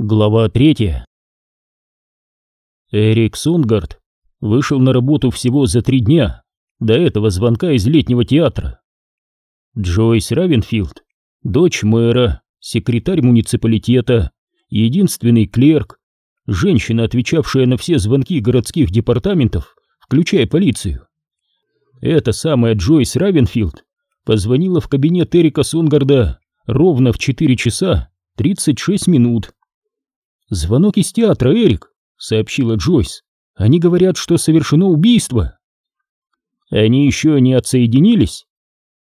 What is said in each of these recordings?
Глава третья. Эрик Сунгард вышел на работу всего за три дня до этого звонка из летнего театра. Джойс Равенфилд, дочь мэра, секретарь муниципалитета, единственный клерк, женщина, отвечавшая на все звонки городских департаментов, включая полицию. Эта самая Джойс Равенфилд позвонила в кабинет Эрика Сунгарда ровно в 4 часа 36 минут «Звонок из театра, Эрик», — сообщила Джойс. «Они говорят, что совершено убийство». «Они еще не отсоединились?»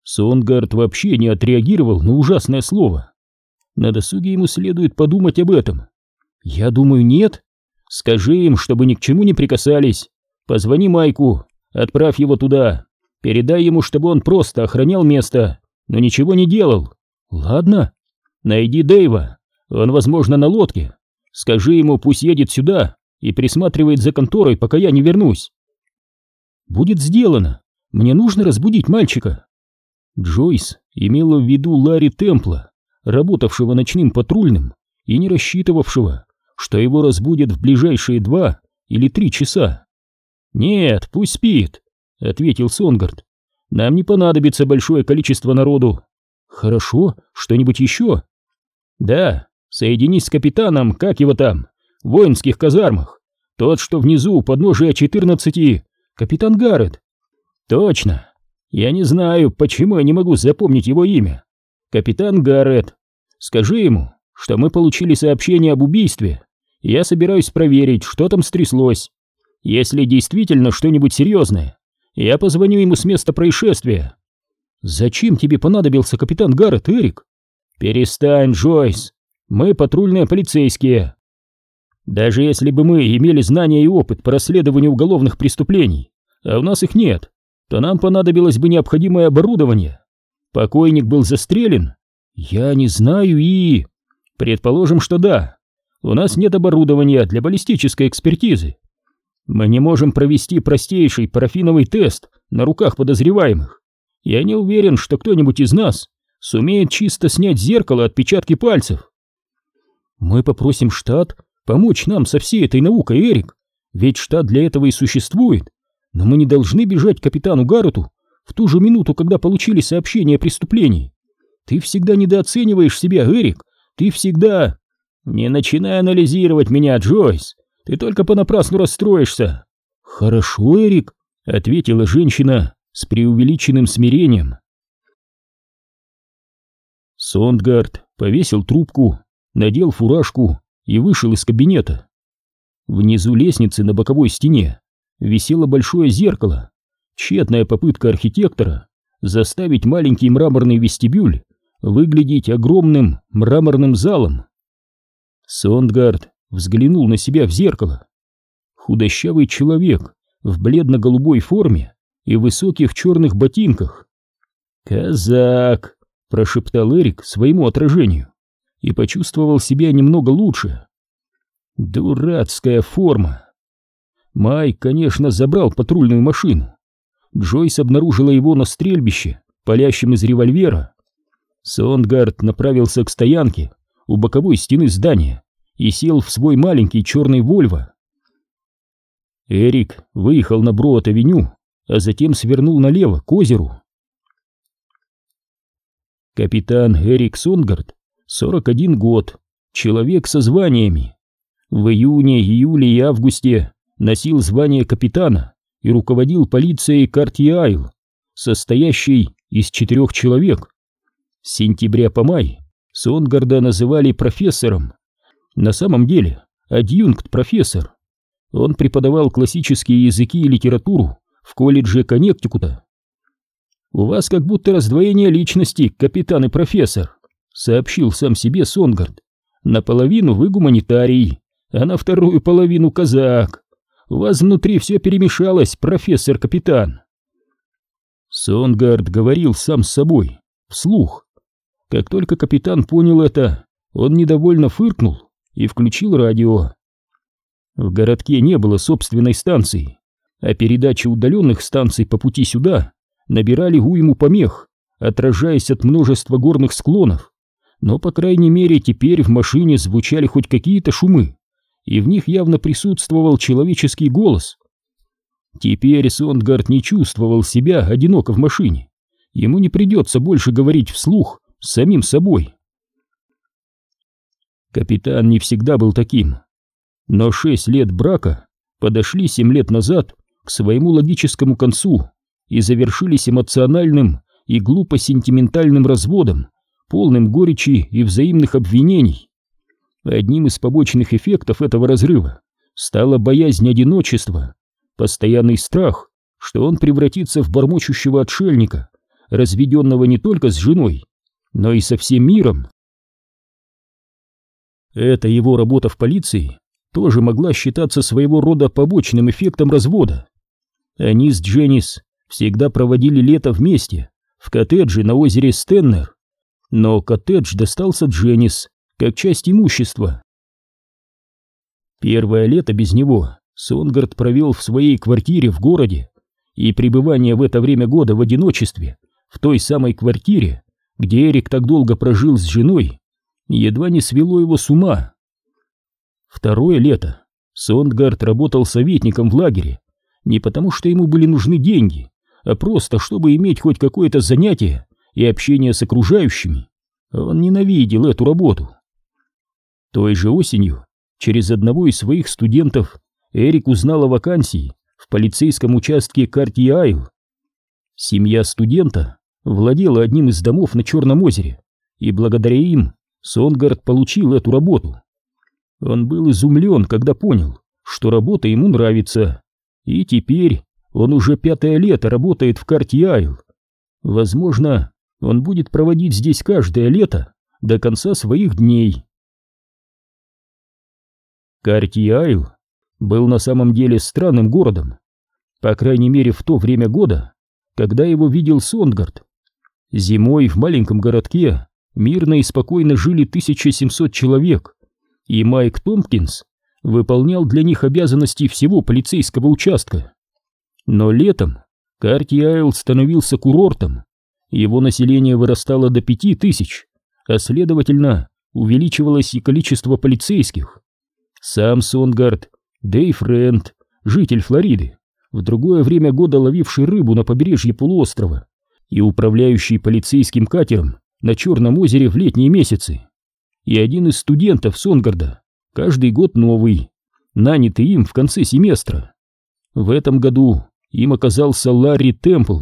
Сонгард вообще не отреагировал на ужасное слово. На досуге ему следует подумать об этом. «Я думаю, нет. Скажи им, чтобы ни к чему не прикасались. Позвони Майку, отправь его туда. Передай ему, чтобы он просто охранял место, но ничего не делал. Ладно? Найди Дэйва. Он, возможно, на лодке. Скажи ему, пусть едет сюда и присматривает за конторой, пока я не вернусь. Будет сделано. Мне нужно разбудить мальчика. Джойс имела в виду Ларри Темпла, работавшего ночным патрульным и не рассчитывавшего, что его разбудят в ближайшие два или три часа. «Нет, пусть спит», — ответил Сонгард. «Нам не понадобится большое количество народу». «Хорошо, что-нибудь еще?» «Да, Соединись с капитаном, как его там, в воинских казармах. Тот, что внизу, подножия 14, капитан Гаррет. Точно. Я не знаю, почему я не могу запомнить его имя. Капитан Гаррет. Скажи ему, что мы получили сообщение об убийстве. Я собираюсь проверить, что там стряслось. Если действительно что-нибудь серьезное, я позвоню ему с места происшествия. Зачем тебе понадобился капитан Гаррет, Эрик? Перестань, Джойс. Мы патрульные полицейские. Даже если бы мы имели знания и опыт по расследованию уголовных преступлений, а у нас их нет, то нам понадобилось бы необходимое оборудование. Покойник был застрелен? Я не знаю и... Предположим, что да. У нас нет оборудования для баллистической экспертизы. Мы не можем провести простейший парафиновый тест на руках подозреваемых. Я не уверен, что кто-нибудь из нас сумеет чисто снять зеркало отпечатки пальцев. Мы попросим штат помочь нам со всей этой наукой, Эрик, ведь штат для этого и существует. Но мы не должны бежать к капитану Гаррету в ту же минуту, когда получили сообщение о преступлении. Ты всегда недооцениваешь себя, Эрик, ты всегда... Не начинай анализировать меня, Джойс, ты только понапрасну расстроишься. Хорошо, Эрик, ответила женщина с преувеличенным смирением. Сондгард повесил трубку надел фуражку и вышел из кабинета. Внизу лестницы на боковой стене висело большое зеркало, тщетная попытка архитектора заставить маленький мраморный вестибюль выглядеть огромным мраморным залом. Сондгард взглянул на себя в зеркало. Худощавый человек в бледно-голубой форме и высоких черных ботинках. «Казак!» — прошептал Эрик своему отражению и почувствовал себя немного лучше. Дурацкая форма. Майк, конечно, забрал патрульную машину. Джойс обнаружила его на стрельбище, палящем из револьвера. Сондгард направился к стоянке у боковой стены здания и сел в свой маленький черный Вольво. Эрик выехал на Броуд-авеню, а затем свернул налево, к озеру. Капитан Эрик Сонгард 41 год, человек со званиями. В июне, июле и августе носил звание капитана и руководил полицией Картье-Айл, состоящей из четырех человек. С сентября по май Сонгарда называли профессором. На самом деле адъюнкт-профессор. Он преподавал классические языки и литературу в колледже Коннектикута. «У вас как будто раздвоение личности, капитан и профессор», сообщил сам себе Сонгард. Наполовину вы гуманитарий, а на вторую половину казак. У вас внутри все перемешалось, профессор-капитан. Сонгард говорил сам с собой, вслух. Как только капитан понял это, он недовольно фыркнул и включил радио. В городке не было собственной станции, а передачи удаленных станций по пути сюда набирали уйму помех, отражаясь от множества горных склонов но, по крайней мере, теперь в машине звучали хоть какие-то шумы, и в них явно присутствовал человеческий голос. Теперь Сондгард не чувствовал себя одиноко в машине. Ему не придется больше говорить вслух с самим собой. Капитан не всегда был таким. Но шесть лет брака подошли семь лет назад к своему логическому концу и завершились эмоциональным и глупо сентиментальным разводом, полным горечи и взаимных обвинений. Одним из побочных эффектов этого разрыва стала боязнь одиночества, постоянный страх, что он превратится в бормочущего отшельника, разведенного не только с женой, но и со всем миром. Эта его работа в полиции тоже могла считаться своего рода побочным эффектом развода. Они с Дженнис всегда проводили лето вместе, в коттедже на озере Стеннер, но коттедж достался Дженнис как часть имущества. Первое лето без него Сонгард провел в своей квартире в городе, и пребывание в это время года в одиночестве, в той самой квартире, где Эрик так долго прожил с женой, едва не свело его с ума. Второе лето Сондгард работал советником в лагере, не потому что ему были нужны деньги, а просто чтобы иметь хоть какое-то занятие и общение с окружающими. Он ненавидел эту работу. Той же осенью через одного из своих студентов Эрик узнал о вакансии в полицейском участке Карти-Айл. Семья студента владела одним из домов на Черном озере, и благодаря им Сонгард получил эту работу. Он был изумлен, когда понял, что работа ему нравится, и теперь он уже пятое лето работает в Карти-Айл. Возможно, он будет проводить здесь каждое лето до конца своих дней. Карти-Айл был на самом деле странным городом, по крайней мере в то время года, когда его видел Сонгард. Зимой в маленьком городке мирно и спокойно жили 1700 человек, и Майк Томпкинс выполнял для них обязанности всего полицейского участка. Но летом Карти-Айл становился курортом, его население вырастало до пяти тысяч, а следовательно увеличивалось и количество полицейских. Сам Сонгард, Дэйв Рент, житель Флориды, в другое время года ловивший рыбу на побережье полуострова и управляющий полицейским катером на Черном озере в летние месяцы, и один из студентов Сонгарда, каждый год новый, нанятый им в конце семестра. В этом году им оказался Ларри Темпл.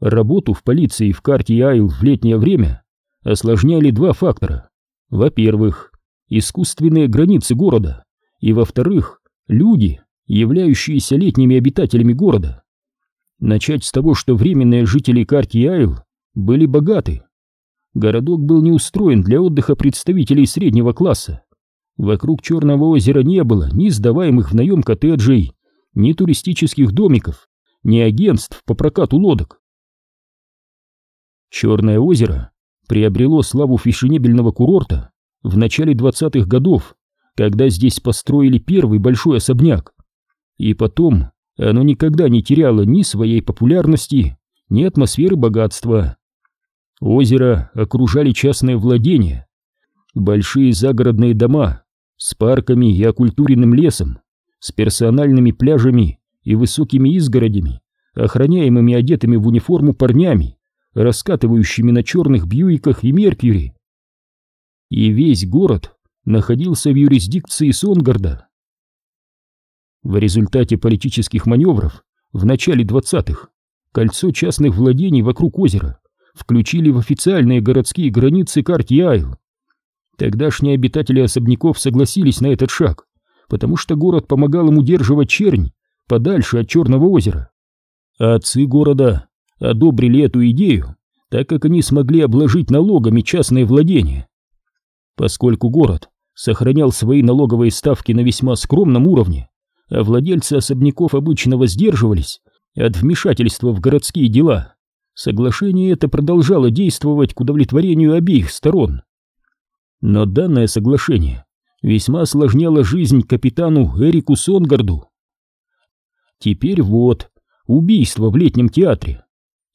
Работу в полиции в карте Айл в летнее время осложняли два фактора. Во-первых, искусственные границы города, и во-вторых, люди, являющиеся летними обитателями города. Начать с того, что временные жители Карти Айл были богаты. Городок был не устроен для отдыха представителей среднего класса. Вокруг Черного озера не было ни сдаваемых в наем коттеджей, ни туристических домиков, ни агентств по прокату лодок. Черное озеро приобрело славу фешенебельного курорта в начале 20-х годов, когда здесь построили первый большой особняк. И потом оно никогда не теряло ни своей популярности, ни атмосферы богатства. Озеро окружали частные владения, большие загородные дома с парками и окультуренным лесом, с персональными пляжами и высокими изгородями, охраняемыми одетыми в униформу парнями, раскатывающими на черных Бьюиках и Меркьюри. И весь город находился в юрисдикции Сонгарда. В результате политических маневров в начале 20-х кольцо частных владений вокруг озера включили в официальные городские границы Карти-Айл. Тогдашние обитатели особняков согласились на этот шаг, потому что город помогал им удерживать чернь подальше от Черного озера. А отцы города одобрили эту идею, так как они смогли обложить налогами частные владения. Поскольку город сохранял свои налоговые ставки на весьма скромном уровне, а владельцы особняков обычно воздерживались от вмешательства в городские дела. Соглашение это продолжало действовать к удовлетворению обеих сторон. Но данное соглашение весьма осложняло жизнь капитану Эрику Сонгарду. Теперь вот, убийство в летнем театре.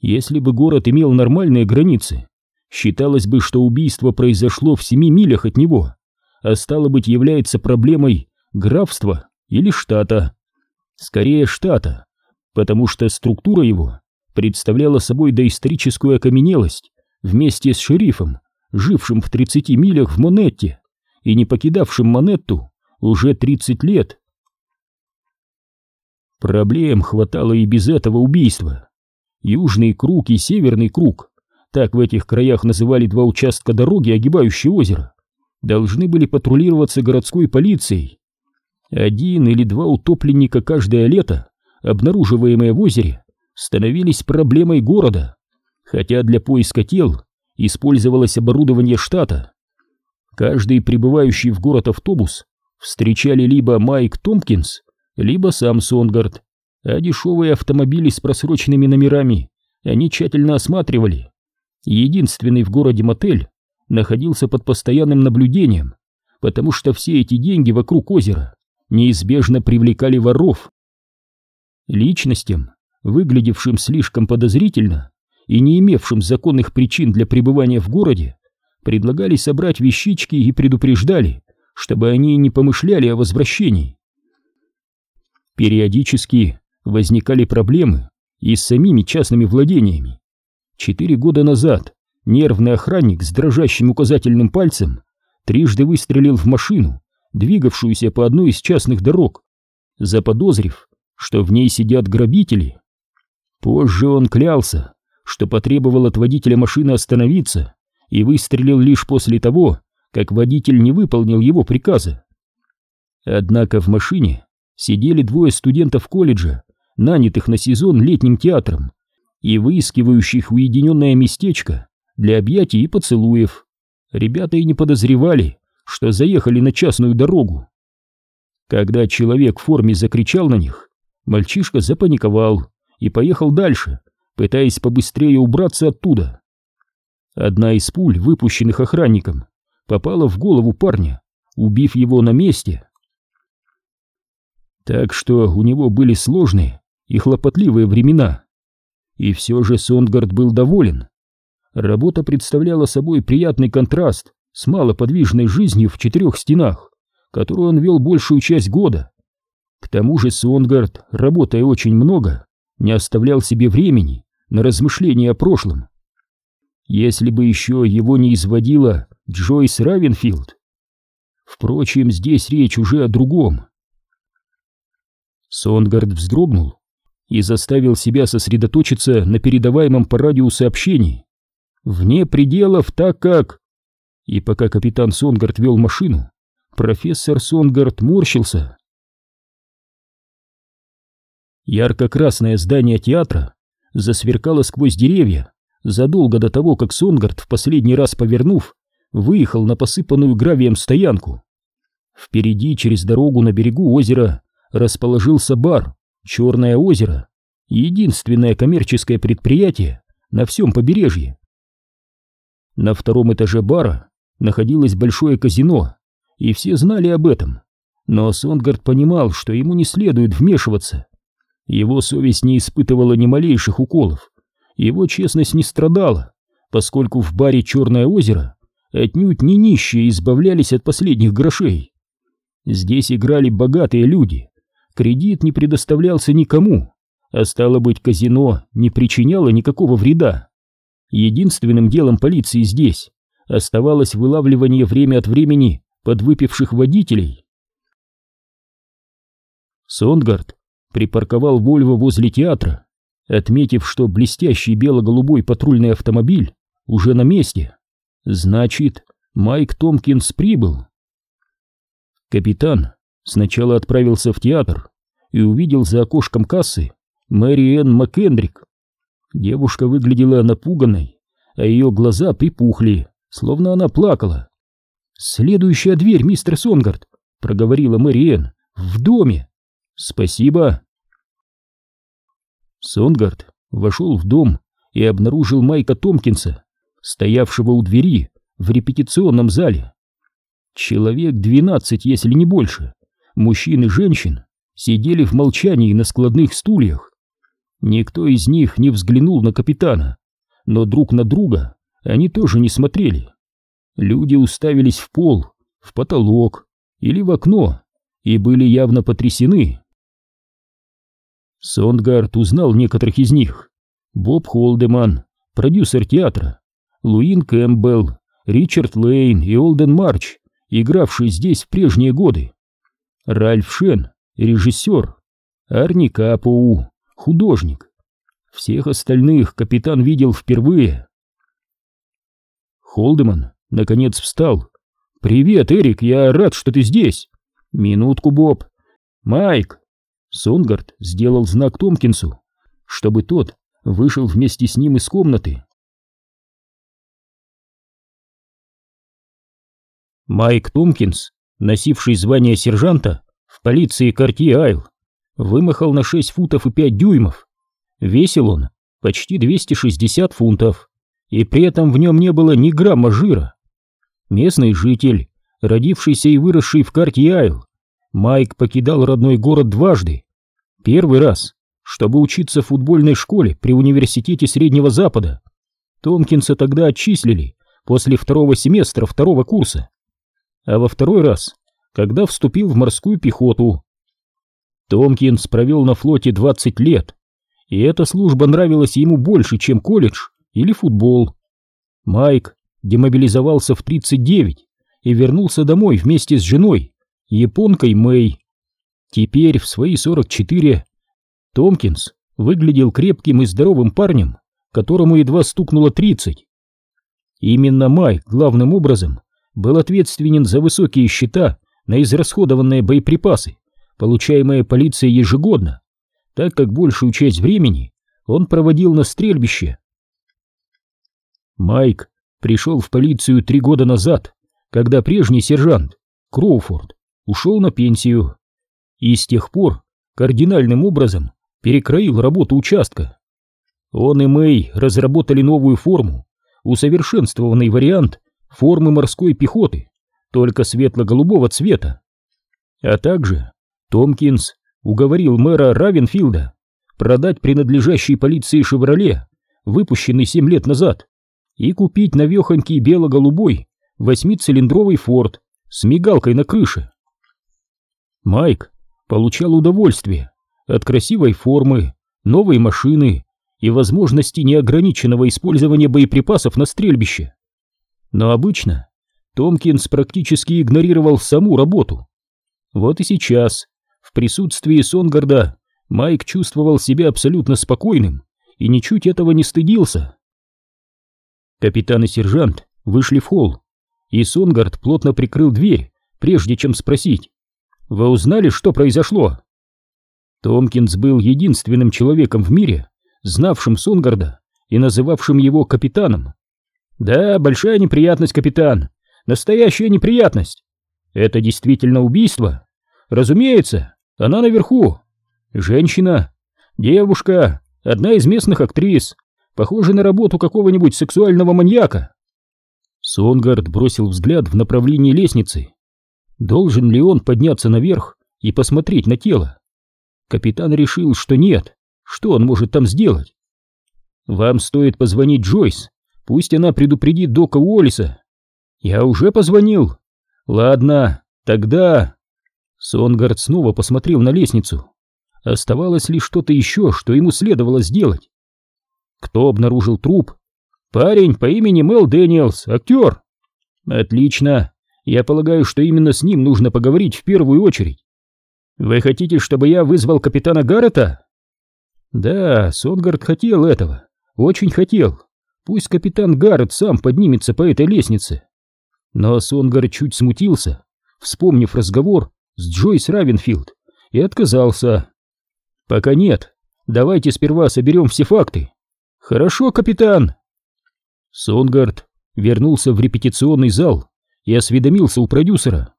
Если бы город имел нормальные границы, считалось бы, что убийство произошло в семи милях от него, а стало быть является проблемой графства или штата. Скорее штата, потому что структура его представляла собой доисторическую окаменелость вместе с шерифом, жившим в 30 милях в Монетте и не покидавшим Монетту уже 30 лет. Проблем хватало и без этого убийства. Южный круг и северный круг, так в этих краях называли два участка дороги, огибающие озеро, должны были патрулироваться городской полицией. Один или два утопленника каждое лето, обнаруживаемые в озере, становились проблемой города, хотя для поиска тел использовалось оборудование штата. Каждый прибывающий в город автобус встречали либо Майк Томпкинс, либо сам Сонгард, а дешевые автомобили с просроченными номерами они тщательно осматривали. Единственный в городе мотель находился под постоянным наблюдением, потому что все эти деньги вокруг озера неизбежно привлекали воров. Личностям, выглядевшим слишком подозрительно и не имевшим законных причин для пребывания в городе, предлагали собрать вещички и предупреждали, чтобы они не помышляли о возвращении. Периодически возникали проблемы и с самими частными владениями. Четыре года назад нервный охранник с дрожащим указательным пальцем трижды выстрелил в машину, двигавшуюся по одной из частных дорог, заподозрив, что в ней сидят грабители. Позже он клялся, что потребовал от водителя машины остановиться и выстрелил лишь после того, как водитель не выполнил его приказа. Однако в машине сидели двое студентов колледжа, нанятых на сезон летним театром и выискивающих уединенное местечко для объятий и поцелуев. Ребята и не подозревали, что заехали на частную дорогу. Когда человек в форме закричал на них, мальчишка запаниковал и поехал дальше, пытаясь побыстрее убраться оттуда. Одна из пуль, выпущенных охранником, попала в голову парня, убив его на месте. Так что у него были сложные и хлопотливые времена. И все же Сондгард был доволен. Работа представляла собой приятный контраст с малоподвижной жизнью в четырех стенах, которую он вел большую часть года. К тому же Сонгард, работая очень много, не оставлял себе времени на размышления о прошлом. Если бы еще его не изводила Джойс Равенфилд. Впрочем, здесь речь уже о другом. Сонгард вздрогнул и заставил себя сосредоточиться на передаваемом по радио сообщении. Вне пределов, так как... И пока капитан Сонгард вел машину, профессор Сонгард морщился. Ярко-красное здание театра засверкало сквозь деревья задолго до того, как Сонгард, в последний раз повернув, выехал на посыпанную гравием стоянку. Впереди, через дорогу на берегу озера, расположился бар «Черное озеро», единственное коммерческое предприятие на всем побережье. На втором этаже бара находилось большое казино, и все знали об этом, но Сонгард понимал, что ему не следует вмешиваться. Его совесть не испытывала ни малейших уколов, его честность не страдала, поскольку в баре «Черное озеро» отнюдь не нищие избавлялись от последних грошей. Здесь играли богатые люди, кредит не предоставлялся никому, а стало быть, казино не причиняло никакого вреда. Единственным делом полиции здесь оставалось вылавливание время от времени подвыпивших водителей. Сондгард припарковал Вольво возле театра, отметив, что блестящий бело-голубой патрульный автомобиль уже на месте. Значит, Майк Томкинс прибыл. Капитан сначала отправился в театр и увидел за окошком кассы Мэри Энн МакКендрик. Девушка выглядела напуганной, а ее глаза припухли, словно она плакала. «Следующая дверь, мистер Сонгард», — проговорила Мэри Энн, — «в доме». «Спасибо». Сонгард вошел в дом и обнаружил Майка Томпкинса, стоявшего у двери в репетиционном зале. Человек двенадцать, если не больше, мужчин и женщин, сидели в молчании на складных стульях. Никто из них не взглянул на капитана, но друг на друга они тоже не смотрели. Люди уставились в пол, в потолок или в окно и были явно потрясены. Сондгард узнал некоторых из них. Боб Холдеман, продюсер театра, Луин Кэмпбелл, Ричард Лейн и Олден Марч, игравшие здесь в прежние годы. Ральф Шен, режиссер, Арни Капоу, художник. Всех остальных капитан видел впервые. Холдеман наконец встал. «Привет, Эрик, я рад, что ты здесь!» «Минутку, Боб!» «Майк!» Сонгард сделал знак Томпкинсу, чтобы тот вышел вместе с ним из комнаты. Майк Томпкинс, носивший звание сержанта в полиции Карти-Айл, вымахал на 6 футов и 5 дюймов. Весил он почти 260 фунтов, и при этом в нем не было ни грамма жира. Местный житель, родившийся и выросший в Карти-Айл, Майк покидал родной город дважды. Первый раз, чтобы учиться в футбольной школе при университете Среднего Запада. Томпкинса тогда отчислили после второго семестра второго курса. А во второй раз, когда вступил в морскую пехоту. Томпкинс провел на флоте 20 лет, и эта служба нравилась ему больше, чем колледж или футбол. Майк демобилизовался в 39 и вернулся домой вместе с женой, японкой Мэй. Теперь, в свои 44, Томпкинс выглядел крепким и здоровым парнем, которому едва стукнуло 30. Именно Майк главным образом был ответственен за высокие счета на израсходованные боеприпасы, получаемые полицией ежегодно, так как большую часть времени он проводил на стрельбище. Майк пришел в полицию три года назад, когда прежний сержант Кроуфорд ушел на пенсию, и с тех пор кардинальным образом перекроил работу участка. Он и Мэй разработали новую форму, усовершенствованный вариант формы морской пехоты, только светло-голубого цвета. А также Томпкинс уговорил мэра Равенфилда продать принадлежащий полиции «Шевроле», выпущенный семь лет назад, и купить навехонький бело-голубой восьмицилиндровый «Форд» с мигалкой на крыше. Майк получал удовольствие от красивой формы, новой машины и возможности неограниченного использования боеприпасов на стрельбище. Но обычно Томпкинс практически игнорировал саму работу. Вот и сейчас, в присутствии Сонгарда, Майк чувствовал себя абсолютно спокойным и ничуть этого не стыдился. Капитан и сержант вышли в холл, и Сонгард плотно прикрыл дверь, прежде чем спросить. «Вы узнали, что произошло?» Томпкинс был единственным человеком в мире, знавшим Сонгарда и называвшим его капитаном. «Да, большая неприятность, капитан. Настоящая неприятность. Это действительно убийство? Разумеется, она наверху. Женщина, девушка, одна из местных актрис, похожа на работу какого-нибудь сексуального маньяка». Сонгард бросил взгляд в направлении лестницы. Должен ли он подняться наверх и посмотреть на тело? Капитан решил, что нет. Что он может там сделать? Вам стоит позвонить Джойс. Пусть она предупредит Дока Уоллиса. Я уже позвонил. Ладно, тогда... Сонгард снова посмотрел на лестницу. Оставалось ли что-то еще, что ему следовало сделать? Кто обнаружил труп? Парень по имени Мел Дэниелс, актер. Отлично. Я полагаю, что именно с ним нужно поговорить в первую очередь. Вы хотите, чтобы я вызвал капитана Гаррета? Да, Сонгард хотел этого. Очень хотел. Пусть капитан Гаррет сам поднимется по этой лестнице. Но Сонгард чуть смутился, вспомнив разговор с Джойс Равенфилд, и отказался. Пока нет. Давайте сперва соберем все факты. Хорошо, капитан. Сонгард вернулся в репетиционный зал и осведомился у продюсера.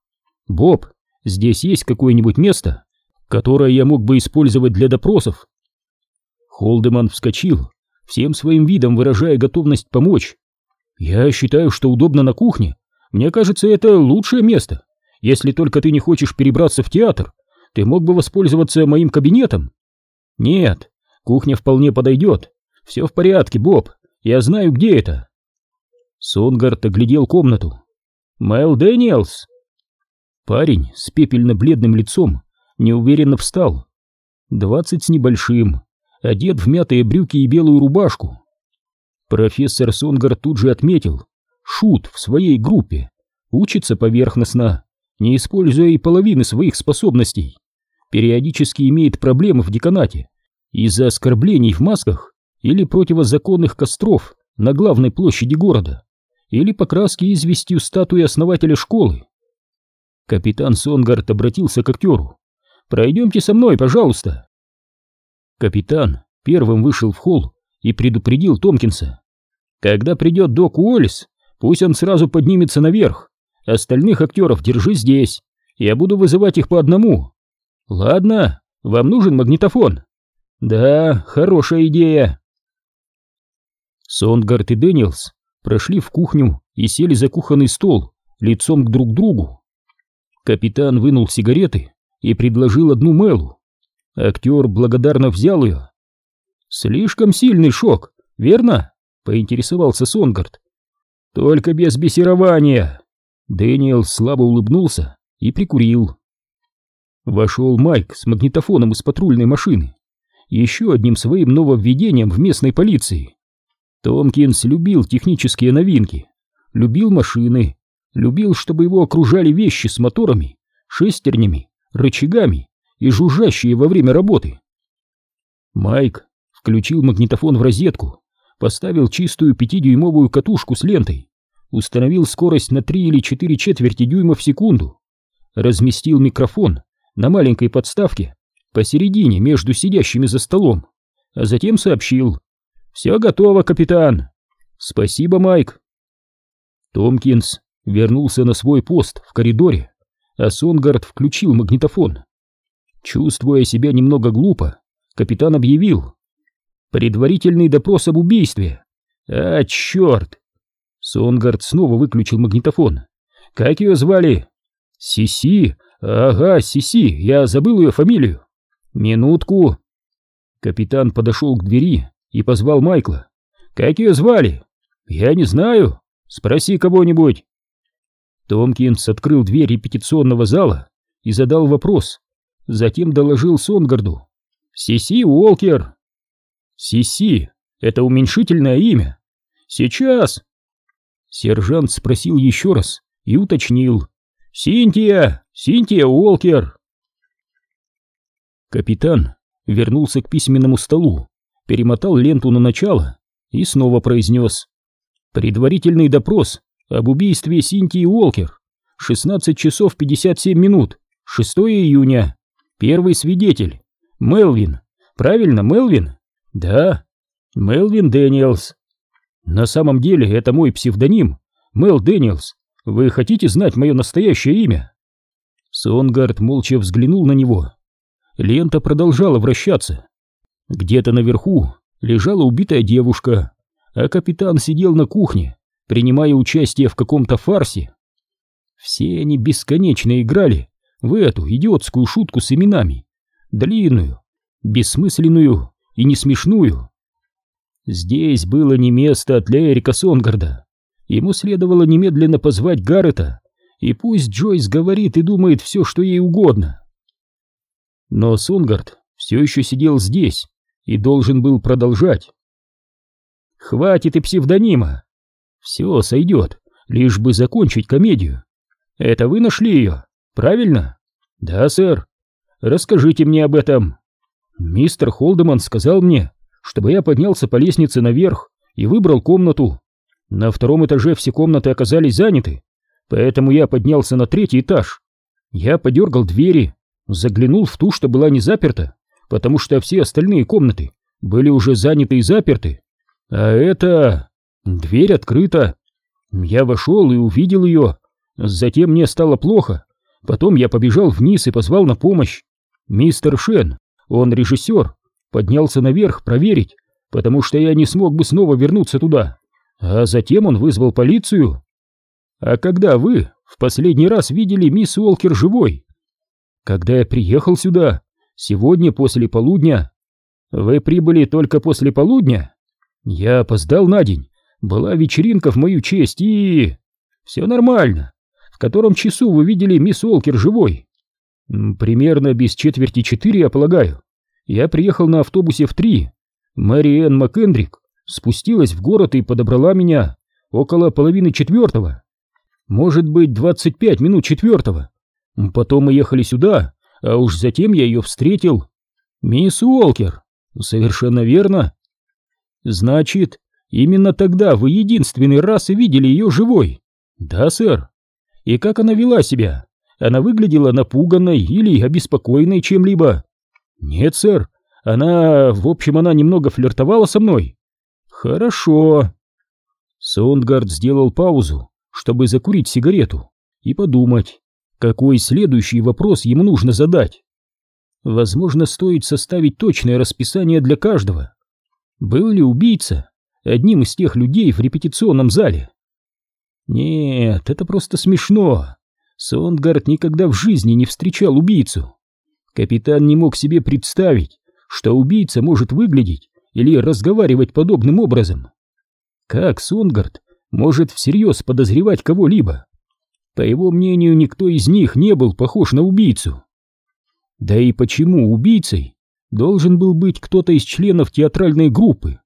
«Боб, Здесь есть какое-нибудь место, которое я мог бы использовать для допросов?» Холдеман вскочил, всем своим видом выражая готовность помочь. «Я считаю, что удобно на кухне. Мне кажется, это лучшее место. Если только ты не хочешь перебраться в театр, ты мог бы воспользоваться моим кабинетом». «Нет, кухня вполне подойдет. Все в порядке, Боб. Я знаю, где это». Сонгард оглядел комнату. «Мэл Дэниелс!» Парень с пепельно-бледным лицом неуверенно встал. Двадцать с небольшим, одет в мятые брюки и белую рубашку. Профессор Сонгард тут же отметил, шут в своей группе, учится поверхностно, не используя и половины своих способностей, периодически имеет проблемы в деканате из-за оскорблений в масках или противозаконных костров на главной площади города, или покраски известью статуи основателя школы. Капитан Сонгард обратился к актеру. «Пройдемте со мной, пожалуйста». Капитан первым вышел в холл и предупредил Томкинса. «Когда придет док Уоллес, пусть он сразу поднимется наверх. Остальных актеров держи здесь. Я буду вызывать их по одному». «Ладно, вам нужен магнитофон?» «Да, хорошая идея». Сондгард и Дэниелс прошли в кухню и сели за кухонный стол, лицом к друг другу. Капитан вынул сигареты и предложил одну Мэлу. Актер благодарно взял ее. «Слишком сильный шок, верно?» — поинтересовался Сонгард. «Только без бесирования!» Дэниел слабо улыбнулся и прикурил. Вошел Майк с магнитофоном из патрульной машины, еще одним своим нововведением в местной полиции. Томкинс любил технические новинки, любил машины, любил, чтобы его окружали вещи с моторами, шестернями, рычагами и жужжащие во время работы. Майк включил магнитофон в розетку, поставил чистую пятидюймовую катушку с лентой, установил скорость на 3 или 4 четверти дюйма в секунду, разместил микрофон на маленькой подставке посередине между сидящими за столом, а затем сообщил «Все готово, капитан!» «Спасибо, Майк!» Томкинс вернулся на свой пост в коридоре, а Сонгард включил магнитофон. Чувствуя себя немного глупо, капитан объявил «Предварительный допрос об убийстве!» «А, черт!» Сонгард снова выключил магнитофон. «Как ее звали?» «Сиси! Ага, Сиси, я забыл ее фамилию!» «Минутку!» Капитан подошел к двери и позвал Майкла. «Как ее звали?» «Я не знаю. Спроси кого-нибудь». Томкинс открыл дверь репетиционного зала и задал вопрос. Затем доложил Сонгарду. «Сиси Уолкер». «Сиси — это уменьшительное имя». «Сейчас». Сержант спросил еще раз и уточнил. «Синтия! Синтия Уолкер!» Капитан вернулся к письменному столу, перемотал ленту на начало и снова произнес. «Предварительный допрос об убийстве Синтии Уолкер. 16 часов 57 минут. 6 июня. Первый свидетель. Мелвин. Правильно, Мелвин? Да. Мелвин Дэниелс. На самом деле это мой псевдоним. Мел Дэниелс. Вы хотите знать мое настоящее имя? Сонгард молча взглянул на него. Лента продолжала вращаться. Где-то наверху лежала убитая девушка, а капитан сидел на кухне, принимая участие в каком-то фарсе. Все они бесконечно играли в эту идиотскую шутку с именами, длинную, бессмысленную и не смешную. Здесь было не место для Эрика Сонгарда. Ему следовало немедленно позвать Гаррета, и пусть Джойс говорит и думает все, что ей угодно. Но Сонгард все еще сидел здесь и должен был продолжать. «Хватит и псевдонима!» Все сойдет, лишь бы закончить комедию. Это вы нашли ее, правильно? Да, сэр. Расскажите мне об этом. Мистер Холдеман сказал мне, чтобы я поднялся по лестнице наверх и выбрал комнату. На втором этаже все комнаты оказались заняты, поэтому я поднялся на третий этаж. Я подергал двери, заглянул в ту, что была не заперта, потому что все остальные комнаты были уже заняты и заперты. А это... Дверь открыта. Я вошел и увидел ее. Затем мне стало плохо. Потом я побежал вниз и позвал на помощь. Мистер Шен, он режиссер, поднялся наверх проверить, потому что я не смог бы снова вернуться туда. А затем он вызвал полицию. А когда вы в последний раз видели мисс Уолкер живой? Когда я приехал сюда, сегодня после полудня. Вы прибыли только после полудня? Я опоздал на день, была вечеринка в мою честь и... Все нормально. В котором часу вы видели мисс Олкер живой? Примерно без четверти четыре, я полагаю. Я приехал на автобусе в три. Мэри Энн МакЭндрик спустилась в город и подобрала меня около половины четвертого. Может быть, двадцать пять минут четвертого. Потом мы ехали сюда, а уж затем я ее встретил. Мисс Уолкер. Совершенно верно. Значит, именно тогда вы единственный раз и видели ее живой. Да, сэр. И как она вела себя? Она выглядела напуганной или обеспокоенной чем-либо? Нет, сэр. Она, в общем, она немного флиртовала со мной. Хорошо. Сондгард сделал паузу, чтобы закурить сигарету и подумать, какой следующий вопрос ему нужно задать. Возможно, стоит составить точное расписание для каждого. Был ли убийца одним из тех людей в репетиционном зале? Нет, это просто смешно. Сондгард никогда в жизни не встречал убийцу. Капитан не мог себе представить, что убийца может выглядеть или разговаривать подобным образом. Как Сонгард может всерьез подозревать кого-либо? По его мнению, никто из них не был похож на убийцу. Да и почему убийцей должен был быть кто-то из членов театральной группы?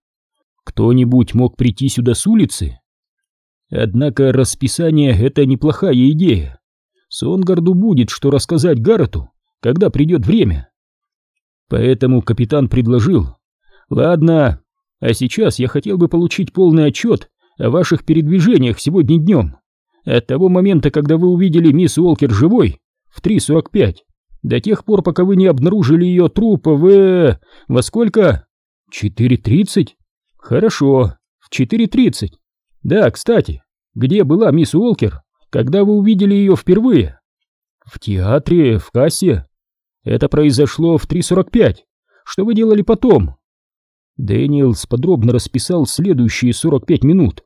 Кто-нибудь мог прийти сюда с улицы? Однако расписание — это неплохая идея. Сонгарду будет что рассказать Гаррету, когда придет время. Поэтому капитан предложил. «Ладно, а сейчас я хотел бы получить полный отчет о ваших передвижениях сегодня днем. От того момента, когда вы увидели мисс Уолкер живой, в 3.45, до тех пор, пока вы не обнаружили ее труп в... во сколько? 4.30? Хорошо, в 4.30. Да, кстати, где была мисс Уолкер, когда вы увидели ее впервые? В театре, в кассе. Это произошло в 3.45. Что вы делали потом? Дэниелс подробно расписал следующие 45 минут.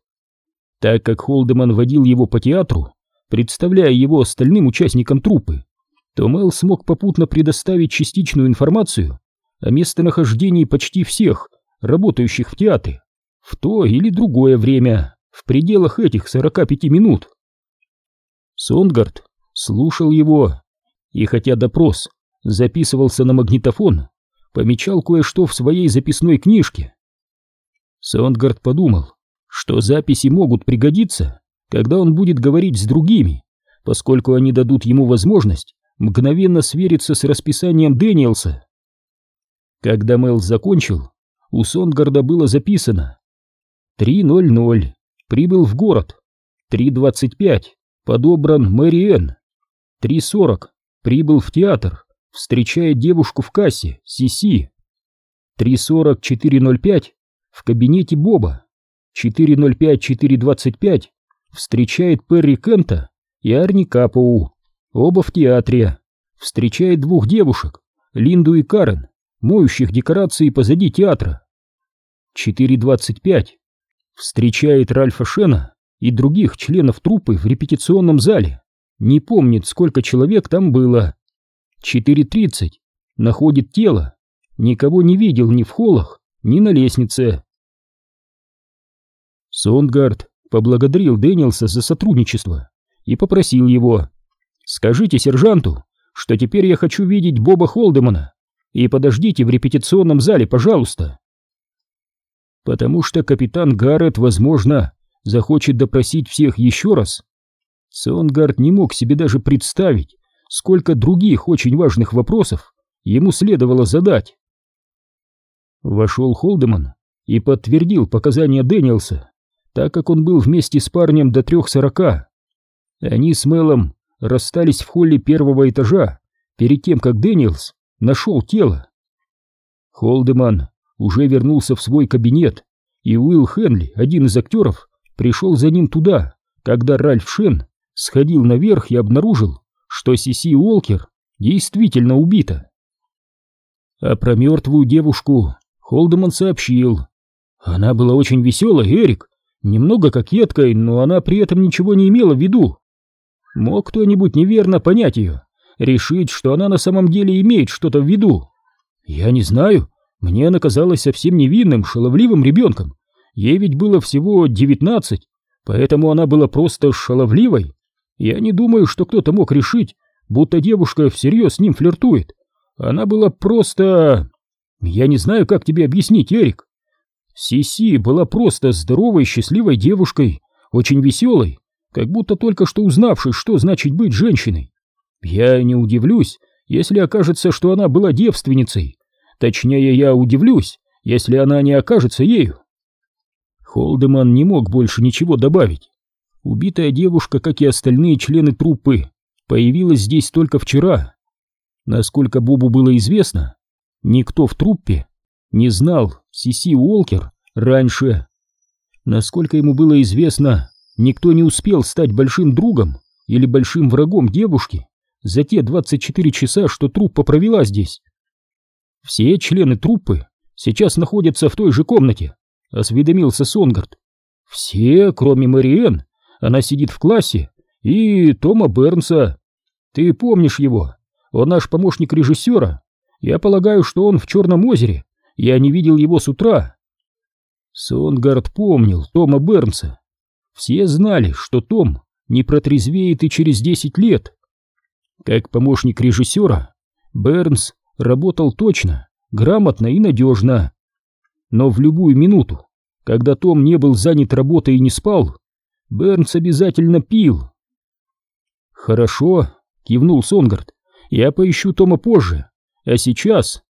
Так как Холдеман водил его по театру, представляя его остальным участникам труппы, то Мэл смог попутно предоставить частичную информацию о местонахождении почти всех, работающих в театре, в то или другое время, в пределах этих 45 минут. Сондгард слушал его, и хотя допрос записывался на магнитофон, помечал кое-что в своей записной книжке. Сондгард подумал, что записи могут пригодиться, когда он будет говорить с другими, поскольку они дадут ему возможность мгновенно свериться с расписанием Дэниелса. Когда Мэл закончил, у Сондгарда было записано 3.00 прибыл в город, 3.25 подобран Мэри Энн, 3.40 прибыл в театр, встречает девушку в кассе, Сиси, 3.40-4.05 в кабинете Боба, 4.05-4.25 встречает Перри Кента и Арни Капоу, оба в театре. Встречает двух девушек, Линду и Карен, моющих декорации позади театра. 4.25 встречает Ральфа Шена и других членов труппы в репетиционном зале. Не помнит, сколько человек там было. 4.30 находит тело, никого не видел ни в холлах, ни на лестнице. Сондгард поблагодарил Дэниелса за сотрудничество и попросил его «Скажите сержанту, что теперь я хочу видеть Боба Холдемана, и подождите в репетиционном зале, пожалуйста». Потому что капитан Гаррет, возможно, захочет допросить всех еще раз. Сонгард не мог себе даже представить, сколько других очень важных вопросов ему следовало задать. Вошел Холдеман и подтвердил показания Дэниелса так как он был вместе с парнем до трех сорока. Они с Мелом расстались в холле первого этажа перед тем, как Дэниелс нашел тело. Холдеман уже вернулся в свой кабинет, и Уилл Хенли, один из актеров, пришел за ним туда, когда Ральф Шен сходил наверх и обнаружил, что Сиси Уолкер действительно убита. А про мертвую девушку Холдеман сообщил. Она была очень веселой, Эрик, немного кокеткой, но она при этом ничего не имела в виду. Мог кто-нибудь неверно понять ее, решить, что она на самом деле имеет что-то в виду? Я не знаю, мне она казалась совсем невинным, шаловливым ребенком, ей ведь было всего девятнадцать, поэтому она была просто шаловливой. Я не думаю, что кто-то мог решить, будто девушка всерьез с ним флиртует. Она была просто... Я не знаю, как тебе объяснить, Эрик. Сиси была просто здоровой, счастливой девушкой, очень веселой, как будто только что узнавшей, что значит быть женщиной. Я не удивлюсь, если окажется, что она была девственницей. Точнее, я удивлюсь, если она не окажется ею. Холдеман не мог больше ничего добавить. Убитая девушка, как и остальные члены труппы, появилась здесь только вчера. Насколько Бобу было известно, никто в труппе не знал Сиси Уолкер раньше. Насколько ему было известно, никто не успел стать большим другом или большим врагом девушки за те 24 часа, что труппа провела здесь. Все члены труппы сейчас находятся в той же комнате, осведомился Сонгард. Все, кроме Мариэн, она сидит в классе, и Тома Бернса. Ты помнишь его? Он наш помощник режиссера. Я полагаю, что он в Черном озере. Я не видел его с утра. Сонгард помнил Тома Бернса. Все знали, что Том не протрезвеет и через десять лет. Как помощник режиссера, Бернс работал точно, грамотно и надежно. Но в любую минуту, когда Том не был занят работой и не спал, Бернс обязательно пил. «Хорошо», — кивнул Сонгард, — «я поищу Тома позже, а сейчас...»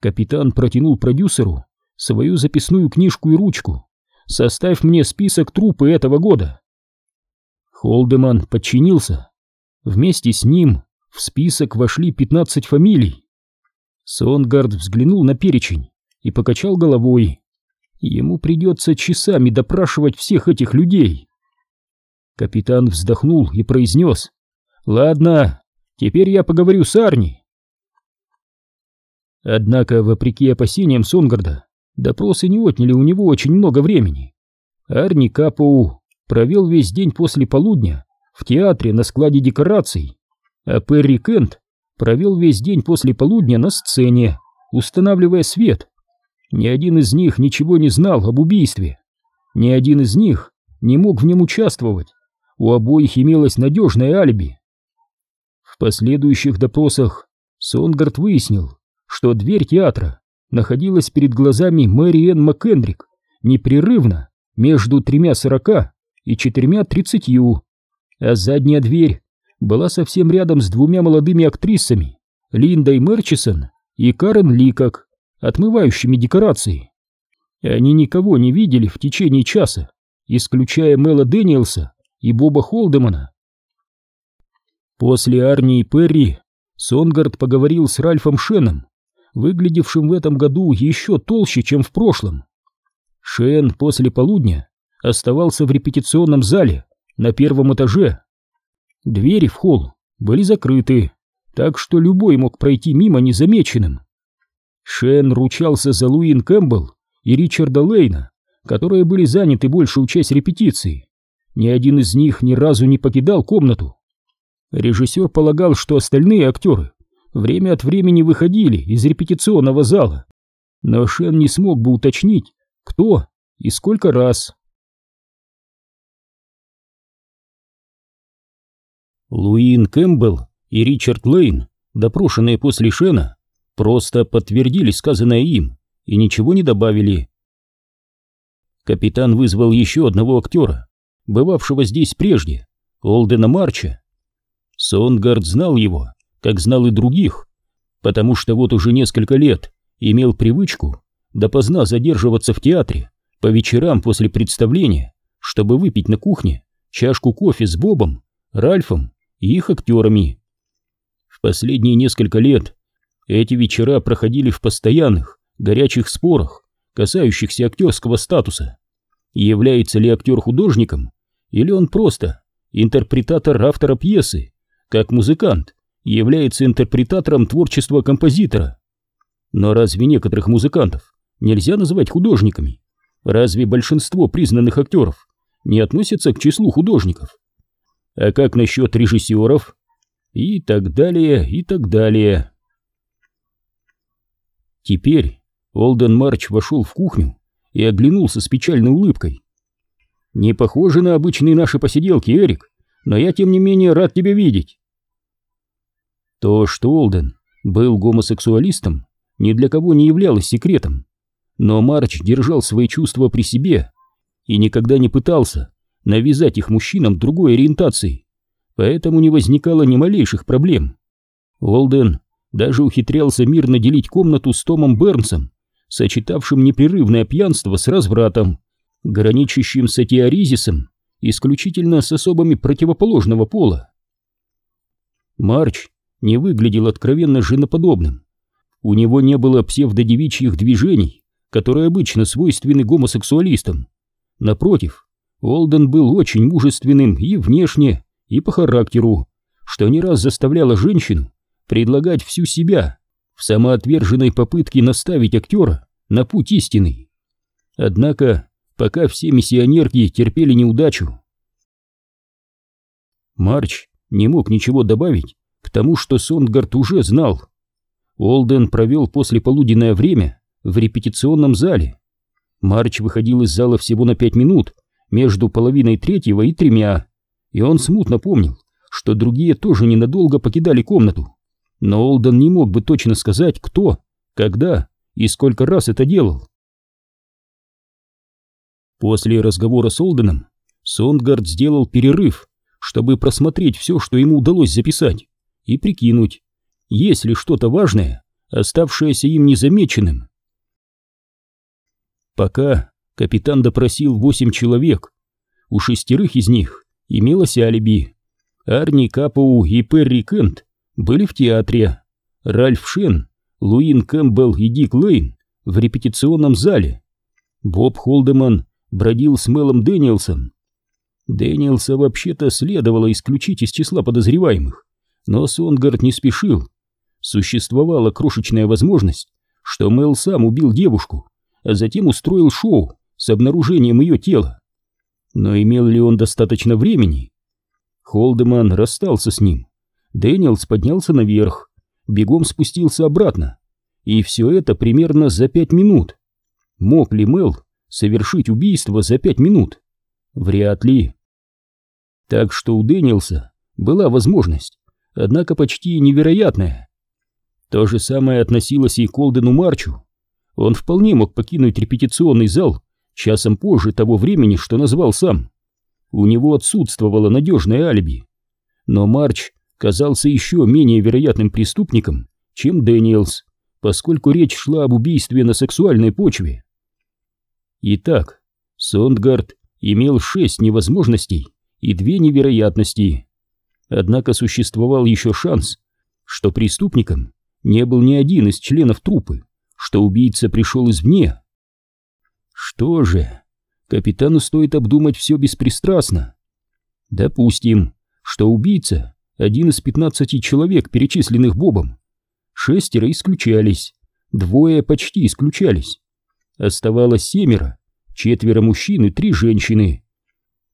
Капитан протянул продюсеру свою записную книжку и ручку. «Составь мне список трупы этого года». Холдеман подчинился. Вместе с ним в список вошли 15 фамилий. Сонгард взглянул на перечень и покачал головой. Ему придется часами допрашивать всех этих людей. Капитан вздохнул и произнес. «Ладно, теперь я поговорю с Арни». Однако, вопреки опасениям Сонгарда, допросы не отняли у него очень много времени. Арни Капоу провел весь день после полудня в театре на складе декораций, а Перри Кент провел весь день после полудня на сцене, устанавливая свет. Ни один из них ничего не знал об убийстве. Ни один из них не мог в нем участвовать. У обоих имелось надежное алиби. В последующих допросах Сонгард выяснил, что дверь театра находилась перед глазами Мэри Энн МакКендрик непрерывно между тремя сорока и четырьмя тридцатью, а задняя дверь была совсем рядом с двумя молодыми актрисами, Линдой Мерчисон и Карен Ликок, отмывающими декорации. Они никого не видели в течение часа, исключая Мэла Дэниелса и Боба Холдемана. После Арни и Перри Сонгард поговорил с Ральфом Шеном, выглядевшим в этом году еще толще, чем в прошлом. Шен после полудня оставался в репетиционном зале на первом этаже. Двери в холл были закрыты, так что любой мог пройти мимо незамеченным. Шен ручался за Луин Кэмпбелл и Ричарда Лейна, которые были заняты большую часть репетиции. Ни один из них ни разу не покидал комнату. Режиссер полагал, что остальные актеры время от времени выходили из репетиционного зала, но Шен не смог бы уточнить, кто и сколько раз. Луин Кэмпбелл и Ричард Лейн, допрошенные после Шена, просто подтвердили сказанное им и ничего не добавили. Капитан вызвал еще одного актера, бывавшего здесь прежде, Олдена Марча. Сонгард знал его, как знал и других, потому что вот уже несколько лет имел привычку допоздна задерживаться в театре по вечерам после представления, чтобы выпить на кухне чашку кофе с Бобом, Ральфом и их актерами. В последние несколько лет эти вечера проходили в постоянных, горячих спорах, касающихся актерского статуса. Является ли актер художником, или он просто интерпретатор автора пьесы, как музыкант является интерпретатором творчества композитора. Но разве некоторых музыкантов нельзя называть художниками? Разве большинство признанных актеров не относятся к числу художников? А как насчет режиссеров? И так далее, и так далее. Теперь Олден Марч вошел в кухню и оглянулся с печальной улыбкой. «Не похоже на обычные наши посиделки, Эрик, но я, тем не менее, рад тебя видеть». То, что Олден был гомосексуалистом, ни для кого не являлось секретом. Но Марч держал свои чувства при себе и никогда не пытался навязать их мужчинам другой ориентации, поэтому не возникало ни малейших проблем. Олден даже ухитрялся мирно делить комнату с Томом Бернсом, сочетавшим непрерывное пьянство с развратом, граничащим с этиоризисом, исключительно с особами противоположного пола. Марч не выглядел откровенно женоподобным. У него не было псевдодевичьих движений, которые обычно свойственны гомосексуалистам. Напротив, Олден был очень мужественным и внешне, и по характеру, что не раз заставляло женщину предлагать всю себя в самоотверженной попытке наставить актера на путь истины. Однако, пока все миссионерки терпели неудачу, Марч не мог ничего добавить к тому, что Сондгард уже знал. Олден провел послеполуденное время в репетиционном зале. Марч выходил из зала всего на пять минут, между половиной третьего и тремя, и он смутно помнил, что другие тоже ненадолго покидали комнату. Но Олден не мог бы точно сказать, кто, когда и сколько раз это делал. После разговора с Олденом Сондгард сделал перерыв, чтобы просмотреть все, что ему удалось записать, и прикинуть, есть ли что-то важное, оставшееся им незамеченным. Пока капитан допросил восемь человек, у шестерых из них имелось алиби. Арни Капоу и Перри Кент были в театре, Ральф Шен, Луин Кэмпбелл и Дик Лейн в репетиционном зале. Боб Холдеман бродил с Мелом Дэниелсом. Дэниелса вообще-то следовало исключить из числа подозреваемых, но Сонгард не спешил. Существовала крошечная возможность, что Мел сам убил девушку, а затем устроил шоу с обнаружением ее тела. Но имел ли он достаточно времени? Холдеман расстался с ним. Дэниелс поднялся наверх, бегом спустился обратно. И все это примерно за пять минут. Мог ли Мел совершить убийство за пять минут? Вряд ли. Так что у Дэниелса была возможность однако почти невероятная. То же самое относилось и к Олдену Марчу. Он вполне мог покинуть репетиционный зал часом позже того времени, что назвал сам. У него отсутствовало надежное алиби. Но Марч казался еще менее вероятным преступником, чем Дэниелс, поскольку речь шла об убийстве на сексуальной почве. Итак, Сондгард имел шесть невозможностей и две невероятности. Однако существовал еще шанс, что преступником не был ни один из членов трупы, что убийца пришел извне. Что же, капитану стоит обдумать все беспристрастно. Допустим, что убийца — один из пятнадцати человек, перечисленных Бобом. Шестеро исключались, двое почти исключались. Оставалось семеро, четверо мужчин и три женщины.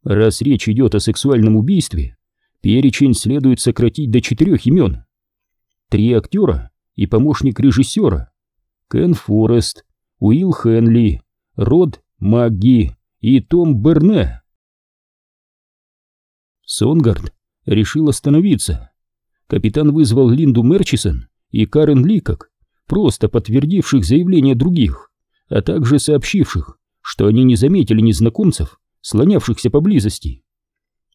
Раз речь идет о сексуальном убийстве, Перечень следует сократить до четырех имен. Три актера и помощник режиссера. Кен Форест, Уилл Хенли, Род Магги и Том Берне. Сонгард решил остановиться. Капитан вызвал Линду Мерчисон и Карен Ликок, просто подтвердивших заявления других, а также сообщивших, что они не заметили незнакомцев, слонявшихся поблизости.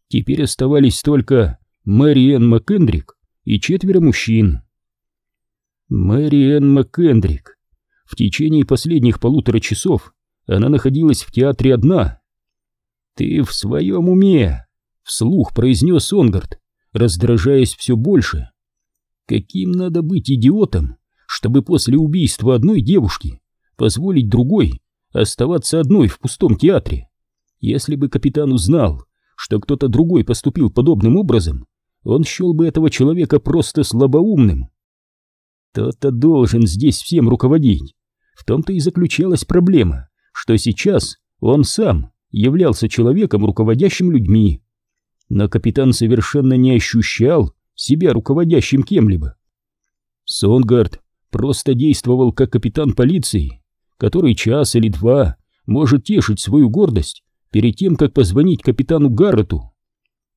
Теперь оставались только Мэри Энн МакКендрик и четверо мужчин. Мэри Энн МакКендрик. В течение последних полутора часов она находилась в театре одна. «Ты в своем уме!» — вслух произнес Онгард, раздражаясь все больше. «Каким надо быть идиотом, чтобы после убийства одной девушки позволить другой оставаться одной в пустом театре? Если бы капитан узнал, что кто-то другой поступил подобным образом, он счел бы этого человека просто слабоумным. Кто-то должен здесь всем руководить. В том-то и заключалась проблема, что сейчас он сам являлся человеком, руководящим людьми. Но капитан совершенно не ощущал себя руководящим кем-либо. Сонгард просто действовал как капитан полиции, который час или два может тешить свою гордость перед тем, как позвонить капитану Гаррету.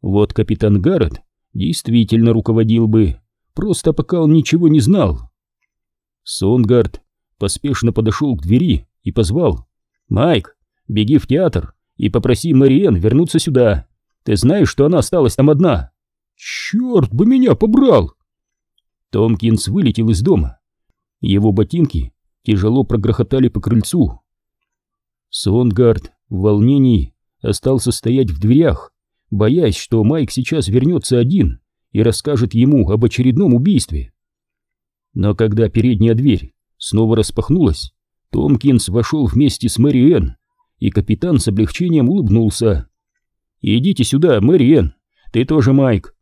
Вот капитан Гаррет действительно руководил бы, просто пока он ничего не знал. Сонгард поспешно подошел к двери и позвал. «Майк, беги в театр и попроси Мариен вернуться сюда. Ты знаешь, что она осталась там одна?» «Черт бы меня побрал!» Томкинс вылетел из дома. Его ботинки тяжело прогрохотали по крыльцу. Сонгард в волнении остался стоять в дверях, боясь, что Майк сейчас вернется один и расскажет ему об очередном убийстве. Но когда передняя дверь снова распахнулась, Томкинс вошел вместе с Мэри и капитан с облегчением улыбнулся. «Идите сюда, Мэри ты тоже Майк».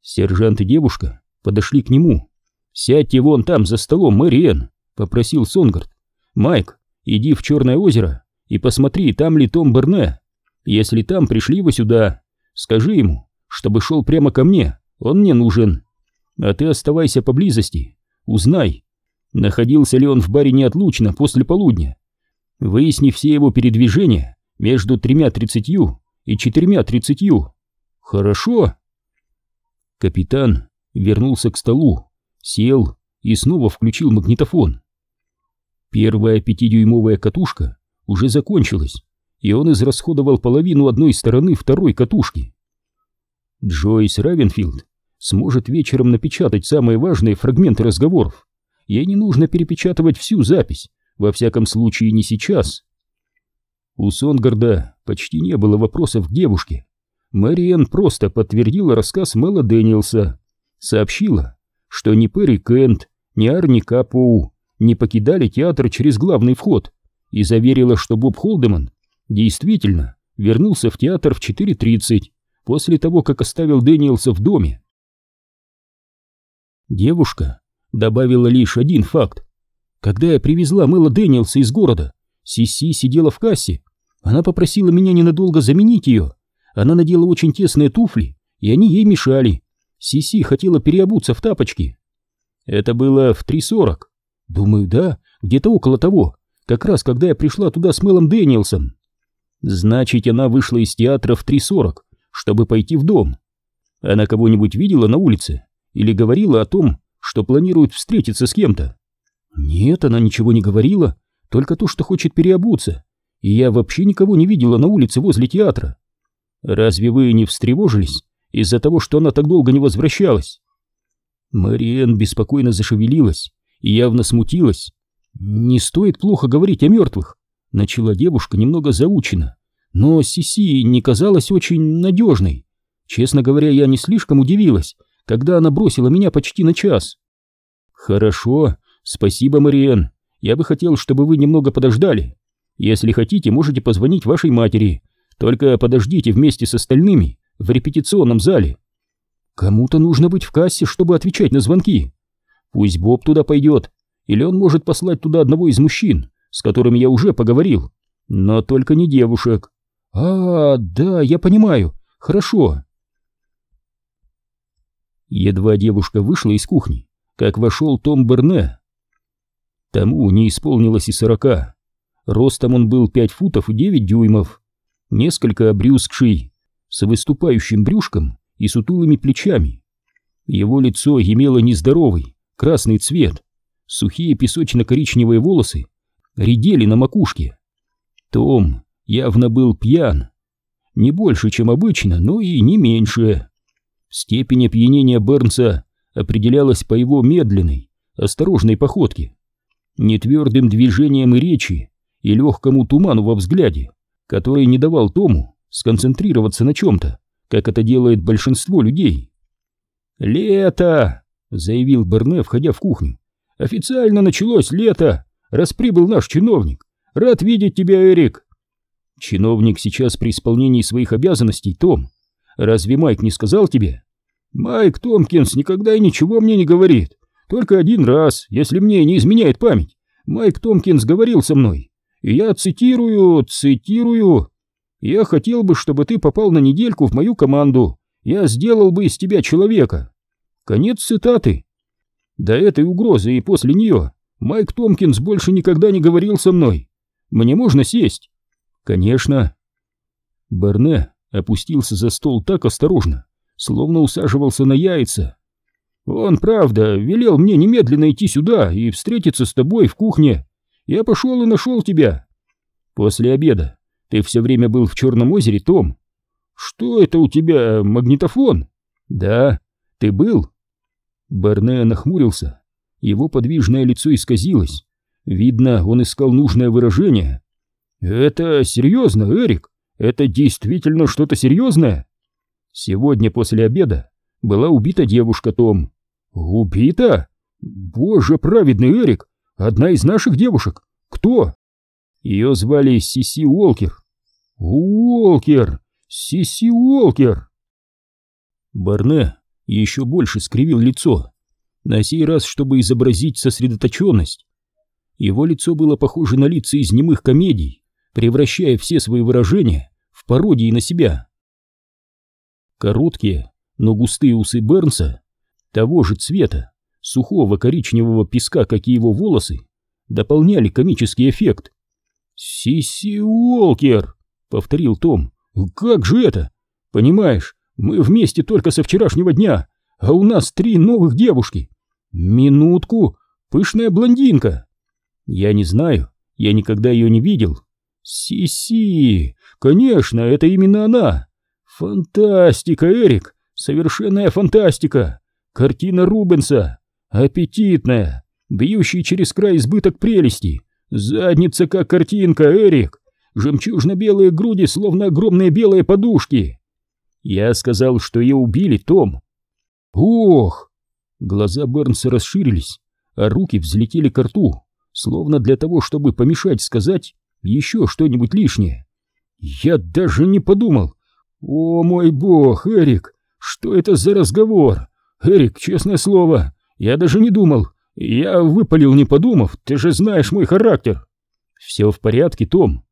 Сержант и девушка подошли к нему. «Сядьте вон там за столом, Мэри Энн», — попросил Сонгард. «Майк, иди в Черное озеро и посмотри, там ли Том Берне. Если там, пришли его сюда. Скажи ему, чтобы шел прямо ко мне, он мне нужен. А ты оставайся поблизости, узнай, находился ли он в баре неотлучно после полудня. Выясни все его передвижения между тремя тридцатью и четырьмя тридцатью. Хорошо?» Капитан вернулся к столу, сел и снова включил магнитофон. Первая пятидюймовая катушка уже закончилась, и он израсходовал половину одной стороны второй катушки. Джойс Равенфилд сможет вечером напечатать самые важные фрагменты разговоров. Ей не нужно перепечатывать всю запись, во всяком случае не сейчас. У Сонгарда почти не было вопросов к девушке. Мэриэн просто подтвердила рассказ Мэла Дэниелса, сообщила, что ни Перри Кент, ни Арни Капоу не покидали театр через главный вход и заверила, что Боб Холдеман действительно вернулся в театр в 4.30 после того, как оставил Дэниелса в доме. Девушка добавила лишь один факт. Когда я привезла Мэла Дэниелса из города, Сиси сидела в кассе. Она попросила меня ненадолго заменить ее. Она надела очень тесные туфли, и они ей мешали. Сиси хотела переобуться в тапочки. Это было в 3.40. Думаю, да, где-то около того, как раз когда я пришла туда с Мэлом Дэниелсом. Значит, она вышла из театра в 3.40, чтобы пойти в дом. Она кого-нибудь видела на улице или говорила о том, что планирует встретиться с кем-то? Нет, она ничего не говорила, только то, что хочет переобуться. И я вообще никого не видела на улице возле театра. Разве вы не встревожились из-за того, что она так долго не возвращалась? Мариэн беспокойно зашевелилась и явно смутилась. «Не стоит плохо говорить о мертвых», — начала девушка немного заучена. «Но Сиси не казалась очень надежной. Честно говоря, я не слишком удивилась, когда она бросила меня почти на час». «Хорошо, спасибо, Мариэн. Я бы хотел, чтобы вы немного подождали. Если хотите, можете позвонить вашей матери. Только подождите вместе с остальными в репетиционном зале. Кому-то нужно быть в кассе, чтобы отвечать на звонки. Пусть Боб туда пойдет, или он может послать туда одного из мужчин, с которыми я уже поговорил. Но только не девушек. А, да, я понимаю. Хорошо. Едва девушка вышла из кухни, как вошел Том Берне. Тому не исполнилось и сорока. Ростом он был пять футов и девять дюймов, несколько обрюзгший, с выступающим брюшком и сутулыми плечами. Его лицо имело нездоровый, красный цвет, сухие песочно-коричневые волосы редели на макушке. Том явно был пьян. Не больше, чем обычно, но и не меньше. Степень опьянения Бернса определялась по его медленной, осторожной походке, нетвердым движением и речи и легкому туману во взгляде, который не давал Тому сконцентрироваться на чем-то, как это делает большинство людей. «Лето!» — заявил Берне, входя в кухню. «Официально началось лето, раз прибыл наш чиновник. Рад видеть тебя, Эрик!» «Чиновник сейчас при исполнении своих обязанностей, Том. Разве Майк не сказал тебе?» «Майк Томкинс никогда и ничего мне не говорит. Только один раз, если мне не изменяет память. Майк Томкинс говорил со мной. И я цитирую, цитирую. Я хотел бы, чтобы ты попал на недельку в мою команду. Я сделал бы из тебя человека. Конец цитаты. До этой угрозы и после нее Майк Томкинс больше никогда не говорил со мной. Мне можно сесть?» «Конечно». Берне опустился за стол так осторожно, словно усаживался на яйца. «Он, правда, велел мне немедленно идти сюда и встретиться с тобой в кухне. Я пошел и нашел тебя. После обеда ты все время был в Черном озере, Том. Что это у тебя, магнитофон? Да, ты был?» Берне нахмурился. Его подвижное лицо исказилось. Видно, он искал нужное выражение. «Это серьезно, Эрик? Это действительно что-то серьезное?» «Сегодня после обеда была убита девушка, Том». «Убита? Боже праведный Эрик! Одна из наших девушек! Кто?» Ее звали Сиси Уолкер. «Уолкер! Сиси Уолкер!» Барне еще больше скривил лицо, на сей раз, чтобы изобразить сосредоточенность. Его лицо было похоже на лица из немых комедий, превращая все свои выражения в пародии на себя. Короткие, но густые усы Бернса, того же цвета, сухого коричневого песка, как и его волосы, дополняли комический эффект. «Сиси Уолкер!» — повторил Том. «Как же это? Понимаешь, мы вместе только со вчерашнего дня, а у нас три новых девушки. Минутку, пышная блондинка. Я не знаю, я никогда ее не видел. Си-си, конечно, это именно она. Фантастика, Эрик, совершенная фантастика. Картина Рубенса, аппетитная, бьющий через край избыток прелести. Задница как картинка, Эрик. Жемчужно-белые груди, словно огромные белые подушки. Я сказал, что ее убили, Том. Ох! Глаза Бернса расширились, а руки взлетели к рту, словно для того, чтобы помешать сказать еще что-нибудь лишнее. Я даже не подумал. О мой бог, Эрик, что это за разговор? Эрик, честное слово, я даже не думал. Я выпалил, не подумав, ты же знаешь мой характер. Все в порядке, Том.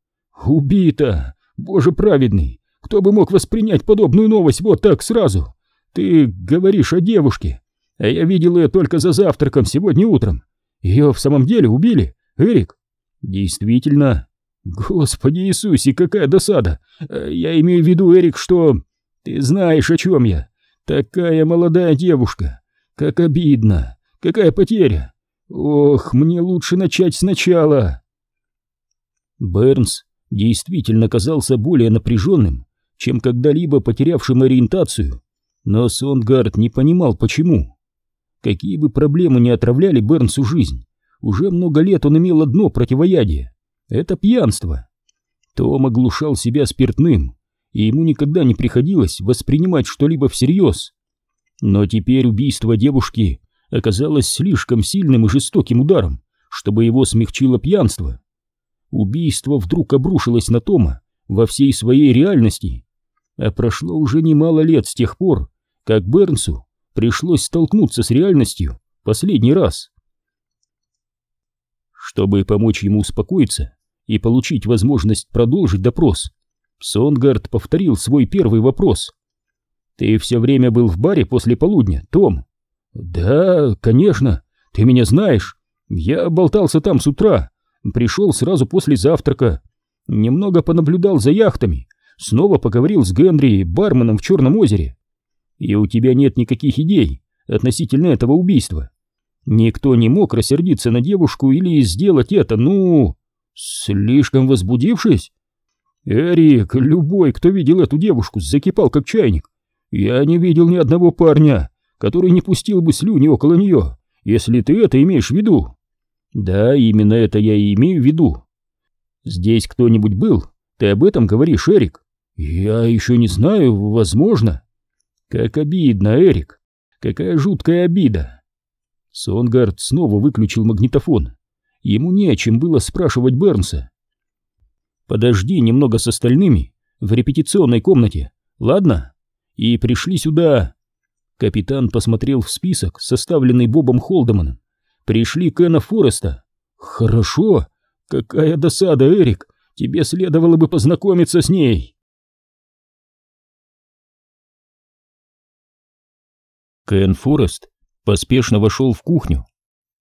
Убита, боже праведный. Кто бы мог воспринять подобную новость вот так сразу? Ты говоришь о девушке, а я видел ее только за завтраком сегодня утром. Ее в самом деле убили, Эрик? Действительно. Господи Иисусе, какая досада. Я имею в виду, Эрик, что... Ты знаешь, о чем я. Такая молодая девушка. Как обидно. Какая потеря. Ох, мне лучше начать сначала. Бернс действительно казался более напряженным, чем когда-либо потерявшим ориентацию, но Сонгард не понимал, почему. Какие бы проблемы ни отравляли Бернсу жизнь, уже много лет он имел одно противоядие — это пьянство. Том оглушал себя спиртным, и ему никогда не приходилось воспринимать что-либо всерьез. Но теперь убийство девушки оказалось слишком сильным и жестоким ударом, чтобы его смягчило пьянство. Убийство вдруг обрушилось на Тома во всей своей реальности а прошло уже немало лет с тех пор, как Бернсу пришлось столкнуться с реальностью последний раз. Чтобы помочь ему успокоиться и получить возможность продолжить допрос, Сонгард повторил свой первый вопрос. «Ты все время был в баре после полудня, Том?» «Да, конечно, ты меня знаешь. Я болтался там с утра, пришел сразу после завтрака, немного понаблюдал за яхтами, снова поговорил с Генри, барменом в Черном озере. И у тебя нет никаких идей относительно этого убийства. Никто не мог рассердиться на девушку или сделать это, ну, слишком возбудившись. Эрик, любой, кто видел эту девушку, закипал как чайник. Я не видел ни одного парня, который не пустил бы слюни около нее, если ты это имеешь в виду. Да, именно это я и имею в виду. Здесь кто-нибудь был? Ты об этом говоришь, Эрик? «Я еще не знаю, возможно». «Как обидно, Эрик! Какая жуткая обида!» Сонгард снова выключил магнитофон. Ему не о чем было спрашивать Бернса. «Подожди немного с остальными в репетиционной комнате, ладно? И пришли сюда...» Капитан посмотрел в список, составленный Бобом Холдеманом. «Пришли Кена Фореста». «Хорошо. Какая досада, Эрик. Тебе следовало бы познакомиться с ней». Кен Форест поспешно вошел в кухню.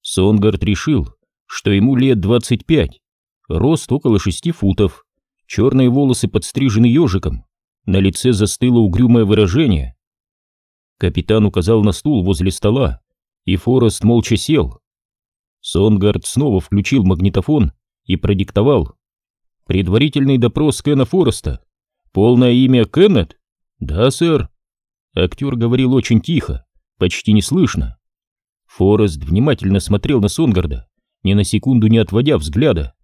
Сонгард решил, что ему лет 25. рост около шести футов, черные волосы подстрижены ежиком, на лице застыло угрюмое выражение. Капитан указал на стул возле стола, и Форест молча сел. Сонгард снова включил магнитофон и продиктовал. Предварительный допрос Кена Фореста. Полное имя Кеннет? Да, сэр. Актер говорил очень тихо, почти неслышно. Форест внимательно смотрел на Сонгарда, ни на секунду не отводя взгляда.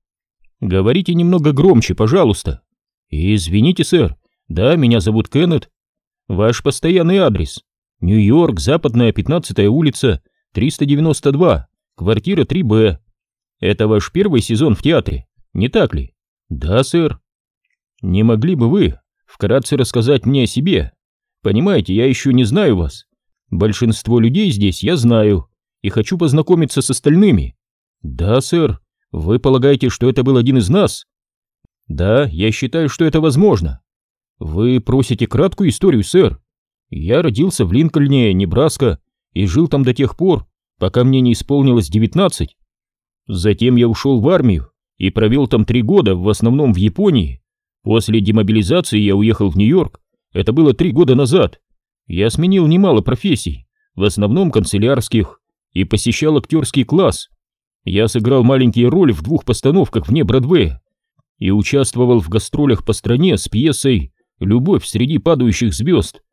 «Говорите немного громче, пожалуйста». «Извините, сэр. Да, меня зовут Кеннет. Ваш постоянный адрес. Нью-Йорк, Западная, 15-я улица, 392, квартира 3Б. Это ваш первый сезон в театре, не так ли?» «Да, сэр». «Не могли бы вы вкратце рассказать мне о себе? Понимаете, я еще не знаю вас. Большинство людей здесь я знаю, и хочу познакомиться с остальными. Да, сэр, вы полагаете, что это был один из нас? Да, я считаю, что это возможно. Вы просите краткую историю, сэр. Я родился в Линкольне, Небраска, и жил там до тех пор, пока мне не исполнилось девятнадцать. Затем я ушел в армию и провел там три года, в основном в Японии. После демобилизации я уехал в Нью-Йорк, это было три года назад. Я сменил немало профессий, в основном канцелярских, и посещал актерский класс. Я сыграл маленькие роли в двух постановках вне Бродвея и участвовал в гастролях по стране с пьесой «Любовь среди падающих звезд».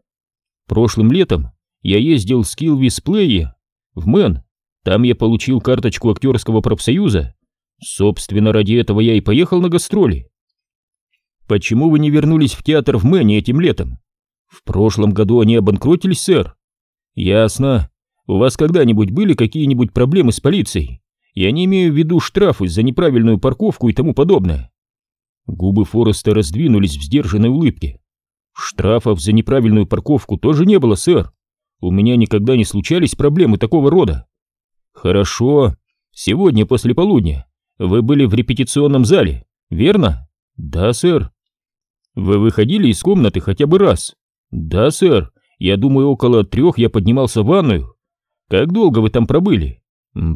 Прошлым летом я ездил с Килвис Плея в Мэн, там я получил карточку актерского профсоюза. Собственно, ради этого я и поехал на гастроли. Почему вы не вернулись в театр в Мэне этим летом? В прошлом году они обанкротились, сэр. Ясно. У вас когда-нибудь были какие-нибудь проблемы с полицией? Я не имею в виду штрафы за неправильную парковку и тому подобное. Губы Фореста раздвинулись в сдержанной улыбке. Штрафов за неправильную парковку тоже не было, сэр. У меня никогда не случались проблемы такого рода. Хорошо. Сегодня после полудня вы были в репетиционном зале, верно? Да, сэр. Вы выходили из комнаты хотя бы раз? Да, сэр. Я думаю, около трех я поднимался в ванную. Как долго вы там пробыли?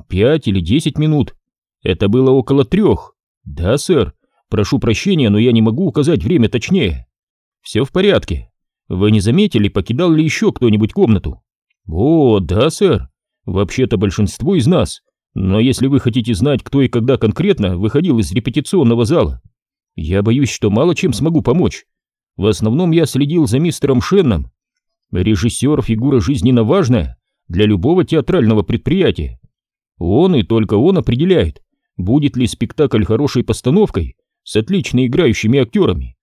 Пять или десять минут. Это было около трех. Да, сэр. Прошу прощения, но я не могу указать время точнее. Все в порядке. Вы не заметили, покидал ли еще кто-нибудь комнату? О, да, сэр. Вообще-то большинство из нас. Но если вы хотите знать, кто и когда конкретно выходил из репетиционного зала, я боюсь, что мало чем смогу помочь. В основном я следил за мистером Шенном. Режиссер — фигура жизненно важная для любого театрального предприятия. Он и только он определяет, будет ли спектакль хорошей постановкой с отлично играющими актерами,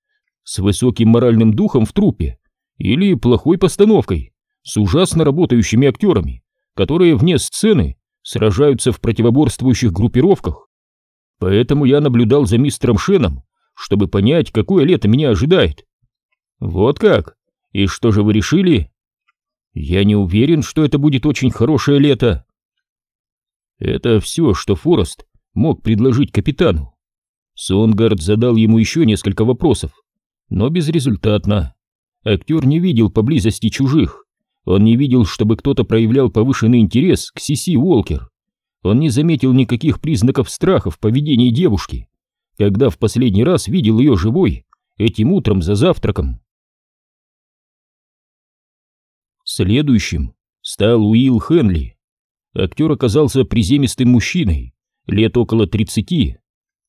с высоким моральным духом в труппе, или плохой постановкой, с ужасно работающими актерами, которые вне сцены сражаются в противоборствующих группировках. Поэтому я наблюдал за мистером Шеном, чтобы понять, какое лето меня ожидает. Вот как? И что же вы решили? Я не уверен, что это будет очень хорошее лето. Это все, что Форест мог предложить капитану. Сонгард задал ему еще несколько вопросов, но безрезультатно. Актер не видел поблизости чужих. Он не видел, чтобы кто-то проявлял повышенный интерес к Сиси Уолкер. Он не заметил никаких признаков страха в поведении девушки, когда в последний раз видел ее живой этим утром за завтраком. Следующим стал Уилл Хенли. Актер оказался приземистым мужчиной, лет около 30,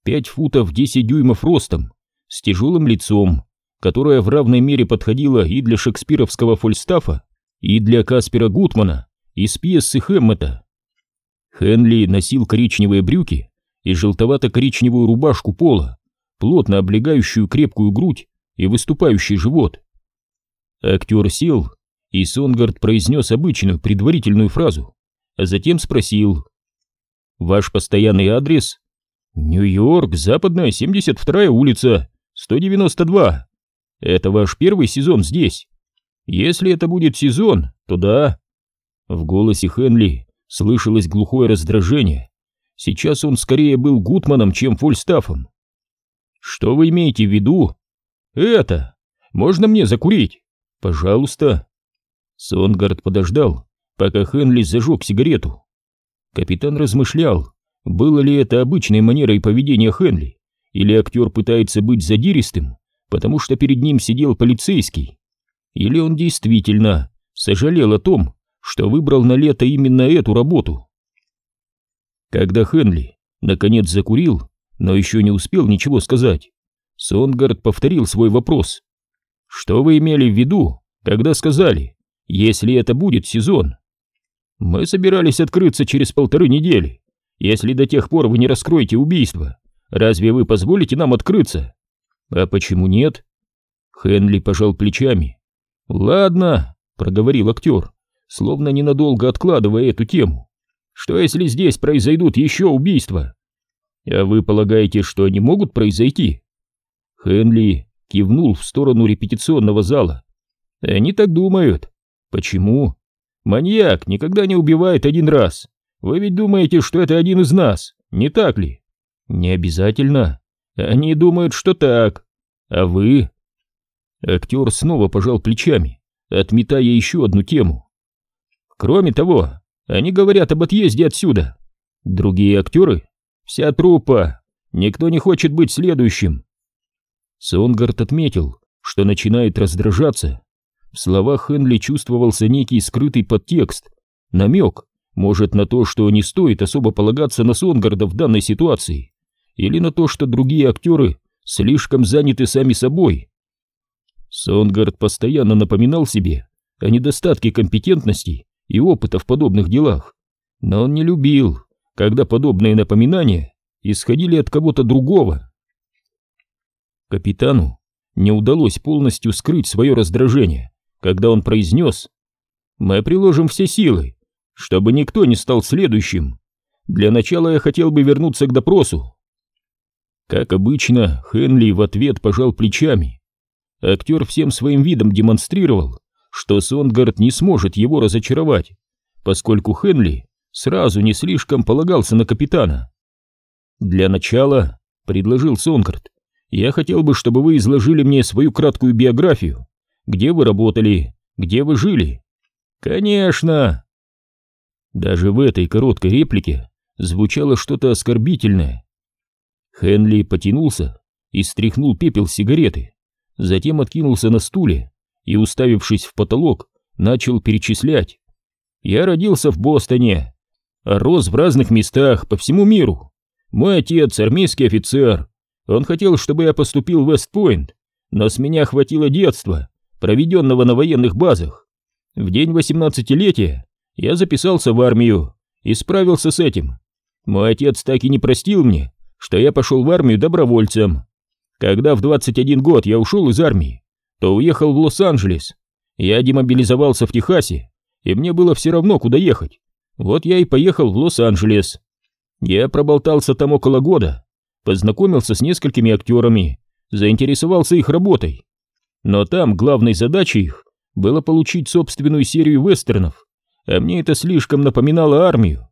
5 футов 10 дюймов ростом, с тяжелым лицом, которое в равной мере подходило и для шекспировского Фольстафа, и для Каспера Гутмана из пьесы Хэммета. Хенли носил коричневые брюки и желтовато-коричневую рубашку пола, плотно облегающую крепкую грудь и выступающий живот. Актер сел и Сонгард произнес обычную предварительную фразу, а затем спросил. «Ваш постоянный адрес?» «Нью-Йорк, Западная, 72-я улица, 192. Это ваш первый сезон здесь? Если это будет сезон, то да». В голосе Хенли слышалось глухое раздражение. Сейчас он скорее был Гутманом, чем Фольстафом. «Что вы имеете в виду?» «Это! Можно мне закурить?» «Пожалуйста». Сонгард подождал, пока Хенли зажег сигарету. Капитан размышлял, было ли это обычной манерой поведения Хенли, Или актер пытается быть задиристым, потому что перед ним сидел полицейский? Или он действительно сожалел о том, что выбрал на лето именно эту работу? Когда Хенли наконец закурил, но еще не успел ничего сказать, Сонгард повторил свой вопрос. «Что вы имели в виду, когда сказали, если это будет сезон?» «Мы собирались открыться через полторы недели. Если до тех пор вы не раскроете убийство, разве вы позволите нам открыться?» «А почему нет?» Хенли пожал плечами. «Ладно», — проговорил актер, словно ненадолго откладывая эту тему. «Что если здесь произойдут еще убийства?» «А вы полагаете, что они могут произойти?» Хенли кивнул в сторону репетиционного зала. «Они так думают. Почему? Маньяк никогда не убивает один раз. Вы ведь думаете, что это один из нас, не так ли?» «Не обязательно. Они думают, что так. А вы?» Актер снова пожал плечами, отметая еще одну тему. «Кроме того, они говорят об отъезде отсюда. Другие актеры? Вся труппа. Никто не хочет быть следующим. Сонгард отметил, что начинает раздражаться. В словах Хенли чувствовался некий скрытый подтекст, намек, может, на то, что не стоит особо полагаться на Сонгарда в данной ситуации, или на то, что другие актеры слишком заняты сами собой. Сонгард постоянно напоминал себе о недостатке компетентности и опыта в подобных делах, но он не любил, когда подобные напоминания исходили от кого-то другого. Капитану не удалось полностью скрыть свое раздражение, когда он произнес «Мы приложим все силы, чтобы никто не стал следующим. Для начала я хотел бы вернуться к допросу». Как обычно, Хенли в ответ пожал плечами. Актер всем своим видом демонстрировал, что Сонгард не сможет его разочаровать, поскольку Хенли сразу не слишком полагался на капитана. «Для начала», — предложил Сонгард, я хотел бы, чтобы вы изложили мне свою краткую биографию. Где вы работали? Где вы жили? Конечно. Даже в этой короткой реплике звучало что-то оскорбительное. Хенли потянулся и стряхнул пепел сигареты, затем откинулся на стуле и, уставившись в потолок, начал перечислять. Я родился в Бостоне, а рос в разных местах по всему миру. Мой отец армейский офицер, он хотел, чтобы я поступил в Вестпойнт, но с меня хватило детства, проведенного на военных базах. В день восемнадцатилетия я записался в армию и справился с этим. Мой отец так и не простил мне, что я пошел в армию добровольцем. Когда в 21 год я ушел из армии, то уехал в Лос-Анджелес. Я демобилизовался в Техасе, и мне было все равно, куда ехать. Вот я и поехал в Лос-Анджелес. Я проболтался там около года, познакомился с несколькими актерами, заинтересовался их работой. Но там главной задачей их было получить собственную серию вестернов, а мне это слишком напоминало армию.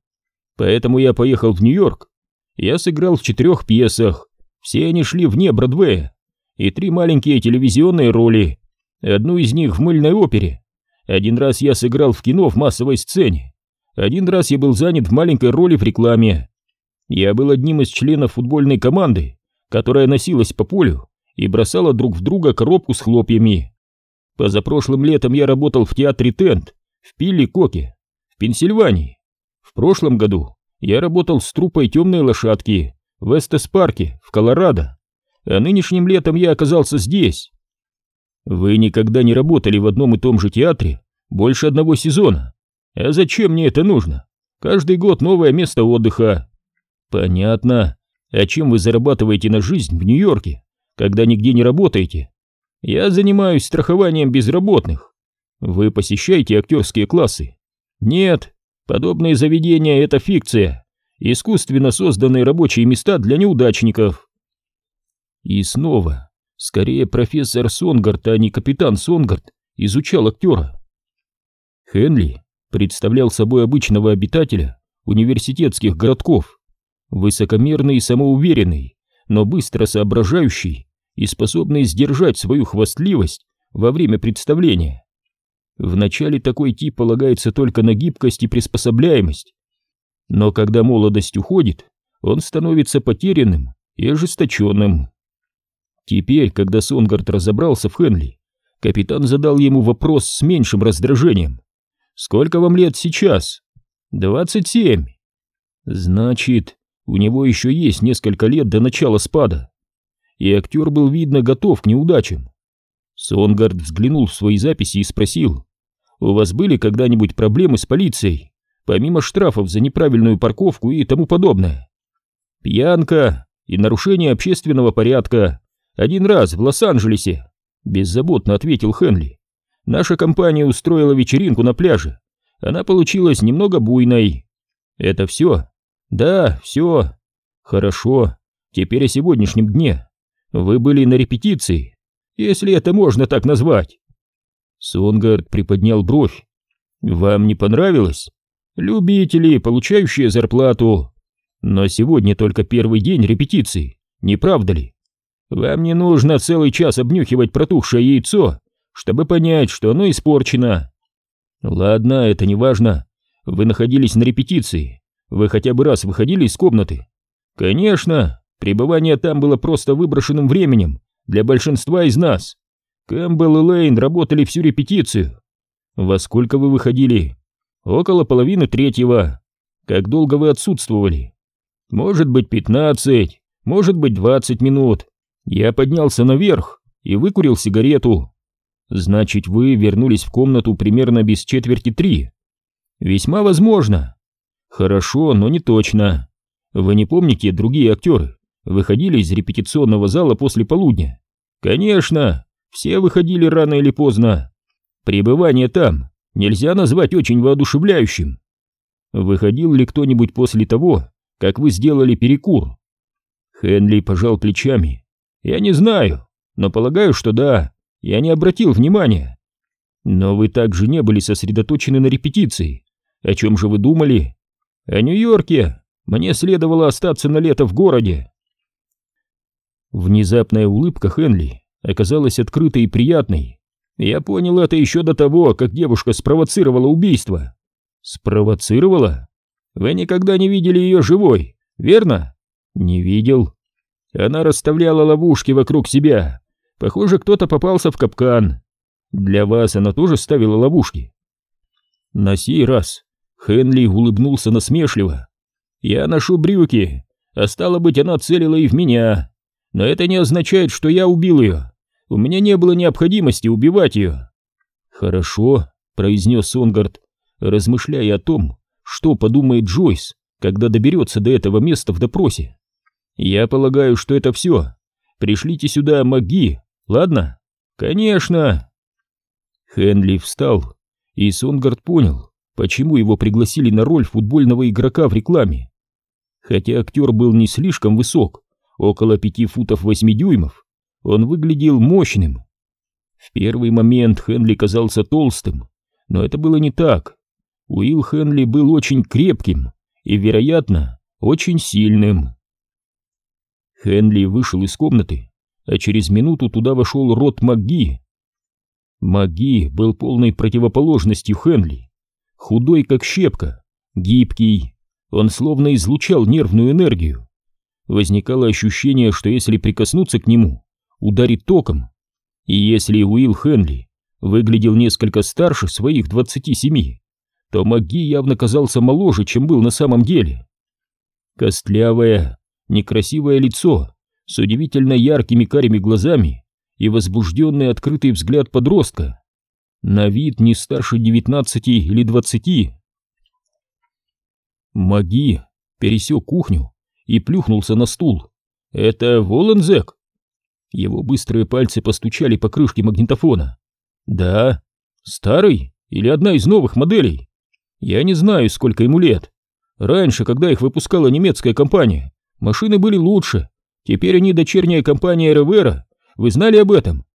Поэтому я поехал в Нью-Йорк. Я сыграл в четырех пьесах, все они шли вне Бродвея, и три маленькие телевизионные роли, одну из них в мыльной опере. Один раз я сыграл в кино в массовой сцене, один раз я был занят в маленькой роли в рекламе, я был одним из членов футбольной команды, которая носилась по полю и бросала друг в друга коробку с хлопьями. Позапрошлым летом я работал в театре Тент в Пилли-Коке, в Пенсильвании. В прошлом году я работал с труппой «Темные лошадки» в Эстес-парке в Колорадо, а нынешним летом я оказался здесь. Вы никогда не работали в одном и том же театре больше одного сезона. А зачем мне это нужно? Каждый год новое место отдыха, Понятно. А чем вы зарабатываете на жизнь в Нью-Йорке, когда нигде не работаете? Я занимаюсь страхованием безработных. Вы посещаете актерские классы? Нет, подобные заведения — это фикция. Искусственно созданные рабочие места для неудачников. И снова, скорее профессор Сонгард, а не капитан Сонгард, изучал актера. Хенли представлял собой обычного обитателя университетских городков, высокомерный и самоуверенный, но быстро соображающий и способный сдержать свою хвастливость во время представления. Вначале такой тип полагается только на гибкость и приспособляемость, но когда молодость уходит, он становится потерянным и ожесточенным. Теперь, когда Сонгард разобрался в Хенли, капитан задал ему вопрос с меньшим раздражением. «Сколько вам лет сейчас?» «Двадцать семь». «Значит, у него еще есть несколько лет до начала спада». И актер был, видно, готов к неудачам. Сонгард взглянул в свои записи и спросил, «У вас были когда-нибудь проблемы с полицией, помимо штрафов за неправильную парковку и тому подобное?» «Пьянка и нарушение общественного порядка один раз в Лос-Анджелесе», беззаботно ответил Хенли. «Наша компания устроила вечеринку на пляже. Она получилась немного буйной». «Это все?» «Да, все». «Хорошо. Теперь о сегодняшнем дне. Вы были на репетиции, если это можно так назвать. Сонгард приподнял бровь. Вам не понравилось? Любители, получающие зарплату. Но сегодня только первый день репетиции, не правда ли? Вам не нужно целый час обнюхивать протухшее яйцо, чтобы понять, что оно испорчено. Ладно, это не важно. Вы находились на репетиции. Вы хотя бы раз выходили из комнаты? Конечно, пребывание там было просто выброшенным временем, для большинства из нас. Кэмпбелл и Лейн работали всю репетицию. Во сколько вы выходили? Около половины третьего. Как долго вы отсутствовали? Может быть, пятнадцать, может быть, двадцать минут. Я поднялся наверх и выкурил сигарету. Значит, вы вернулись в комнату примерно без четверти три. Весьма возможно. Хорошо, но не точно. Вы не помните другие актеры? Выходили из репетиционного зала после полудня. Конечно, все выходили рано или поздно. Пребывание там нельзя назвать очень воодушевляющим. Выходил ли кто-нибудь после того, как вы сделали перекур? Хенли пожал плечами. Я не знаю, но полагаю, что да. Я не обратил внимания. Но вы также не были сосредоточены на репетиции. О чем же вы думали? О Нью-Йорке. Мне следовало остаться на лето в городе. Внезапная улыбка Хенли оказалась открытой и приятной. Я понял это еще до того, как девушка спровоцировала убийство. Спровоцировала? Вы никогда не видели ее живой, верно? Не видел. Она расставляла ловушки вокруг себя. Похоже, кто-то попался в капкан. Для вас она тоже ставила ловушки. На сей раз Хенли улыбнулся насмешливо. Я ношу брюки, а стало быть, она целила и в меня но это не означает, что я убил ее. У меня не было необходимости убивать ее. Хорошо, произнес Сонгард, размышляя о том, что подумает Джойс, когда доберется до этого места в допросе. Я полагаю, что это все. Пришлите сюда маги, ладно? Конечно. Хенли встал, и Сонгард понял, почему его пригласили на роль футбольного игрока в рекламе. Хотя актер был не слишком высок, около пяти футов восьми дюймов, он выглядел мощным. В первый момент Хенли казался толстым, но это было не так. Уилл Хенли был очень крепким и, вероятно, очень сильным. Хенли вышел из комнаты, а через минуту туда вошел Рот МакГи. МакГи был полной противоположностью Хенли. Худой, как щепка, гибкий, он словно излучал нервную энергию возникало ощущение, что если прикоснуться к нему, ударит током. И если Уилл Хенли выглядел несколько старше своих 27, то МакГи явно казался моложе, чем был на самом деле. Костлявое, некрасивое лицо с удивительно яркими карими глазами и возбужденный открытый взгляд подростка. На вид не старше 19 или 20. Маги пересек кухню и плюхнулся на стул. «Это Волензек?» Его быстрые пальцы постучали по крышке магнитофона. «Да. Старый или одна из новых моделей? Я не знаю, сколько ему лет. Раньше, когда их выпускала немецкая компания, машины были лучше. Теперь они дочерняя компания Ревера. Вы знали об этом?»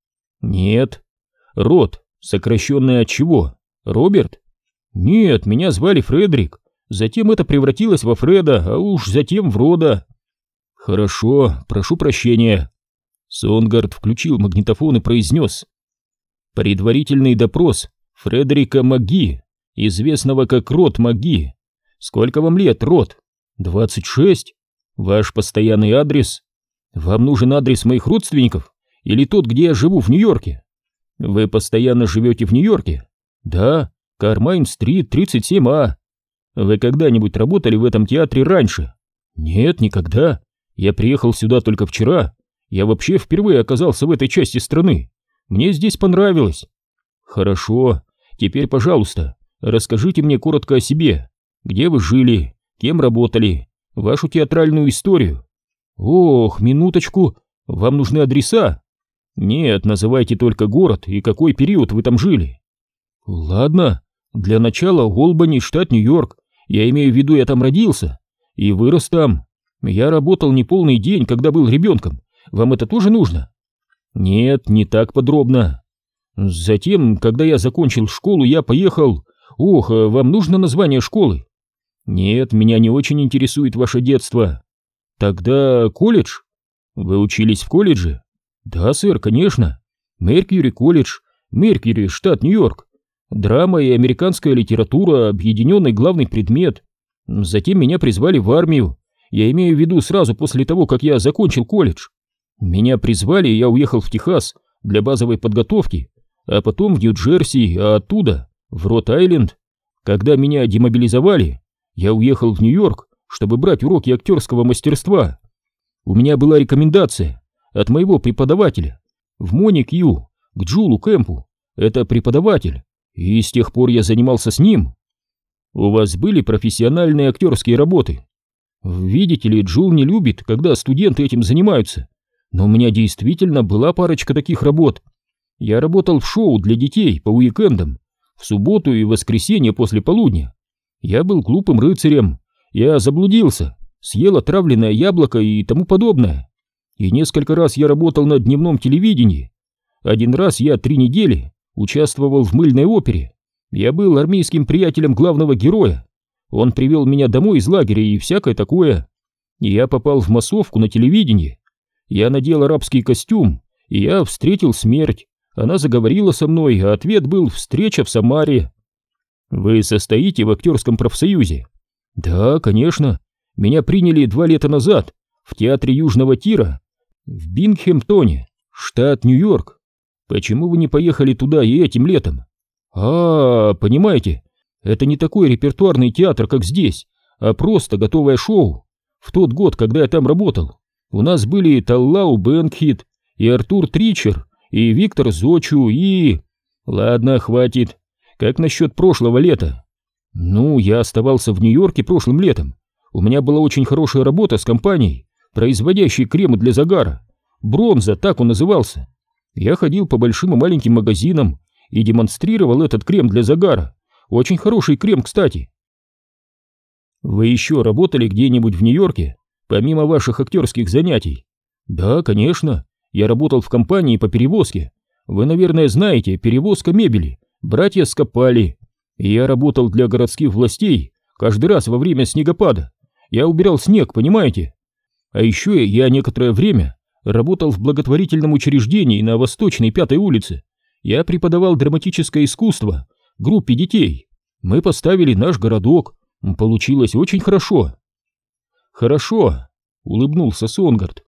«Нет». «Рот, сокращенное от чего? Роберт?» «Нет, меня звали Фредерик. Затем это превратилось во Фреда, а уж затем в Рода. Хорошо, прошу прощения. Сонгард включил магнитофон и произнес. Предварительный допрос Фредерика Маги, известного как Род Маги. Сколько вам лет? Двадцать шесть. Ваш постоянный адрес? Вам нужен адрес моих родственников или тот, где я живу в Нью-Йорке? Вы постоянно живете в Нью-Йорке? Да, Кармайн-стрит, 37А. Вы когда-нибудь работали в этом театре раньше? Нет, никогда. Я приехал сюда только вчера. Я вообще впервые оказался в этой части страны. Мне здесь понравилось. Хорошо. Теперь, пожалуйста, расскажите мне коротко о себе. Где вы жили? Кем работали? Вашу театральную историю. Ох, минуточку. Вам нужны адреса? Нет, называйте только город и какой период вы там жили. Ладно. Для начала Олбани, штат Нью-Йорк. Я имею в виду, я там родился и вырос там. Я работал не полный день, когда был ребенком. Вам это тоже нужно? Нет, не так подробно. Затем, когда я закончил школу, я поехал... Ох, вам нужно название школы? Нет, меня не очень интересует ваше детство. Тогда колледж? Вы учились в колледже? Да, сэр, конечно. Меркьюри колледж, Меркьюри, штат Нью-Йорк. Драма и американская литература, объединенный главный предмет. Затем меня призвали в армию. Я имею в виду сразу после того, как я закончил колледж. Меня призвали, и я уехал в Техас для базовой подготовки, а потом в Нью-Джерси, а оттуда в Рот-Айленд. Когда меня демобилизовали, я уехал в Нью-Йорк, чтобы брать уроки актерского мастерства. У меня была рекомендация от моего преподавателя в Моник Ю, к Джулу Кэмпу. Это преподаватель, и с тех пор я занимался с ним. У вас были профессиональные актерские работы? Видите ли, Джул не любит, когда студенты этим занимаются. Но у меня действительно была парочка таких работ. Я работал в шоу для детей по уикендам, в субботу и воскресенье после полудня. Я был глупым рыцарем, я заблудился, съел отравленное яблоко и тому подобное. И несколько раз я работал на дневном телевидении. Один раз я три недели участвовал в мыльной опере. Я был армейским приятелем главного героя. Он привел меня домой из лагеря и всякое такое. Я попал в массовку на телевидении. Я надел арабский костюм, и я встретил смерть. Она заговорила со мной, а ответ был «встреча в Самаре». Вы состоите в актерском профсоюзе? Да, конечно. Меня приняли два лета назад в театре Южного Тира в Бингхэмптоне, штат Нью-Йорк. Почему вы не поехали туда и этим летом? А, понимаете, это не такой репертуарный театр, как здесь, а просто готовое шоу. В тот год, когда я там работал, у нас были Таллау Бенкхит, и Артур Тричер, и Виктор Зочу, и... Ладно, хватит. Как насчет прошлого лета? Ну, я оставался в Нью-Йорке прошлым летом. У меня была очень хорошая работа с компанией, производящей кремы для загара. Бронза, так он назывался. Я ходил по большим и маленьким магазинам, и демонстрировал этот крем для загара. Очень хороший крем, кстати. Вы еще работали где-нибудь в Нью-Йорке, помимо ваших актерских занятий? Да, конечно. Я работал в компании по перевозке. Вы, наверное, знаете, перевозка мебели. Братья Скопали. Я работал для городских властей каждый раз во время снегопада. Я убирал снег, понимаете? А еще я некоторое время работал в благотворительном учреждении на Восточной Пятой улице. Я преподавал драматическое искусство группе детей. Мы поставили наш городок. Получилось очень хорошо. Хорошо, улыбнулся Сонгард.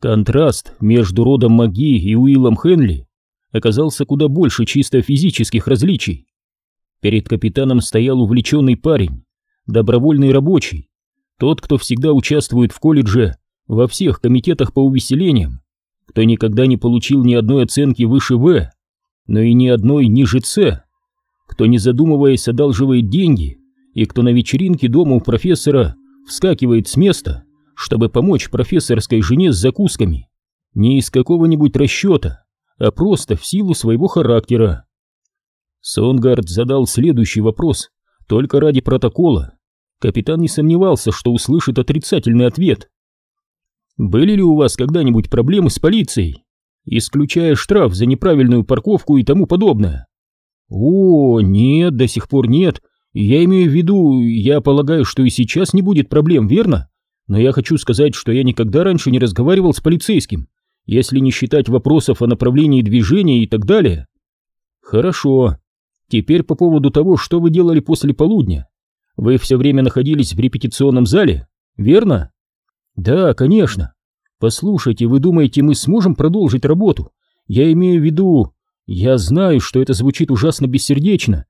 Контраст между родом Маги и Уиллом Хенли оказался куда больше чисто физических различий. Перед капитаном стоял увлеченный парень, добровольный рабочий, тот, кто всегда участвует в колледже во всех комитетах по увеселениям, кто никогда не получил ни одной оценки выше В, но и ни одной ниже С, кто, не задумываясь, одалживает деньги, и кто на вечеринке дома у профессора вскакивает с места, чтобы помочь профессорской жене с закусками, не из какого-нибудь расчета, а просто в силу своего характера. Сонгард задал следующий вопрос только ради протокола. Капитан не сомневался, что услышит отрицательный ответ. Были ли у вас когда-нибудь проблемы с полицией, исключая штраф за неправильную парковку и тому подобное? О, нет, до сих пор нет. Я имею в виду, я полагаю, что и сейчас не будет проблем, верно? Но я хочу сказать, что я никогда раньше не разговаривал с полицейским, если не считать вопросов о направлении движения и так далее. Хорошо. Теперь по поводу того, что вы делали после полудня. Вы все время находились в репетиционном зале, верно? Да, конечно. Послушайте, вы думаете, мы сможем продолжить работу? Я имею в виду... Я знаю, что это звучит ужасно бессердечно.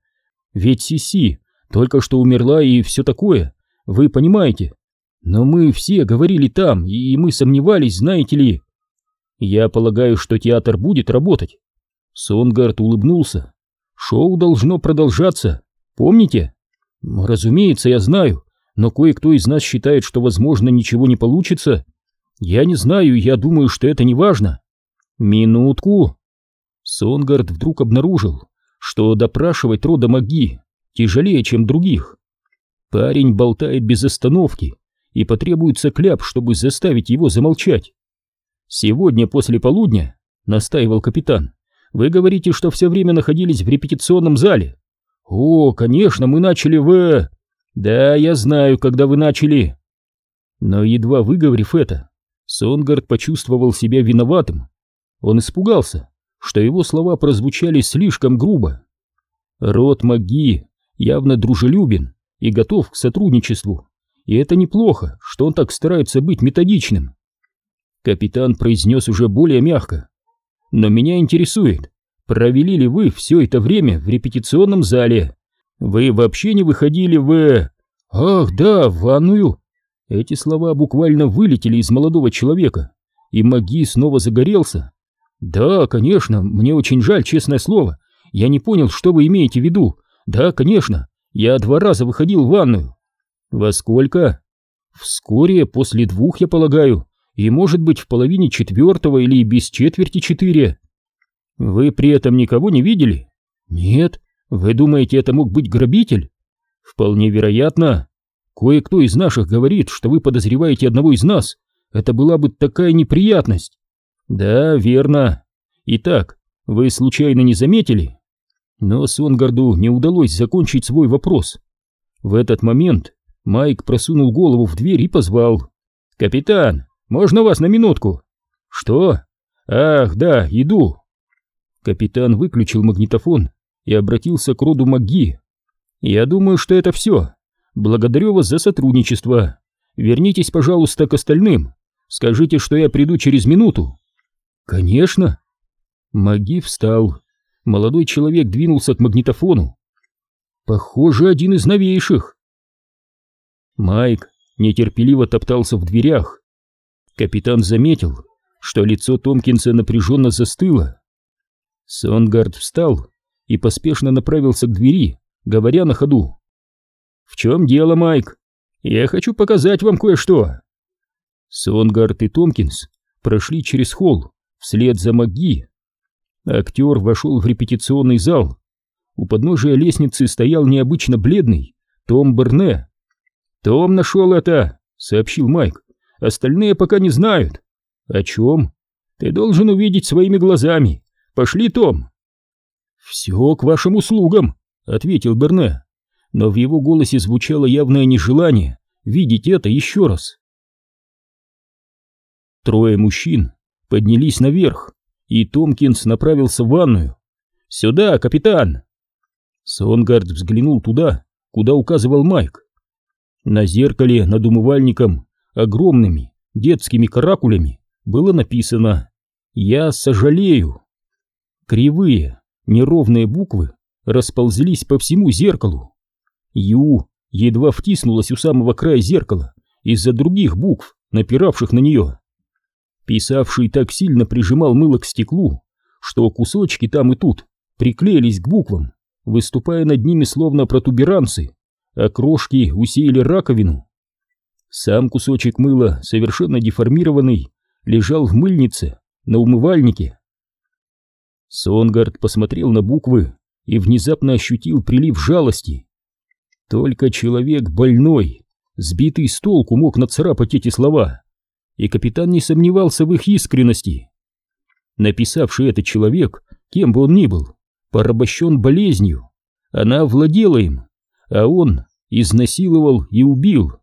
Ведь Сиси только что умерла и все такое. Вы понимаете? Но мы все говорили там, и мы сомневались, знаете ли. Я полагаю, что театр будет работать. Сонгард улыбнулся. Шоу должно продолжаться. Помните? Разумеется, я знаю, но кое-кто из нас считает, что, возможно, ничего не получится. Я не знаю, я думаю, что это не важно. Минутку. Сонгард вдруг обнаружил, что допрашивать рода маги тяжелее, чем других. Парень болтает без остановки, и потребуется кляп, чтобы заставить его замолчать. «Сегодня после полудня», — настаивал капитан, — «вы говорите, что все время находились в репетиционном зале». «О, конечно, мы начали в...» «Да, я знаю, когда вы начали». Но едва выговорив это, Сонгард почувствовал себя виноватым. Он испугался, что его слова прозвучали слишком грубо. Род Маги явно дружелюбен и готов к сотрудничеству, и это неплохо, что он так старается быть методичным. Капитан произнес уже более мягко. Но меня интересует, провели ли вы все это время в репетиционном зале? Вы вообще не выходили в... Ах, да, в ванную. Эти слова буквально вылетели из молодого человека, и Маги снова загорелся. Да, конечно, мне очень жаль, честное слово. Я не понял, что вы имеете в виду. Да, конечно, я два раза выходил в ванную. Во сколько? Вскоре, после двух, я полагаю, и, может быть, в половине четвертого или без четверти четыре. Вы при этом никого не видели? Нет. Вы думаете, это мог быть грабитель? Вполне вероятно. Кое-кто из наших говорит, что вы подозреваете одного из нас. Это была бы такая неприятность. Да, верно. Итак, вы случайно не заметили? Но Сонгарду не удалось закончить свой вопрос. В этот момент Майк просунул голову в дверь и позвал. «Капитан, можно вас на минутку?» «Что?» «Ах, да, иду». Капитан выключил магнитофон и обратился к роду МакГи. «Я думаю, что это все. Благодарю вас за сотрудничество. Вернитесь, пожалуйста, к остальным. Скажите, что я приду через минуту». «Конечно». Маги встал. Молодой человек двинулся к магнитофону. «Похоже, один из новейших». Майк нетерпеливо топтался в дверях. Капитан заметил, что лицо Томпкинса напряженно застыло. Сонгард встал и поспешно направился к двери, говоря на ходу. «В чем дело, Майк? Я хочу показать вам кое-что». Сонгард и Томпкинс прошли через холл вслед за МакГи. Актер вошел в репетиционный зал. У подножия лестницы стоял необычно бледный Том Берне. «Том нашел это», — сообщил Майк. «Остальные пока не знают». «О чем?» «Ты должен увидеть своими глазами. Пошли, Том!» «Все к вашим услугам», — ответил Берне, но в его голосе звучало явное нежелание видеть это еще раз. Трое мужчин поднялись наверх, и Томкинс направился в ванную. «Сюда, капитан!» Сонгард взглянул туда, куда указывал Майк. На зеркале над умывальником огромными детскими каракулями было написано «Я сожалею». Кривые, неровные буквы расползлись по всему зеркалу. «Ю» едва втиснулась у самого края зеркала из-за других букв, напиравших на нее. Писавший так сильно прижимал мыло к стеклу, что кусочки там и тут приклеились к буквам, выступая над ними словно протуберанцы, а крошки усеяли раковину. Сам кусочек мыла, совершенно деформированный, лежал в мыльнице на умывальнике. Сонгард посмотрел на буквы и внезапно ощутил прилив жалости. Только человек больной, сбитый с толку, мог нацарапать эти слова и капитан не сомневался в их искренности. Написавший этот человек, кем бы он ни был, порабощен болезнью, она владела им, а он изнасиловал и убил.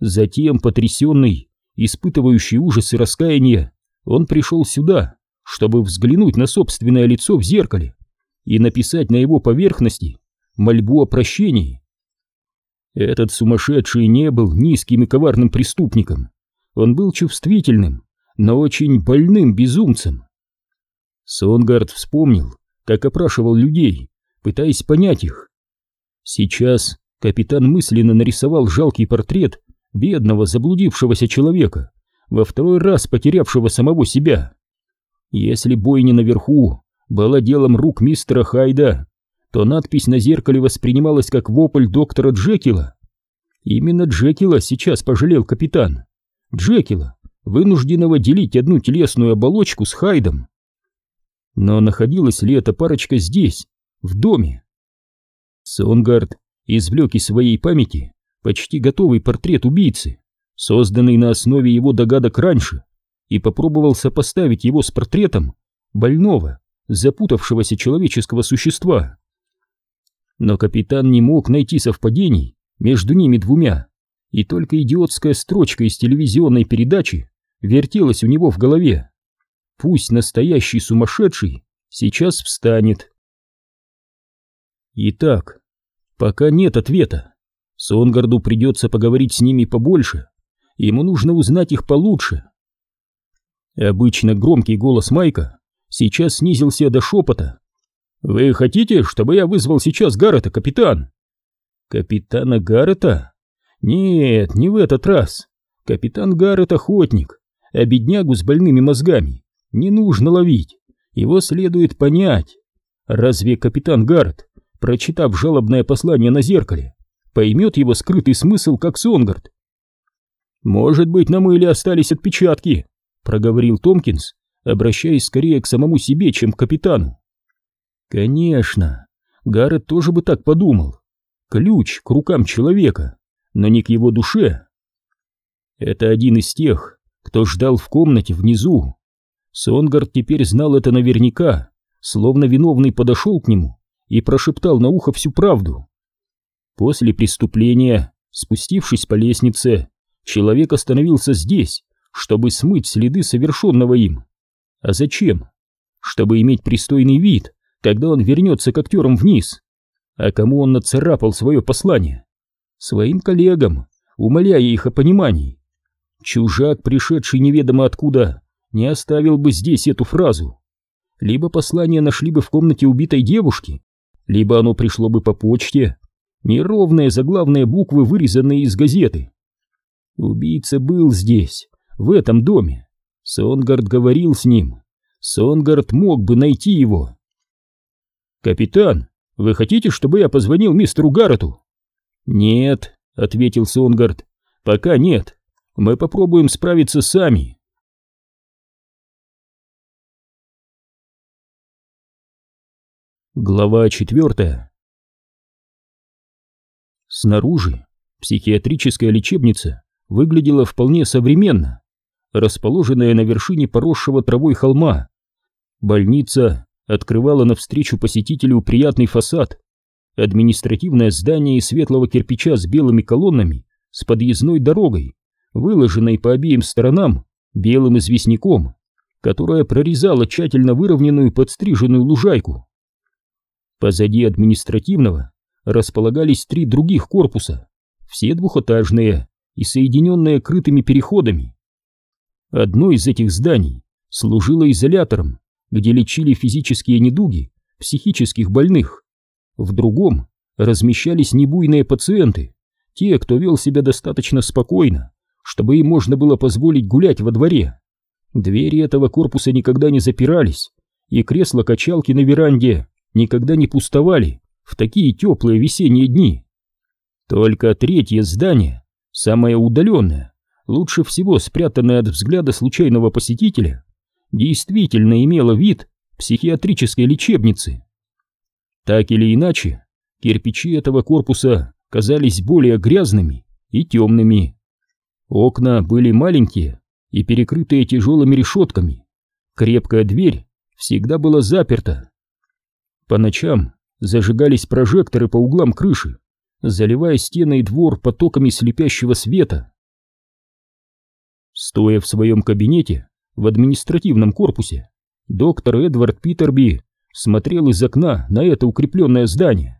Затем, потрясенный, испытывающий ужас и раскаяние, он пришел сюда, чтобы взглянуть на собственное лицо в зеркале и написать на его поверхности мольбу о прощении. Этот сумасшедший не был низким и коварным преступником. Он был чувствительным, но очень больным безумцем. Сонгард вспомнил, как опрашивал людей, пытаясь понять их. Сейчас капитан мысленно нарисовал жалкий портрет бедного заблудившегося человека, во второй раз потерявшего самого себя. Если бойня наверху была делом рук мистера Хайда, то надпись на зеркале воспринималась как вопль доктора Джекила. Именно Джекила сейчас пожалел капитан. Джекила, вынужденного делить одну телесную оболочку с Хайдом. Но находилась ли эта парочка здесь, в доме? Сонгард извлек из своей памяти почти готовый портрет убийцы, созданный на основе его догадок раньше, и попробовал сопоставить его с портретом больного, запутавшегося человеческого существа. Но капитан не мог найти совпадений между ними двумя, и только идиотская строчка из телевизионной передачи вертелась у него в голове. Пусть настоящий сумасшедший сейчас встанет. Итак, пока нет ответа, Сонгарду придется поговорить с ними побольше, ему нужно узнать их получше. Обычно громкий голос Майка сейчас снизился до шепота. «Вы хотите, чтобы я вызвал сейчас Гаррета, капитан?» «Капитана Гаррета? Нет, не в этот раз. Капитан Гаррет охотник, а беднягу с больными мозгами не нужно ловить, его следует понять. Разве капитан Гаррет, прочитав жалобное послание на зеркале, поймет его скрытый смысл, как Сонгард?» «Может быть, на мыле остались отпечатки», — проговорил Томпкинс, обращаясь скорее к самому себе, чем к капитану. Конечно, Гаррет тоже бы так подумал. Ключ к рукам человека, но не к его душе. Это один из тех, кто ждал в комнате внизу. Сонгард теперь знал это наверняка, словно виновный подошел к нему и прошептал на ухо всю правду. После преступления, спустившись по лестнице, человек остановился здесь, чтобы смыть следы совершенного им. А зачем? Чтобы иметь пристойный вид, когда он вернется к актерам вниз. А кому он нацарапал свое послание? Своим коллегам, умоляя их о понимании. Чужак, пришедший неведомо откуда, не оставил бы здесь эту фразу. Либо послание нашли бы в комнате убитой девушки, либо оно пришло бы по почте. Неровные заглавные буквы, вырезанные из газеты. Убийца был здесь, в этом доме. Сонгард говорил с ним. Сонгард мог бы найти его. «Капитан, вы хотите, чтобы я позвонил мистеру Гаррету?» «Нет», — ответил Сонгард, — «пока нет. Мы попробуем справиться сами». Глава четвертая Снаружи психиатрическая лечебница выглядела вполне современно расположенная на вершине поросшего травой холма. Больница открывала навстречу посетителю приятный фасад, административное здание из светлого кирпича с белыми колоннами, с подъездной дорогой, выложенной по обеим сторонам белым известняком, которая прорезала тщательно выровненную подстриженную лужайку. Позади административного располагались три других корпуса, все двухэтажные и соединенные крытыми переходами. Одно из этих зданий служило изолятором, где лечили физические недуги психических больных. В другом размещались небуйные пациенты, те, кто вел себя достаточно спокойно, чтобы им можно было позволить гулять во дворе. Двери этого корпуса никогда не запирались, и кресла-качалки на веранде никогда не пустовали в такие теплые весенние дни. Только третье здание, самое удаленное, лучше всего спрятанная от взгляда случайного посетителя, действительно имела вид психиатрической лечебницы. Так или иначе, кирпичи этого корпуса казались более грязными и темными. Окна были маленькие и перекрытые тяжелыми решетками. Крепкая дверь всегда была заперта. По ночам зажигались прожекторы по углам крыши, заливая стены и двор потоками слепящего света. Стоя в своем кабинете в административном корпусе, доктор Эдвард Питерби смотрел из окна на это укрепленное здание.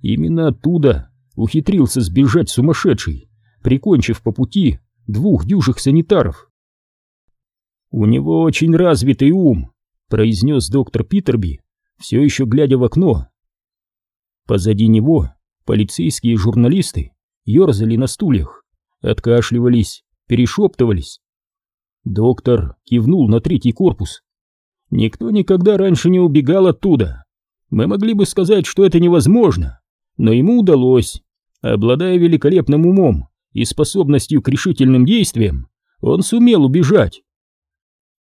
Именно оттуда ухитрился сбежать сумасшедший, прикончив по пути двух дюжих санитаров. «У него очень развитый ум», — произнес доктор Питерби, все еще глядя в окно. Позади него полицейские журналисты ерзали на стульях, откашливались, перешептывались. Доктор кивнул на третий корпус. Никто никогда раньше не убегал оттуда. Мы могли бы сказать, что это невозможно, но ему удалось. Обладая великолепным умом и способностью к решительным действиям, он сумел убежать.